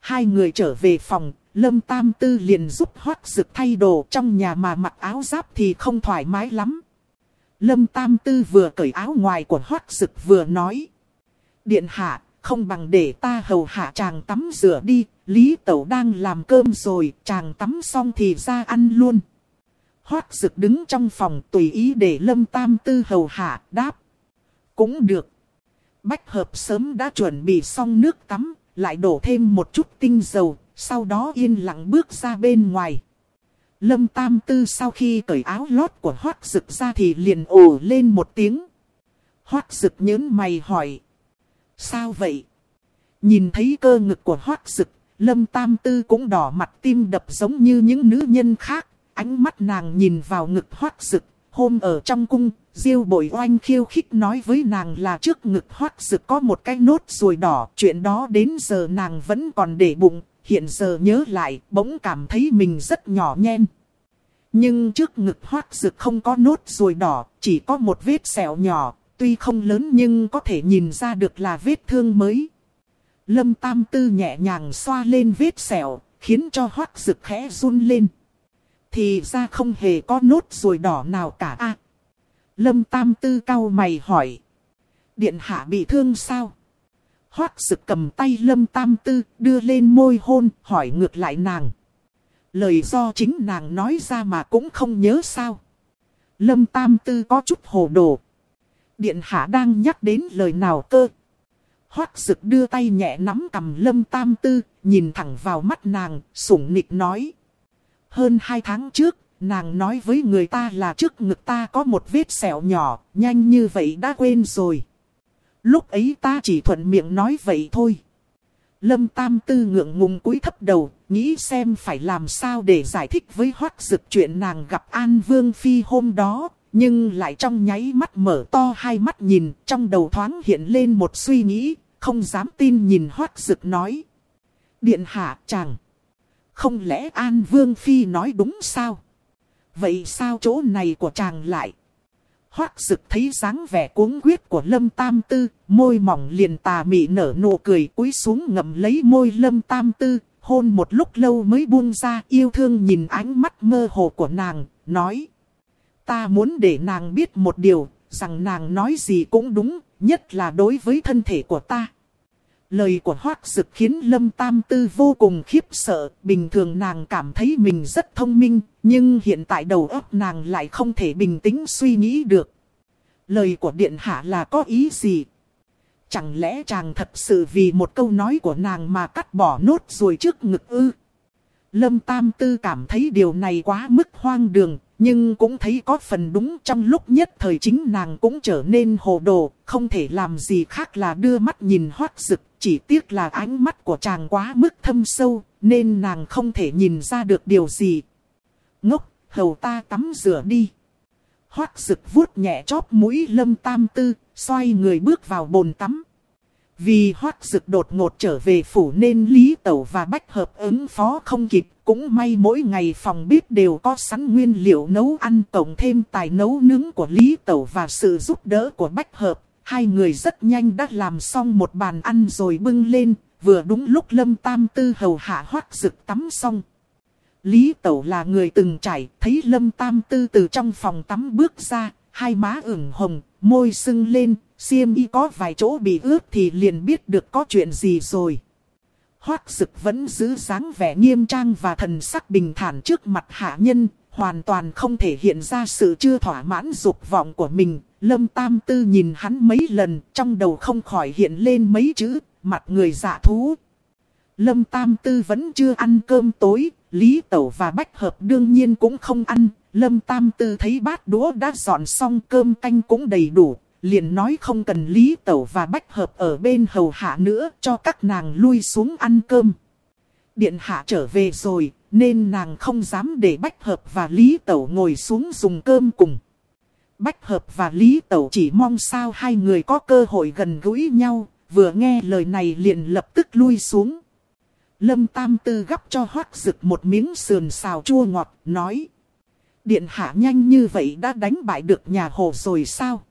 Hai người trở về phòng, Lâm Tam Tư liền giúp hoác rực thay đồ trong nhà mà mặc áo giáp thì không thoải mái lắm. Lâm Tam Tư vừa cởi áo ngoài của hoác rực vừa nói. Điện hạ, không bằng để ta hầu hạ chàng tắm rửa đi, Lý Tẩu đang làm cơm rồi, chàng tắm xong thì ra ăn luôn. Hoác rực đứng trong phòng tùy ý để Lâm Tam Tư hầu hạ, đáp. Cũng được. Bách hợp sớm đã chuẩn bị xong nước tắm, lại đổ thêm một chút tinh dầu, sau đó yên lặng bước ra bên ngoài. Lâm Tam Tư sau khi cởi áo lót của Hoác Dực ra thì liền ồ lên một tiếng. Hoác Dực nhớn mày hỏi. Sao vậy? Nhìn thấy cơ ngực của Hoác Dực, Lâm Tam Tư cũng đỏ mặt tim đập giống như những nữ nhân khác. Ánh mắt nàng nhìn vào ngực Hoác Dực, hôm ở trong cung, Diêu bội oanh khiêu khích nói với nàng là trước ngực hoác rực có một cái nốt ruồi đỏ. Chuyện đó đến giờ nàng vẫn còn để bụng, hiện giờ nhớ lại bỗng cảm thấy mình rất nhỏ nhen. Nhưng trước ngực hoác rực không có nốt ruồi đỏ, chỉ có một vết sẹo nhỏ, tuy không lớn nhưng có thể nhìn ra được là vết thương mới. Lâm Tam Tư nhẹ nhàng xoa lên vết sẹo, khiến cho hoác rực khẽ run lên. Thì ra không hề có nốt ruồi đỏ nào cả a Lâm Tam Tư cao mày hỏi. Điện hạ bị thương sao? Hoác sực cầm tay Lâm Tam Tư đưa lên môi hôn hỏi ngược lại nàng. Lời do chính nàng nói ra mà cũng không nhớ sao. Lâm Tam Tư có chút hồ đồ. Điện hạ đang nhắc đến lời nào cơ. Hoác sực đưa tay nhẹ nắm cầm Lâm Tam Tư, nhìn thẳng vào mắt nàng, sủng nịch nói. Hơn hai tháng trước, Nàng nói với người ta là trước ngực ta có một vết sẹo nhỏ, nhanh như vậy đã quên rồi. Lúc ấy ta chỉ thuận miệng nói vậy thôi. Lâm Tam Tư ngượng ngùng cúi thấp đầu, nghĩ xem phải làm sao để giải thích với hoác dực chuyện nàng gặp An Vương Phi hôm đó. Nhưng lại trong nháy mắt mở to hai mắt nhìn, trong đầu thoáng hiện lên một suy nghĩ, không dám tin nhìn hoác dực nói. Điện hạ chàng, không lẽ An Vương Phi nói đúng sao? Vậy sao chỗ này của chàng lại? Hoác dực thấy dáng vẻ cuống quyết của Lâm Tam Tư, môi mỏng liền tà mị nở nụ cười cúi xuống ngậm lấy môi Lâm Tam Tư, hôn một lúc lâu mới buông ra yêu thương nhìn ánh mắt mơ hồ của nàng, nói. Ta muốn để nàng biết một điều, rằng nàng nói gì cũng đúng, nhất là đối với thân thể của ta. Lời của Hoác Dực khiến Lâm Tam Tư vô cùng khiếp sợ, bình thường nàng cảm thấy mình rất thông minh, nhưng hiện tại đầu óc nàng lại không thể bình tĩnh suy nghĩ được. Lời của Điện Hạ là có ý gì? Chẳng lẽ chàng thật sự vì một câu nói của nàng mà cắt bỏ nốt rồi trước ngực ư? Lâm Tam Tư cảm thấy điều này quá mức hoang đường, nhưng cũng thấy có phần đúng trong lúc nhất thời chính nàng cũng trở nên hồ đồ, không thể làm gì khác là đưa mắt nhìn hoác rực, chỉ tiếc là ánh mắt của chàng quá mức thâm sâu, nên nàng không thể nhìn ra được điều gì. Ngốc, hầu ta tắm rửa đi. Hoác rực vuốt nhẹ chóp mũi lâm tam tư, xoay người bước vào bồn tắm. Vì hoác dực đột ngột trở về phủ nên Lý Tẩu và Bách Hợp ứng phó không kịp. Cũng may mỗi ngày phòng bếp đều có sẵn nguyên liệu nấu ăn tổng thêm tài nấu nướng của Lý Tẩu và sự giúp đỡ của Bách Hợp. Hai người rất nhanh đã làm xong một bàn ăn rồi bưng lên, vừa đúng lúc Lâm Tam Tư hầu hạ hoác rực tắm xong. Lý Tẩu là người từng trải, thấy Lâm Tam Tư từ trong phòng tắm bước ra, hai má ửng hồng, môi sưng lên, xiêm y có vài chỗ bị ướt thì liền biết được có chuyện gì rồi. Hoác Sực vẫn giữ dáng vẻ nghiêm trang và thần sắc bình thản trước mặt hạ nhân, hoàn toàn không thể hiện ra sự chưa thỏa mãn dục vọng của mình. Lâm Tam Tư nhìn hắn mấy lần, trong đầu không khỏi hiện lên mấy chữ, mặt người dạ thú. Lâm Tam Tư vẫn chưa ăn cơm tối, Lý Tẩu và Bách Hợp đương nhiên cũng không ăn. Lâm Tam Tư thấy bát đũa đã dọn xong cơm canh cũng đầy đủ, liền nói không cần Lý Tẩu và Bách Hợp ở bên hầu hạ nữa cho các nàng lui xuống ăn cơm. Điện hạ trở về rồi, nên nàng không dám để Bách Hợp và Lý Tẩu ngồi xuống dùng cơm cùng. Bách Hợp và Lý Tẩu chỉ mong sao hai người có cơ hội gần gũi nhau, vừa nghe lời này liền lập tức lui xuống. Lâm Tam Tư gắp cho hoác rực một miếng sườn xào chua ngọt, nói. Điện hạ nhanh như vậy đã đánh bại được nhà hồ rồi sao?